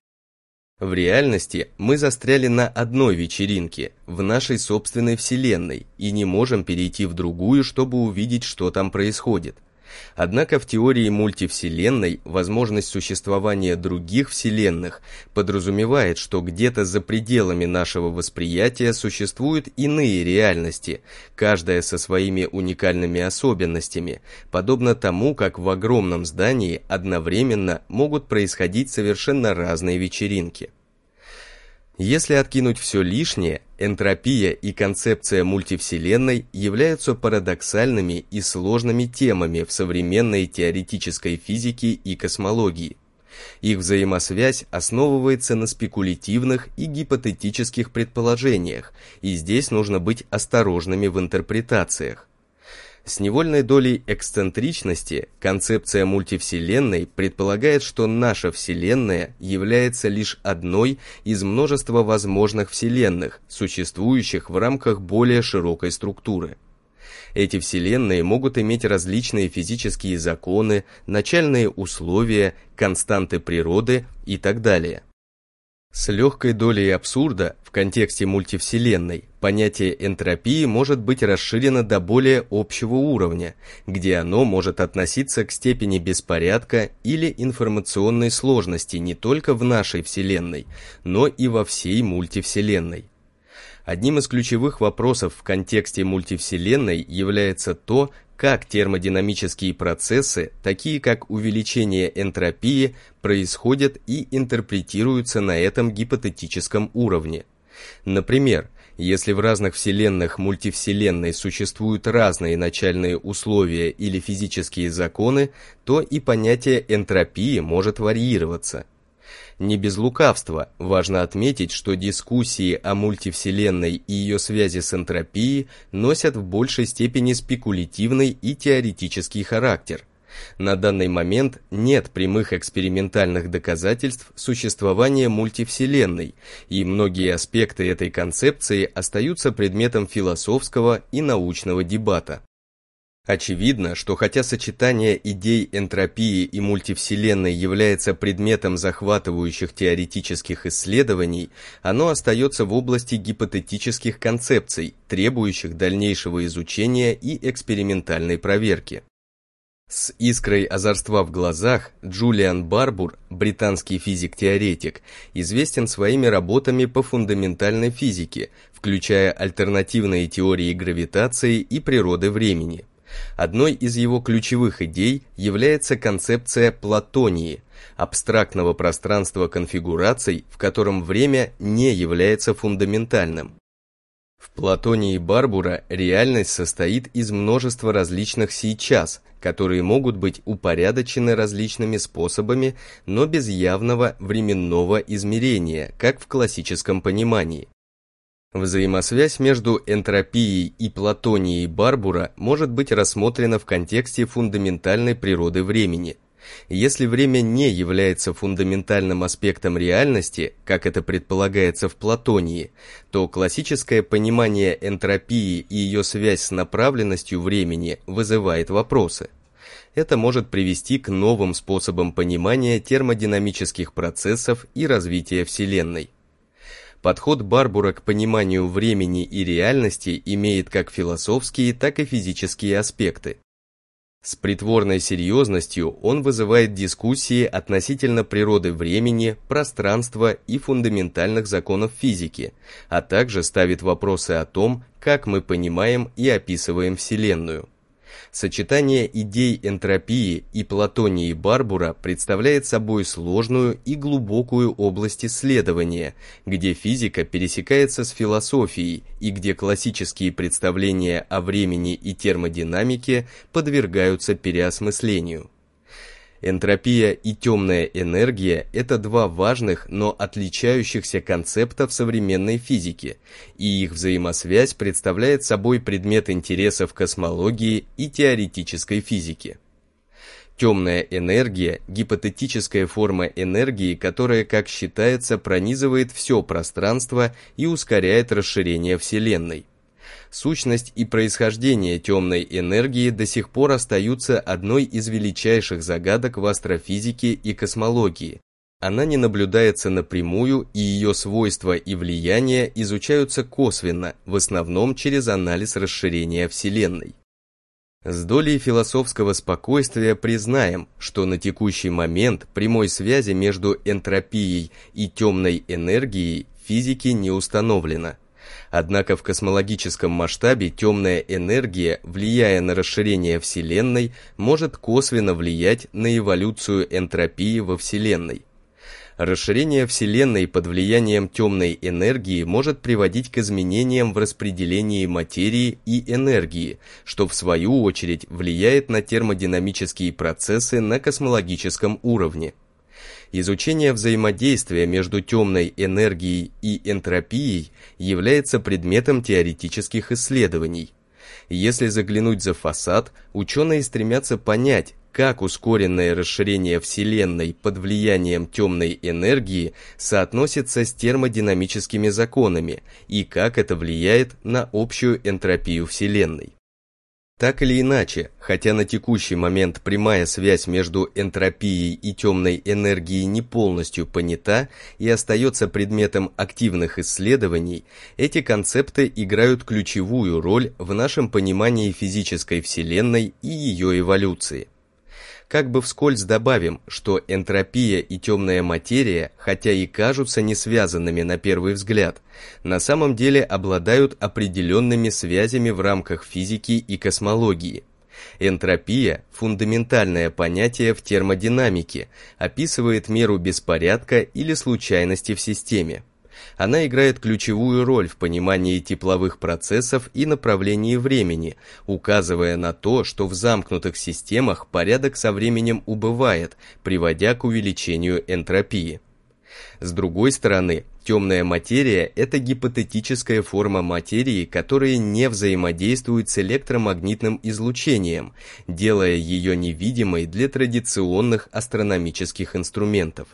В реальности мы застряли на одной вечеринке, в нашей собственной вселенной, и не можем перейти в другую, чтобы увидеть, что там происходит – Однако в теории мультивселенной возможность существования других вселенных подразумевает, что где-то за пределами нашего восприятия существуют иные реальности, каждая со своими уникальными особенностями, подобно тому, как в огромном здании одновременно могут происходить совершенно разные вечеринки. Если откинуть все лишнее, энтропия и концепция мультивселенной являются парадоксальными и сложными темами в современной теоретической физике и космологии. Их взаимосвязь основывается на спекулятивных и гипотетических предположениях, и здесь нужно быть осторожными в интерпретациях. С невольной долей эксцентричности концепция мультивселенной предполагает, что наша Вселенная является лишь одной из множества возможных Вселенных, существующих в рамках более широкой структуры. Эти Вселенные могут иметь различные физические законы, начальные условия, константы природы и так далее. С легкой долей абсурда в контексте мультивселенной понятие энтропии может быть расширено до более общего уровня, где оно может относиться к степени беспорядка или информационной сложности не только в нашей Вселенной, но и во всей мультивселенной. Одним из ключевых вопросов в контексте мультивселенной является то, как термодинамические процессы, такие как увеличение энтропии, происходят и интерпретируются на этом гипотетическом уровне. Например, если в разных вселенных мультивселенной существуют разные начальные условия или физические законы, то и понятие энтропии может варьироваться – не без лукавства, важно отметить, что дискуссии о мультивселенной и ее связи с энтропией носят в большей степени спекулятивный и теоретический характер. На данный момент нет прямых экспериментальных доказательств существования мультивселенной, и многие аспекты этой концепции остаются предметом философского и научного дебата. Очевидно, что хотя сочетание идей энтропии и мультивселенной является предметом захватывающих теоретических исследований, оно остается в области гипотетических концепций, требующих дальнейшего изучения и экспериментальной проверки. С искрой озорства в глазах Джулиан Барбур, британский физик-теоретик, известен своими работами по фундаментальной физике, включая альтернативные теории гравитации и природы времени – Одной из его ключевых идей является концепция платонии – абстрактного пространства конфигураций, в котором время не является фундаментальным. В платонии Барбура реальность состоит из множества различных сейчас, которые могут быть упорядочены различными способами, но без явного временного измерения, как в классическом понимании. Взаимосвязь между энтропией и платонией Барбура может быть рассмотрена в контексте фундаментальной природы времени. Если время не является фундаментальным аспектом реальности, как это предполагается в Платонии, то классическое понимание энтропии и ее связь с направленностью времени вызывает вопросы это может привести к новым способам понимания термодинамических процессов и развития Вселенной. Подход Барбура к пониманию времени и реальности имеет как философские, так и физические аспекты. С притворной серьезностью он вызывает дискуссии относительно природы времени, пространства и фундаментальных законов физики, а также ставит вопросы о том, как мы понимаем и описываем Вселенную. Сочетание идей энтропии и платонии Барбура представляет собой сложную и глубокую область исследования, где физика пересекается с философией и где классические представления о времени и термодинамике подвергаются переосмыслению. Энтропия и темная энергия – это два важных, но отличающихся концепта в современной физике, и их взаимосвязь представляет собой предмет интереса в космологии и теоретической физике. Темная энергия – гипотетическая форма энергии, которая, как считается, пронизывает все пространство и ускоряет расширение Вселенной. Сущность и происхождение темной энергии до сих пор остаются одной из величайших загадок в астрофизике и космологии. Она не наблюдается напрямую, и ее свойства и влияние изучаются косвенно, в основном через анализ расширения Вселенной. С долей философского спокойствия признаем, что на текущий момент прямой связи между энтропией и темной энергией физики не установлено. Однако в космологическом масштабе темная энергия, влияя на расширение Вселенной, может косвенно влиять на эволюцию энтропии во Вселенной. Расширение Вселенной под влиянием темной энергии может приводить к изменениям в распределении материи и энергии, что в свою очередь влияет на термодинамические процессы на космологическом уровне. Изучение взаимодействия между темной энергией и энтропией является предметом теоретических исследований. Если заглянуть за фасад, ученые стремятся понять, как ускоренное расширение Вселенной под влиянием темной энергии соотносится с термодинамическими законами и как это влияет на общую энтропию Вселенной. Так или иначе, хотя на текущий момент прямая связь между энтропией и темной энергией не полностью понята и остается предметом активных исследований, эти концепты играют ключевую роль в нашем понимании физической Вселенной и ее эволюции. Как бы вскользь добавим, что энтропия и темная материя, хотя и кажутся не связанными на первый взгляд, на самом деле обладают определенными связями в рамках физики и космологии. Энтропия – фундаментальное понятие в термодинамике, описывает меру беспорядка или случайности в системе. Она играет ключевую роль в понимании тепловых процессов и направлении времени, указывая на то, что в замкнутых системах порядок со временем убывает, приводя к увеличению энтропии. С другой стороны, темная материя – это гипотетическая форма материи, которая не взаимодействует с электромагнитным излучением, делая ее невидимой для традиционных астрономических инструментов.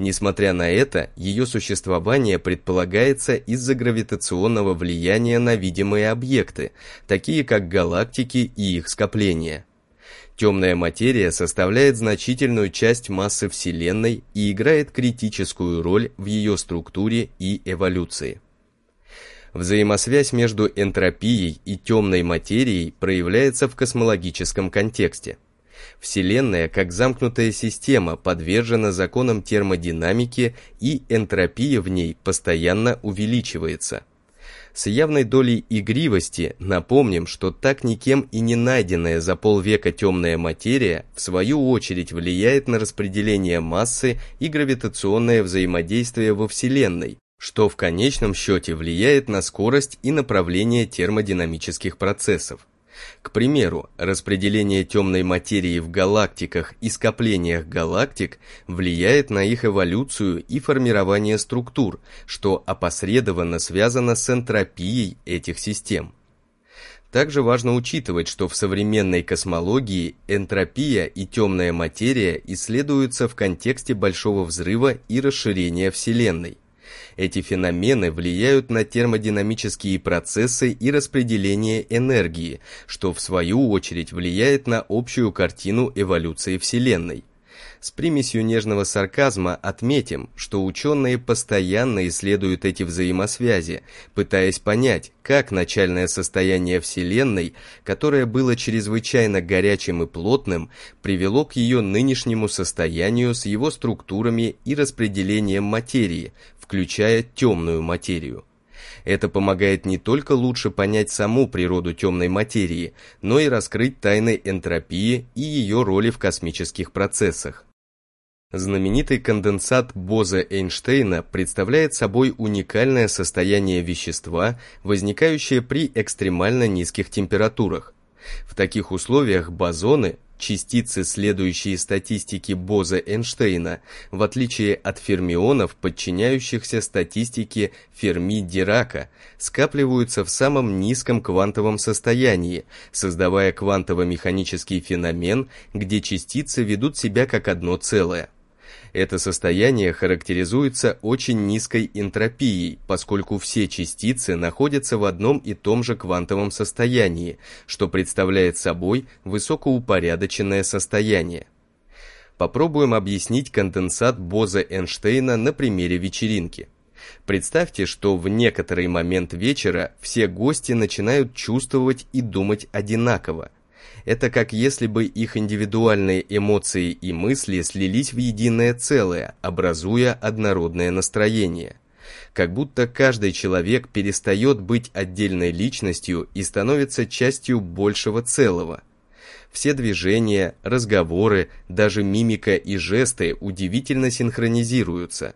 Несмотря на это, ее существование предполагается из-за гравитационного влияния на видимые объекты, такие как галактики и их скопления. Темная материя составляет значительную часть массы Вселенной и играет критическую роль в ее структуре и эволюции. Взаимосвязь между энтропией и темной материей проявляется в космологическом контексте – Вселенная, как замкнутая система, подвержена законам термодинамики и энтропия в ней постоянно увеличивается. С явной долей игривости напомним, что так никем и не найденная за полвека темная материя в свою очередь влияет на распределение массы и гравитационное взаимодействие во Вселенной, что в конечном счете влияет на скорость и направление термодинамических процессов. К примеру, распределение темной материи в галактиках и скоплениях галактик влияет на их эволюцию и формирование структур, что опосредованно связано с энтропией этих систем. Также важно учитывать, что в современной космологии энтропия и темная материя исследуются в контексте Большого Взрыва и расширения Вселенной. Эти феномены влияют на термодинамические процессы и распределение энергии, что в свою очередь влияет на общую картину эволюции Вселенной. С примесью нежного сарказма отметим, что ученые постоянно исследуют эти взаимосвязи, пытаясь понять, как начальное состояние Вселенной, которое было чрезвычайно горячим и плотным, привело к ее нынешнему состоянию с его структурами и распределением материи, включая темную материю. Это помогает не только лучше понять саму природу темной материи, но и раскрыть тайны энтропии и ее роли в космических процессах. Знаменитый конденсат Боза-Эйнштейна представляет собой уникальное состояние вещества, возникающее при экстремально низких температурах. В таких условиях бозоны, частицы, следующие статистике Боза-Эйнштейна, в отличие от фермионов, подчиняющихся статистике Ферми-Дирака, скапливаются в самом низком квантовом состоянии, создавая квантово-механический феномен, где частицы ведут себя как одно целое. Это состояние характеризуется очень низкой энтропией, поскольку все частицы находятся в одном и том же квантовом состоянии, что представляет собой высокоупорядоченное состояние. Попробуем объяснить конденсат Боза-Эйнштейна на примере вечеринки. Представьте, что в некоторый момент вечера все гости начинают чувствовать и думать одинаково – это как если бы их индивидуальные эмоции и мысли слились в единое целое, образуя однородное настроение. Как будто каждый человек перестает быть отдельной личностью и становится частью большего целого. Все движения, разговоры, даже мимика и жесты удивительно синхронизируются.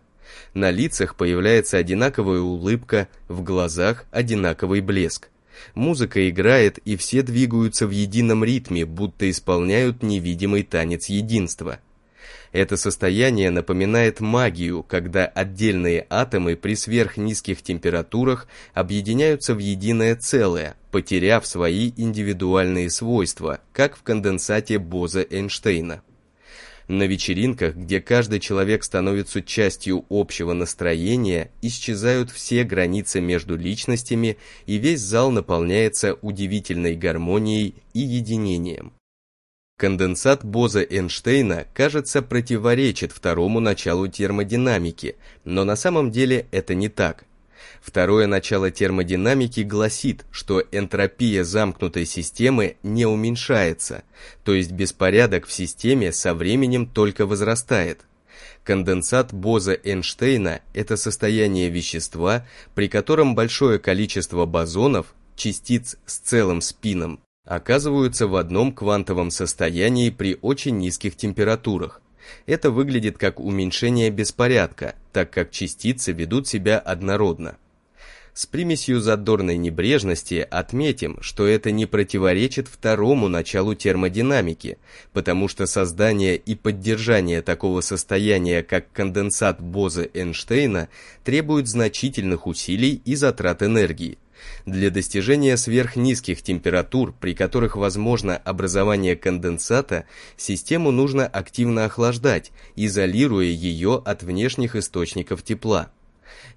На лицах появляется одинаковая улыбка, в глазах одинаковый блеск. Музыка играет, и все двигаются в едином ритме, будто исполняют невидимый танец единства. Это состояние напоминает магию, когда отдельные атомы при сверхнизких температурах объединяются в единое целое, потеряв свои индивидуальные свойства, как в конденсате Боза-Эйнштейна. На вечеринках, где каждый человек становится частью общего настроения, исчезают все границы между личностями, и весь зал наполняется удивительной гармонией и единением. Конденсат Боза-Эйнштейна, кажется, противоречит второму началу термодинамики, но на самом деле это не так – Второе начало термодинамики гласит, что энтропия замкнутой системы не уменьшается, то есть беспорядок в системе со временем только возрастает. Конденсат Боза-Эйнштейна – это состояние вещества, при котором большое количество бозонов, частиц с целым спином, оказываются в одном квантовом состоянии при очень низких температурах. Это выглядит как уменьшение беспорядка, так как частицы ведут себя однородно. С примесью задорной небрежности отметим, что это не противоречит второму началу термодинамики, потому что создание и поддержание такого состояния, как конденсат Боза Эйнштейна, требует значительных усилий и затрат энергии. Для достижения сверхнизких температур, при которых возможно образование конденсата, систему нужно активно охлаждать, изолируя ее от внешних источников тепла.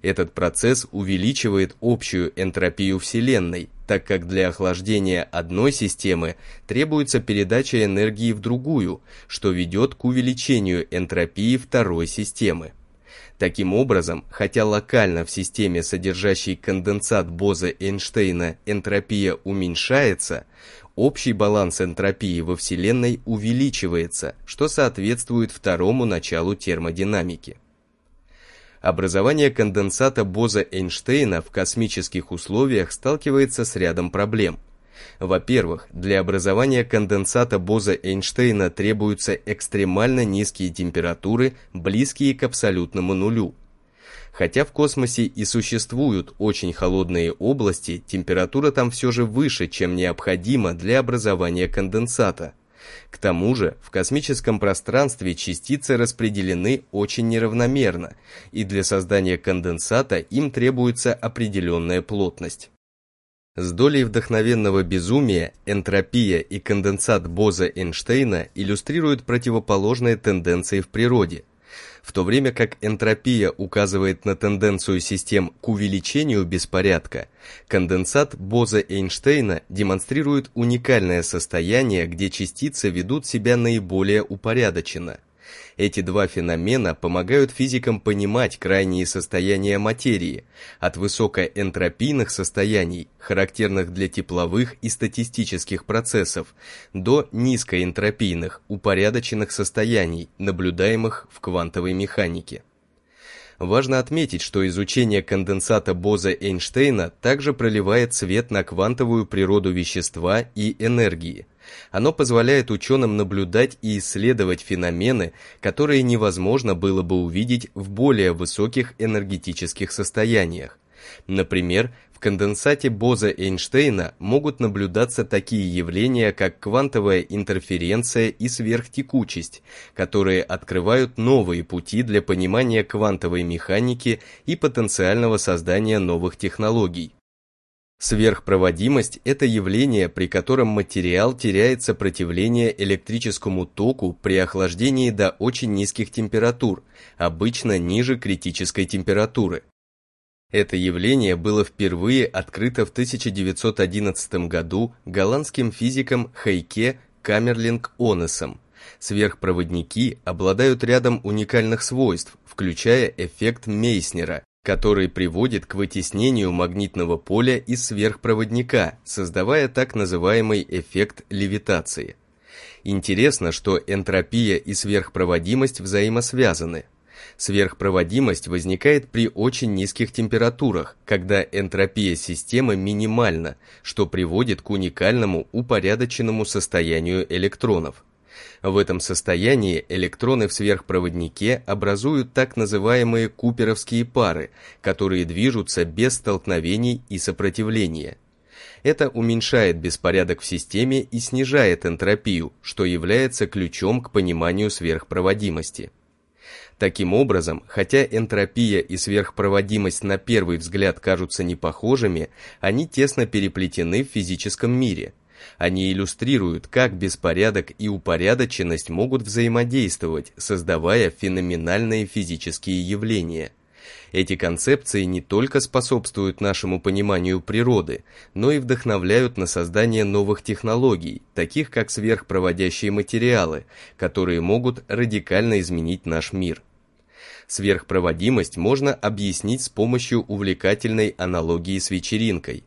Этот процесс увеличивает общую энтропию Вселенной, так как для охлаждения одной системы требуется передача энергии в другую, что ведет к увеличению энтропии второй системы. Таким образом, хотя локально в системе, содержащей конденсат Боза Эйнштейна, энтропия уменьшается, общий баланс энтропии во Вселенной увеличивается, что соответствует второму началу термодинамики образование конденсата Боза-Эйнштейна в космических условиях сталкивается с рядом проблем. Во-первых, для образования конденсата Боза-Эйнштейна требуются экстремально низкие температуры, близкие к абсолютному нулю. Хотя в космосе и существуют очень холодные области, температура там все же выше, чем необходимо для образования конденсата – к тому же, в космическом пространстве частицы распределены очень неравномерно, и для создания конденсата им требуется определенная плотность. С долей вдохновенного безумия энтропия и конденсат Боза-Эйнштейна иллюстрируют противоположные тенденции в природе – в то время как энтропия указывает на тенденцию систем к увеличению беспорядка, конденсат Боза-Эйнштейна демонстрирует уникальное состояние, где частицы ведут себя наиболее упорядоченно – эти два феномена помогают физикам понимать крайние состояния материи, от высокоэнтропийных состояний, характерных для тепловых и статистических процессов, до низкоэнтропийных, упорядоченных состояний, наблюдаемых в квантовой механике. Важно отметить, что изучение конденсата Боза-Эйнштейна также проливает свет на квантовую природу вещества и энергии – оно позволяет ученым наблюдать и исследовать феномены, которые невозможно было бы увидеть в более высоких энергетических состояниях. Например, в конденсате Боза-Эйнштейна могут наблюдаться такие явления, как квантовая интерференция и сверхтекучесть, которые открывают новые пути для понимания квантовой механики и потенциального создания новых технологий. Сверхпроводимость – это явление, при котором материал теряет сопротивление электрическому току при охлаждении до очень низких температур, обычно ниже критической температуры. Это явление было впервые открыто в 1911 году голландским физиком Хейке Камерлинг Онесом. Сверхпроводники обладают рядом уникальных свойств, включая эффект Мейснера, который приводит к вытеснению магнитного поля из сверхпроводника, создавая так называемый эффект левитации. Интересно, что энтропия и сверхпроводимость взаимосвязаны. Сверхпроводимость возникает при очень низких температурах, когда энтропия системы минимальна, что приводит к уникальному упорядоченному состоянию электронов – в этом состоянии электроны в сверхпроводнике образуют так называемые куперовские пары, которые движутся без столкновений и сопротивления. Это уменьшает беспорядок в системе и снижает энтропию, что является ключом к пониманию сверхпроводимости. Таким образом, хотя энтропия и сверхпроводимость на первый взгляд кажутся непохожими, они тесно переплетены в физическом мире – они иллюстрируют, как беспорядок и упорядоченность могут взаимодействовать, создавая феноменальные физические явления. Эти концепции не только способствуют нашему пониманию природы, но и вдохновляют на создание новых технологий, таких как сверхпроводящие материалы, которые могут радикально изменить наш мир. Сверхпроводимость можно объяснить с помощью увлекательной аналогии с вечеринкой.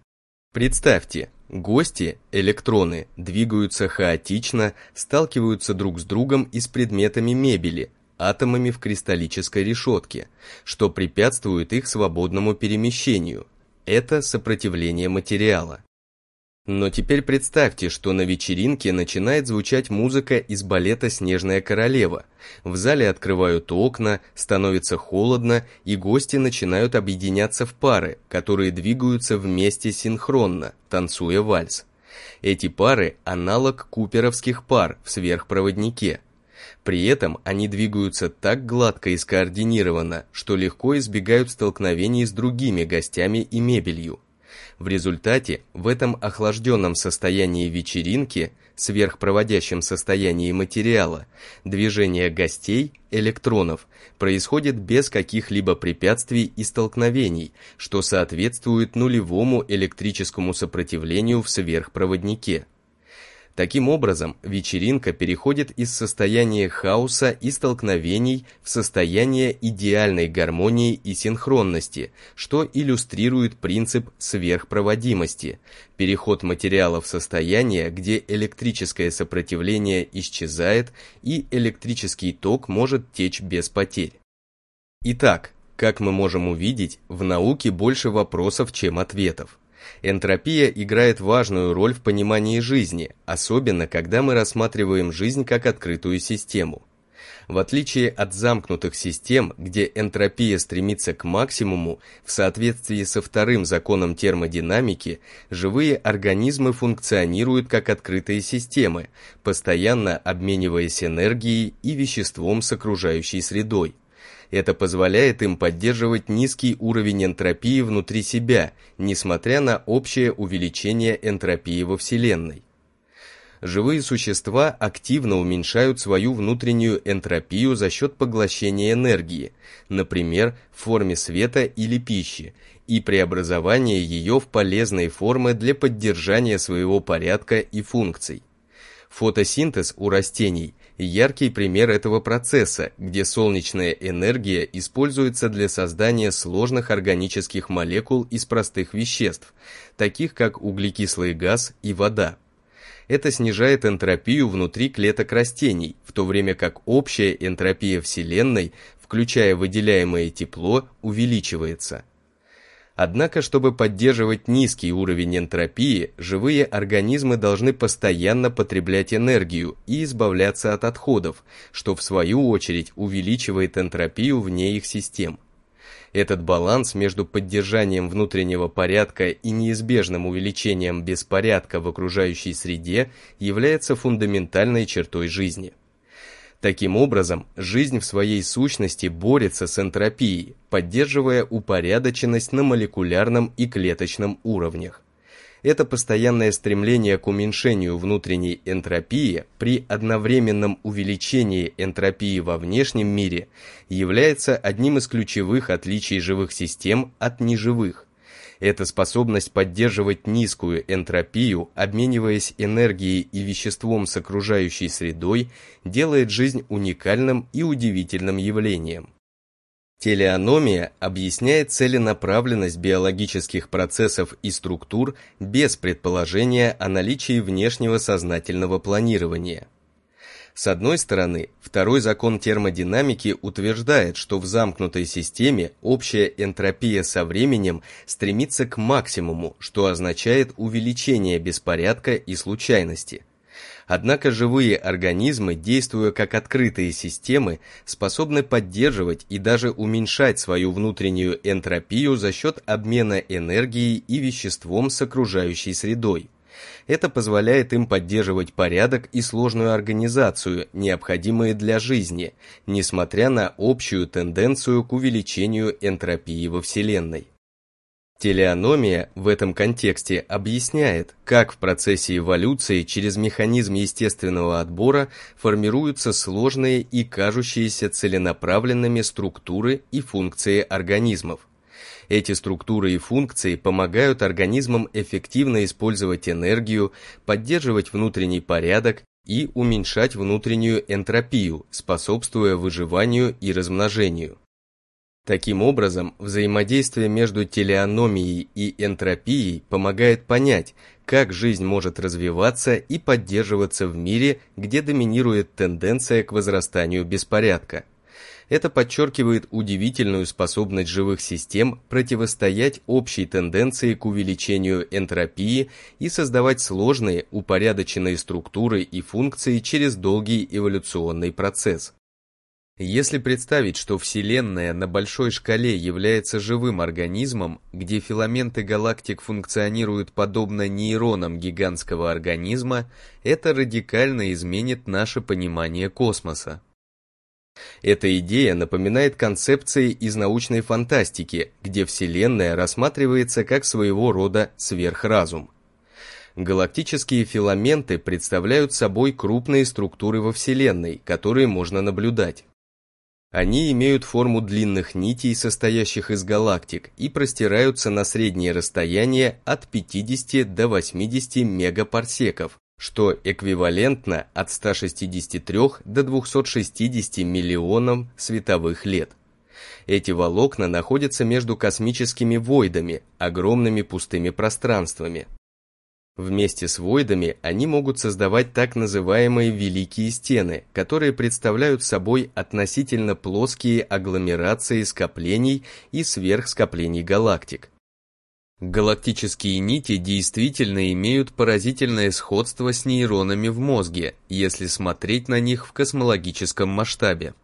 Представьте, Гости, электроны, двигаются хаотично, сталкиваются друг с другом и с предметами мебели, атомами в кристаллической решетке, что препятствует их свободному перемещению. Это сопротивление материала. Но теперь представьте, что на вечеринке начинает звучать музыка из балета «Снежная королева». В зале открывают окна, становится холодно, и гости начинают объединяться в пары, которые двигаются вместе синхронно, танцуя вальс. Эти пары – аналог куперовских пар в сверхпроводнике. При этом они двигаются так гладко и скоординированно, что легко избегают столкновений с другими гостями и мебелью. В результате в этом охлажденном состоянии вечеринки, сверхпроводящем состоянии материала, движение гостей, электронов, происходит без каких-либо препятствий и столкновений, что соответствует нулевому электрическому сопротивлению в сверхпроводнике – Таким образом, вечеринка переходит из состояния хаоса и столкновений в состояние идеальной гармонии и синхронности, что иллюстрирует принцип сверхпроводимости, переход материала в состояние, где электрическое сопротивление исчезает и электрический ток может течь без потерь. Итак, как мы можем увидеть, в науке больше вопросов, чем ответов. Энтропия играет важную роль в понимании жизни, особенно когда мы рассматриваем жизнь как открытую систему. В отличие от замкнутых систем, где энтропия стремится к максимуму, в соответствии со вторым законом термодинамики, живые организмы функционируют как открытые системы, постоянно обмениваясь энергией и веществом с окружающей средой. Это позволяет им поддерживать низкий уровень энтропии внутри себя, несмотря на общее увеличение энтропии во Вселенной. Живые существа активно уменьшают свою внутреннюю энтропию за счет поглощения энергии, например, в форме света или пищи, и преобразования ее в полезные формы для поддержания своего порядка и функций. Фотосинтез у растений – яркий пример этого процесса, где солнечная энергия используется для создания сложных органических молекул из простых веществ, таких как углекислый газ и вода. Это снижает энтропию внутри клеток растений, в то время как общая энтропия Вселенной, включая выделяемое тепло, увеличивается – Однако, чтобы поддерживать низкий уровень энтропии, живые организмы должны постоянно потреблять энергию и избавляться от отходов, что в свою очередь увеличивает энтропию вне их систем. Этот баланс между поддержанием внутреннего порядка и неизбежным увеличением беспорядка в окружающей среде является фундаментальной чертой жизни. Таким образом, жизнь в своей сущности борется с энтропией, поддерживая упорядоченность на молекулярном и клеточном уровнях. Это постоянное стремление к уменьшению внутренней энтропии при одновременном увеличении энтропии во внешнем мире является одним из ключевых отличий живых систем от неживых. Эта способность поддерживать низкую энтропию, обмениваясь энергией и веществом с окружающей средой, делает жизнь уникальным и удивительным явлением. Телеономия объясняет целенаправленность биологических процессов и структур без предположения о наличии внешнего сознательного планирования. С одной стороны, второй закон термодинамики утверждает, что в замкнутой системе общая энтропия со временем стремится к максимуму, что означает увеличение беспорядка и случайности. Однако живые организмы, действуя как открытые системы, способны поддерживать и даже уменьшать свою внутреннюю энтропию за счет обмена энергией и веществом с окружающей средой. Это позволяет им поддерживать порядок и сложную организацию, необходимые для жизни, несмотря на общую тенденцию к увеличению энтропии во Вселенной. Телеономия в этом контексте объясняет, как в процессе эволюции через механизм естественного отбора формируются сложные и кажущиеся целенаправленными структуры и функции организмов. Эти структуры и функции помогают организмам эффективно использовать энергию, поддерживать внутренний порядок и уменьшать внутреннюю энтропию, способствуя выживанию и размножению. Таким образом, взаимодействие между телеономией и энтропией помогает понять, как жизнь может развиваться и поддерживаться в мире, где доминирует тенденция к возрастанию беспорядка. Это подчеркивает удивительную способность живых систем противостоять общей тенденции к увеличению энтропии и создавать сложные, упорядоченные структуры и функции через долгий эволюционный процесс. Если представить, что Вселенная на большой шкале является живым организмом, где филаменты галактик функционируют подобно нейронам гигантского организма, это радикально изменит наше понимание космоса. Эта идея напоминает концепции из научной фантастики, где Вселенная рассматривается как своего рода сверхразум. Галактические филаменты представляют собой крупные структуры во Вселенной, которые можно наблюдать. Они имеют форму длинных нитей, состоящих из галактик, и простираются на средние расстояния от 50 до 80 мегапарсеков, что эквивалентно от 163 до 260 миллионов световых лет. Эти волокна находятся между космическими войдами, огромными пустыми пространствами. Вместе с войдами они могут создавать так называемые «великие стены», которые представляют собой относительно плоские агломерации скоплений и сверхскоплений галактик. Галактические нити действительно имеют поразительное сходство с нейронами в мозге, если смотреть на них в космологическом масштабе.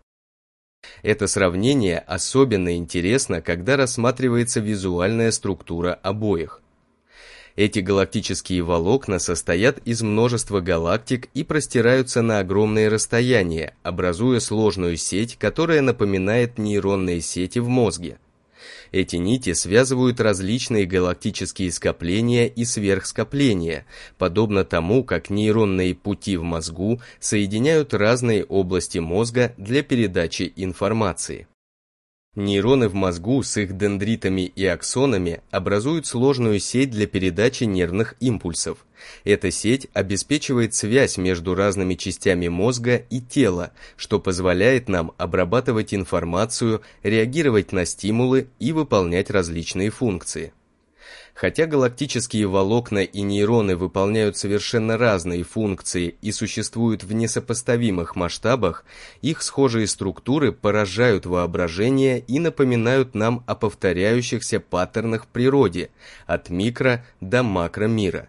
Это сравнение особенно интересно, когда рассматривается визуальная структура обоих. Эти галактические волокна состоят из множества галактик и простираются на огромные расстояния, образуя сложную сеть, которая напоминает нейронные сети в мозге – эти нити связывают различные галактические скопления и сверхскопления, подобно тому, как нейронные пути в мозгу соединяют разные области мозга для передачи информации. Нейроны в мозгу с их дендритами и аксонами образуют сложную сеть для передачи нервных импульсов. Эта сеть обеспечивает связь между разными частями мозга и тела, что позволяет нам обрабатывать информацию, реагировать на стимулы и выполнять различные функции. Хотя галактические волокна и нейроны выполняют совершенно разные функции и существуют в несопоставимых масштабах, их схожие структуры поражают воображение и напоминают нам о повторяющихся паттернах в природе, от микро до макромира.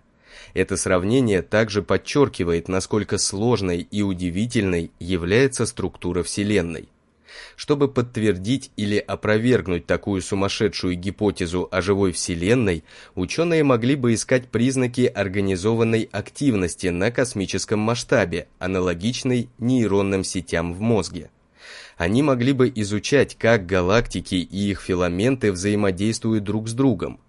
Это сравнение также подчеркивает, насколько сложной и удивительной является структура Вселенной. Чтобы подтвердить или опровергнуть такую сумасшедшую гипотезу о живой Вселенной, ученые могли бы искать признаки организованной активности на космическом масштабе, аналогичной нейронным сетям в мозге. Они могли бы изучать, как галактики и их филаменты взаимодействуют друг с другом,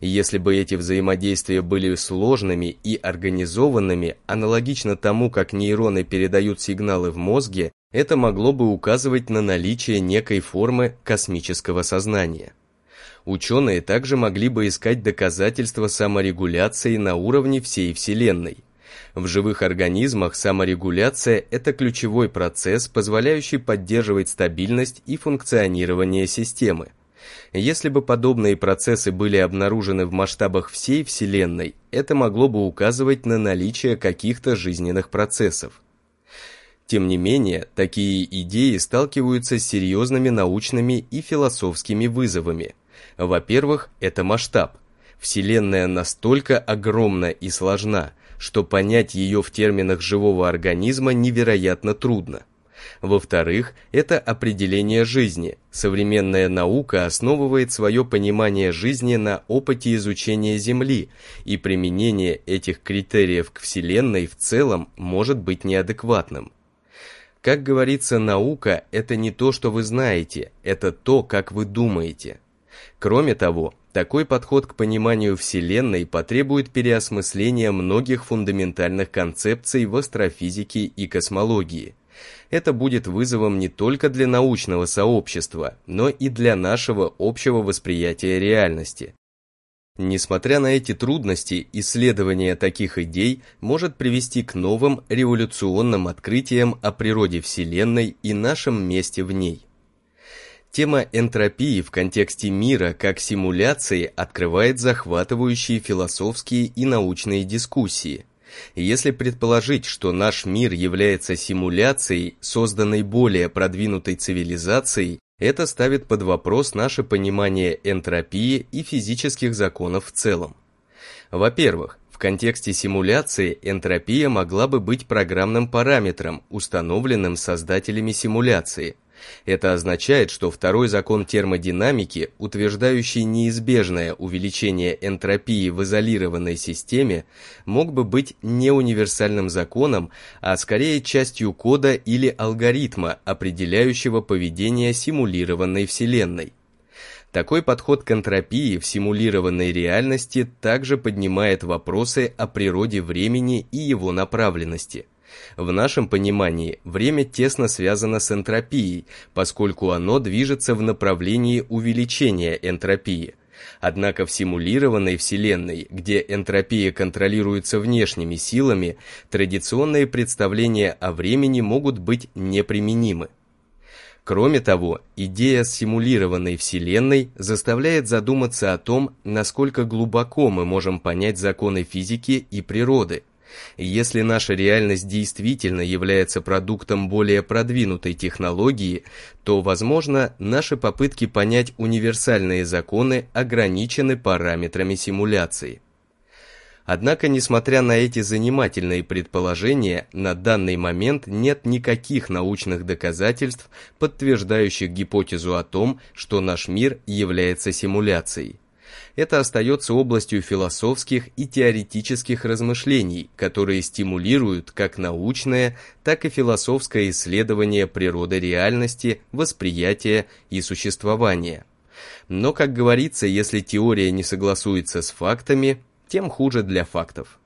если бы эти взаимодействия были сложными и организованными, аналогично тому, как нейроны передают сигналы в мозге, это могло бы указывать на наличие некой формы космического сознания. Ученые также могли бы искать доказательства саморегуляции на уровне всей Вселенной. В живых организмах саморегуляция – это ключевой процесс, позволяющий поддерживать стабильность и функционирование системы. Если бы подобные процессы были обнаружены в масштабах всей Вселенной, это могло бы указывать на наличие каких-то жизненных процессов. Тем не менее, такие идеи сталкиваются с серьезными научными и философскими вызовами. Во-первых, это масштаб. Вселенная настолько огромна и сложна, что понять ее в терминах живого организма невероятно трудно. Во-вторых, это определение жизни. Современная наука основывает свое понимание жизни на опыте изучения Земли, и применение этих критериев к Вселенной в целом может быть неадекватным. Как говорится, наука – это не то, что вы знаете, это то, как вы думаете. Кроме того, такой подход к пониманию Вселенной потребует переосмысления многих фундаментальных концепций в астрофизике и космологии – это будет вызовом не только для научного сообщества, но и для нашего общего восприятия реальности. Несмотря на эти трудности, исследование таких идей может привести к новым революционным открытиям о природе Вселенной и нашем месте в ней. Тема энтропии в контексте мира как симуляции открывает захватывающие философские и научные дискуссии – если предположить, что наш мир является симуляцией, созданной более продвинутой цивилизацией, это ставит под вопрос наше понимание энтропии и физических законов в целом. Во-первых, в контексте симуляции энтропия могла бы быть программным параметром, установленным создателями симуляции – это означает, что второй закон термодинамики, утверждающий неизбежное увеличение энтропии в изолированной системе, мог бы быть не универсальным законом, а скорее частью кода или алгоритма, определяющего поведение симулированной Вселенной. Такой подход к энтропии в симулированной реальности также поднимает вопросы о природе времени и его направленности – в нашем понимании время тесно связано с энтропией, поскольку оно движется в направлении увеличения энтропии. Однако в симулированной Вселенной, где энтропия контролируется внешними силами, традиционные представления о времени могут быть неприменимы. Кроме того, идея симулированной Вселенной заставляет задуматься о том, насколько глубоко мы можем понять законы физики и природы – если наша реальность действительно является продуктом более продвинутой технологии, то, возможно, наши попытки понять универсальные законы ограничены параметрами симуляции. Однако, несмотря на эти занимательные предположения, на данный момент нет никаких научных доказательств, подтверждающих гипотезу о том, что наш мир является симуляцией это остается областью философских и теоретических размышлений, которые стимулируют как научное, так и философское исследование природы реальности, восприятия и существования. Но, как говорится, если теория не согласуется с фактами, тем хуже для фактов.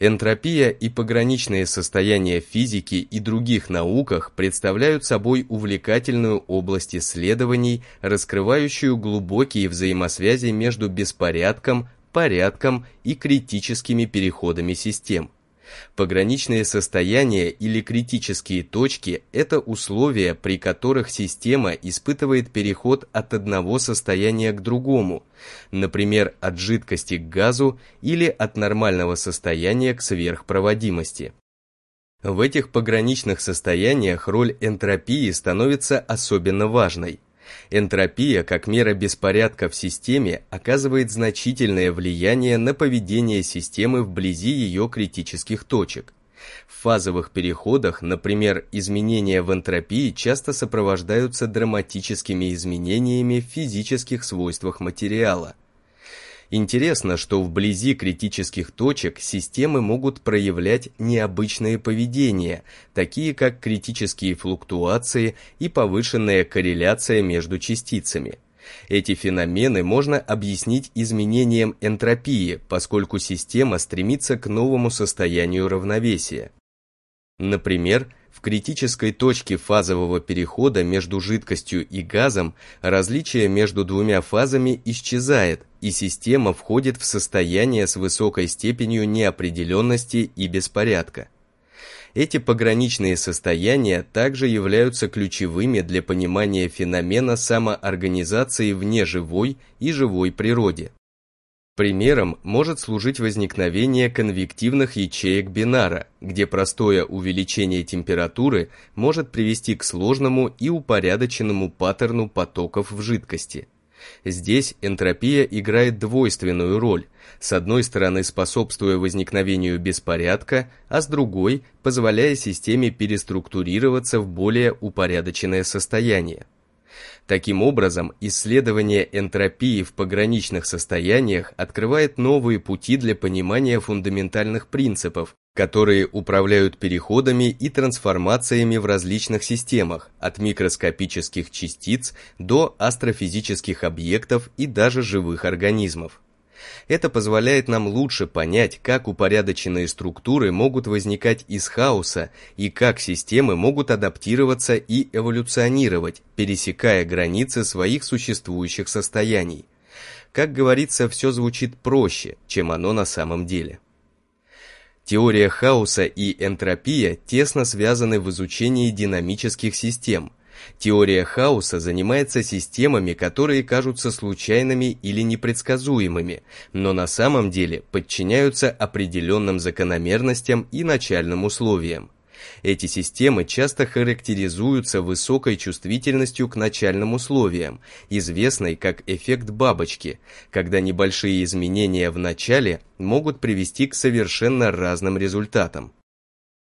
Энтропия и пограничные состояния физики и других науках представляют собой увлекательную область исследований, раскрывающую глубокие взаимосвязи между беспорядком, порядком и критическими переходами систем. Пограничные состояния или критические точки – это условия, при которых система испытывает переход от одного состояния к другому, например, от жидкости к газу или от нормального состояния к сверхпроводимости. В этих пограничных состояниях роль энтропии становится особенно важной. Энтропия, как мера беспорядка в системе, оказывает значительное влияние на поведение системы вблизи ее критических точек. В фазовых переходах, например, изменения в энтропии часто сопровождаются драматическими изменениями в физических свойствах материала – Интересно, что вблизи критических точек системы могут проявлять необычные поведения, такие как критические флуктуации и повышенная корреляция между частицами. Эти феномены можно объяснить изменением энтропии, поскольку система стремится к новому состоянию равновесия. Например, в критической точке фазового перехода между жидкостью и газом различие между двумя фазами исчезает, и система входит в состояние с высокой степенью неопределенности и беспорядка. Эти пограничные состояния также являются ключевыми для понимания феномена самоорганизации в неживой и живой природе. Примером может служить возникновение конвективных ячеек бинара, где простое увеличение температуры может привести к сложному и упорядоченному паттерну потоков в жидкости. Здесь энтропия играет двойственную роль, с одной стороны способствуя возникновению беспорядка, а с другой позволяя системе переструктурироваться в более упорядоченное состояние. Таким образом, исследование энтропии в пограничных состояниях открывает новые пути для понимания фундаментальных принципов, которые управляют переходами и трансформациями в различных системах, от микроскопических частиц до астрофизических объектов и даже живых организмов. Это позволяет нам лучше понять, как упорядоченные структуры могут возникать из хаоса и как системы могут адаптироваться и эволюционировать, пересекая границы своих существующих состояний. Как говорится, все звучит проще, чем оно на самом деле. Теория хаоса и энтропия тесно связаны в изучении динамических систем – Теория хаоса занимается системами, которые кажутся случайными или непредсказуемыми, но на самом деле подчиняются определенным закономерностям и начальным условиям. Эти системы часто характеризуются высокой чувствительностью к начальным условиям, известной как эффект бабочки, когда небольшие изменения в начале могут привести к совершенно разным результатам.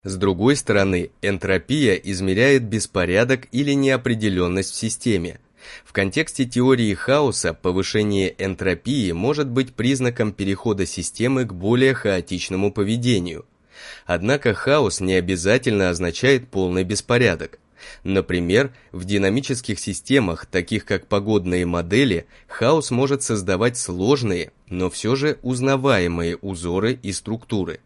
С другой стороны, энтропия измеряет беспорядок или неопределенность в системе. В контексте теории хаоса повышение энтропии может быть признаком перехода системы к более хаотичному поведению. Однако хаос не обязательно означает полный беспорядок. Например, в динамических системах, таких как погодные модели, хаос может создавать сложные, но все же узнаваемые узоры и структуры.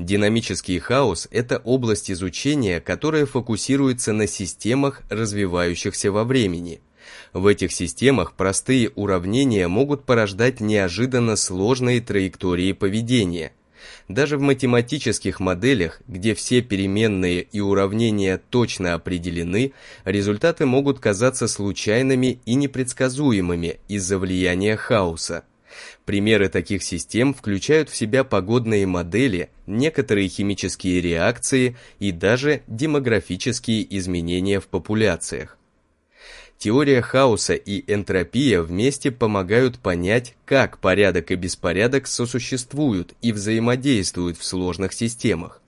Динамический хаос – это область изучения, которая фокусируется на системах, развивающихся во времени. В этих системах простые уравнения могут порождать неожиданно сложные траектории поведения. Даже в математических моделях, где все переменные и уравнения точно определены, результаты могут казаться случайными и непредсказуемыми из-за влияния хаоса. Примеры таких систем включают в себя погодные модели, некоторые химические реакции и даже демографические изменения в популяциях. Теория хаоса и энтропия вместе помогают понять, как порядок и беспорядок сосуществуют и взаимодействуют в сложных системах.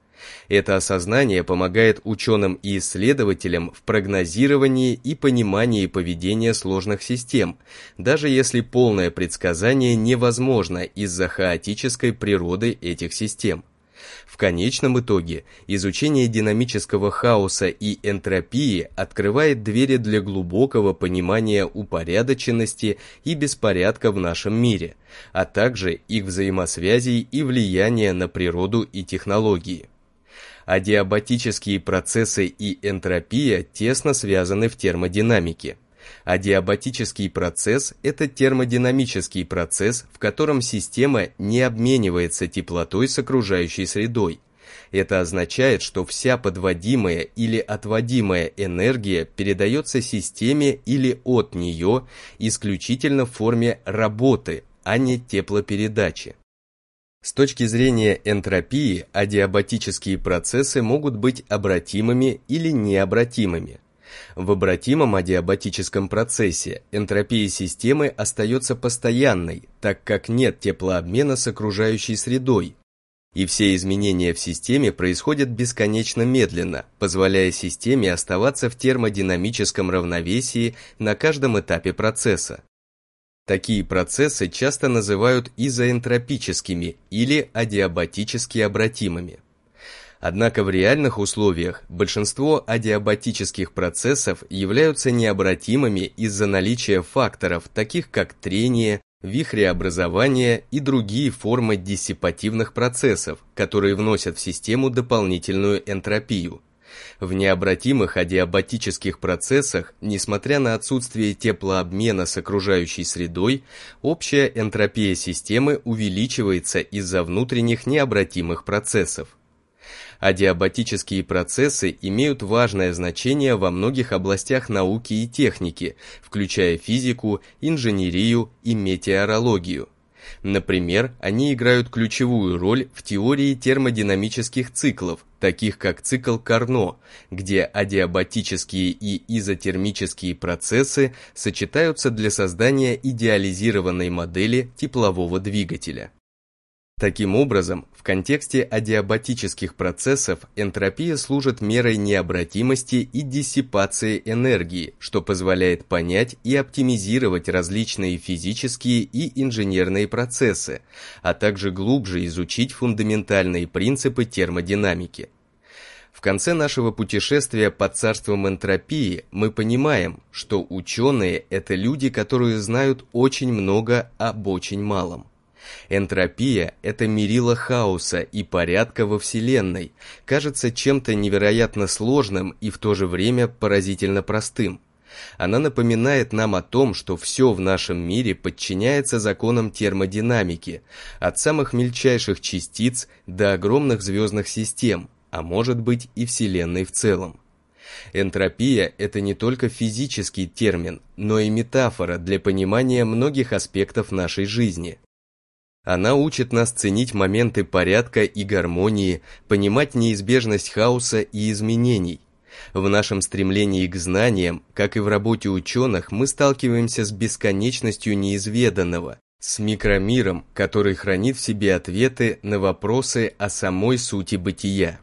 Это осознание помогает ученым и исследователям в прогнозировании и понимании поведения сложных систем, даже если полное предсказание невозможно из-за хаотической природы этих систем. В конечном итоге изучение динамического хаоса и энтропии открывает двери для глубокого понимания упорядоченности и беспорядка в нашем мире, а также их взаимосвязей и влияния на природу и технологии. Адиабатические процессы и энтропия тесно связаны в термодинамике. Адиабатический процесс – это термодинамический процесс, в котором система не обменивается теплотой с окружающей средой. Это означает, что вся подводимая или отводимая энергия передается системе или от нее исключительно в форме работы, а не теплопередачи. С точки зрения энтропии, адиабатические процессы могут быть обратимыми или необратимыми. В обратимом адиабатическом процессе энтропия системы остается постоянной, так как нет теплообмена с окружающей средой, и все изменения в системе происходят бесконечно медленно, позволяя системе оставаться в термодинамическом равновесии на каждом этапе процесса. Такие процессы часто называют изоэнтропическими или адиабатически обратимыми. Однако в реальных условиях большинство адиабатических процессов являются необратимыми из-за наличия факторов, таких как трение, вихреобразование и другие формы диссипативных процессов, которые вносят в систему дополнительную энтропию. В необратимых адиабатических процессах, несмотря на отсутствие теплообмена с окружающей средой, общая энтропия системы увеличивается из-за внутренних необратимых процессов. Адиабатические процессы имеют важное значение во многих областях науки и техники, включая физику, инженерию и метеорологию. Например, они играют ключевую роль в теории термодинамических циклов, таких как цикл Карно, где адиабатические и изотермические процессы сочетаются для создания идеализированной модели теплового двигателя. Таким образом, в контексте адиабатических процессов энтропия служит мерой необратимости и диссипации энергии, что позволяет понять и оптимизировать различные физические и инженерные процессы, а также глубже изучить фундаментальные принципы термодинамики. В конце нашего путешествия под царством энтропии мы понимаем, что ученые – это люди, которые знают очень много об очень малом. Энтропия – это мерило хаоса и порядка во Вселенной, кажется чем-то невероятно сложным и в то же время поразительно простым. Она напоминает нам о том, что все в нашем мире подчиняется законам термодинамики, от самых мельчайших частиц до огромных звездных систем, а может быть и Вселенной в целом. Энтропия – это не только физический термин, но и метафора для понимания многих аспектов нашей жизни. Она учит нас ценить моменты порядка и гармонии, понимать неизбежность хаоса и изменений. В нашем стремлении к знаниям, как и в работе ученых, мы сталкиваемся с бесконечностью неизведанного, с микромиром, который хранит в себе ответы на вопросы о самой сути бытия.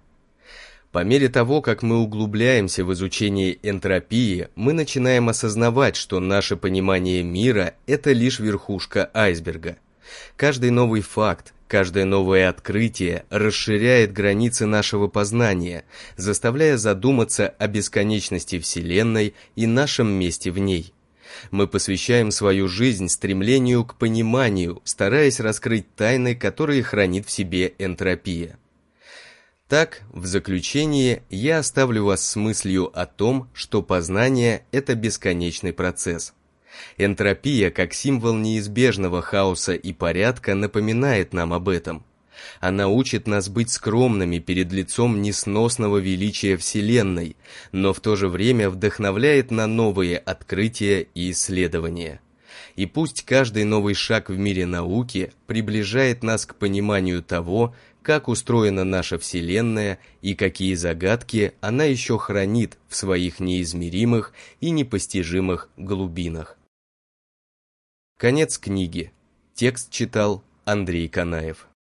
По мере того, как мы углубляемся в изучение энтропии, мы начинаем осознавать, что наше понимание мира – это лишь верхушка айсберга – Каждый новый факт, каждое новое открытие расширяет границы нашего познания, заставляя задуматься о бесконечности Вселенной и нашем месте в ней. Мы посвящаем свою жизнь стремлению к пониманию, стараясь раскрыть тайны, которые хранит в себе энтропия. Так, в заключение, я оставлю вас с мыслью о том, что познание – это бесконечный процесс – Энтропия, как символ неизбежного хаоса и порядка, напоминает нам об этом. Она учит нас быть скромными перед лицом несносного величия Вселенной, но в то же время вдохновляет на новые открытия и исследования. И пусть каждый новый шаг в мире науки приближает нас к пониманию того, как устроена наша Вселенная и какие загадки она еще хранит в своих неизмеримых и непостижимых глубинах. Конец книги. Текст читал Андрей Канаев.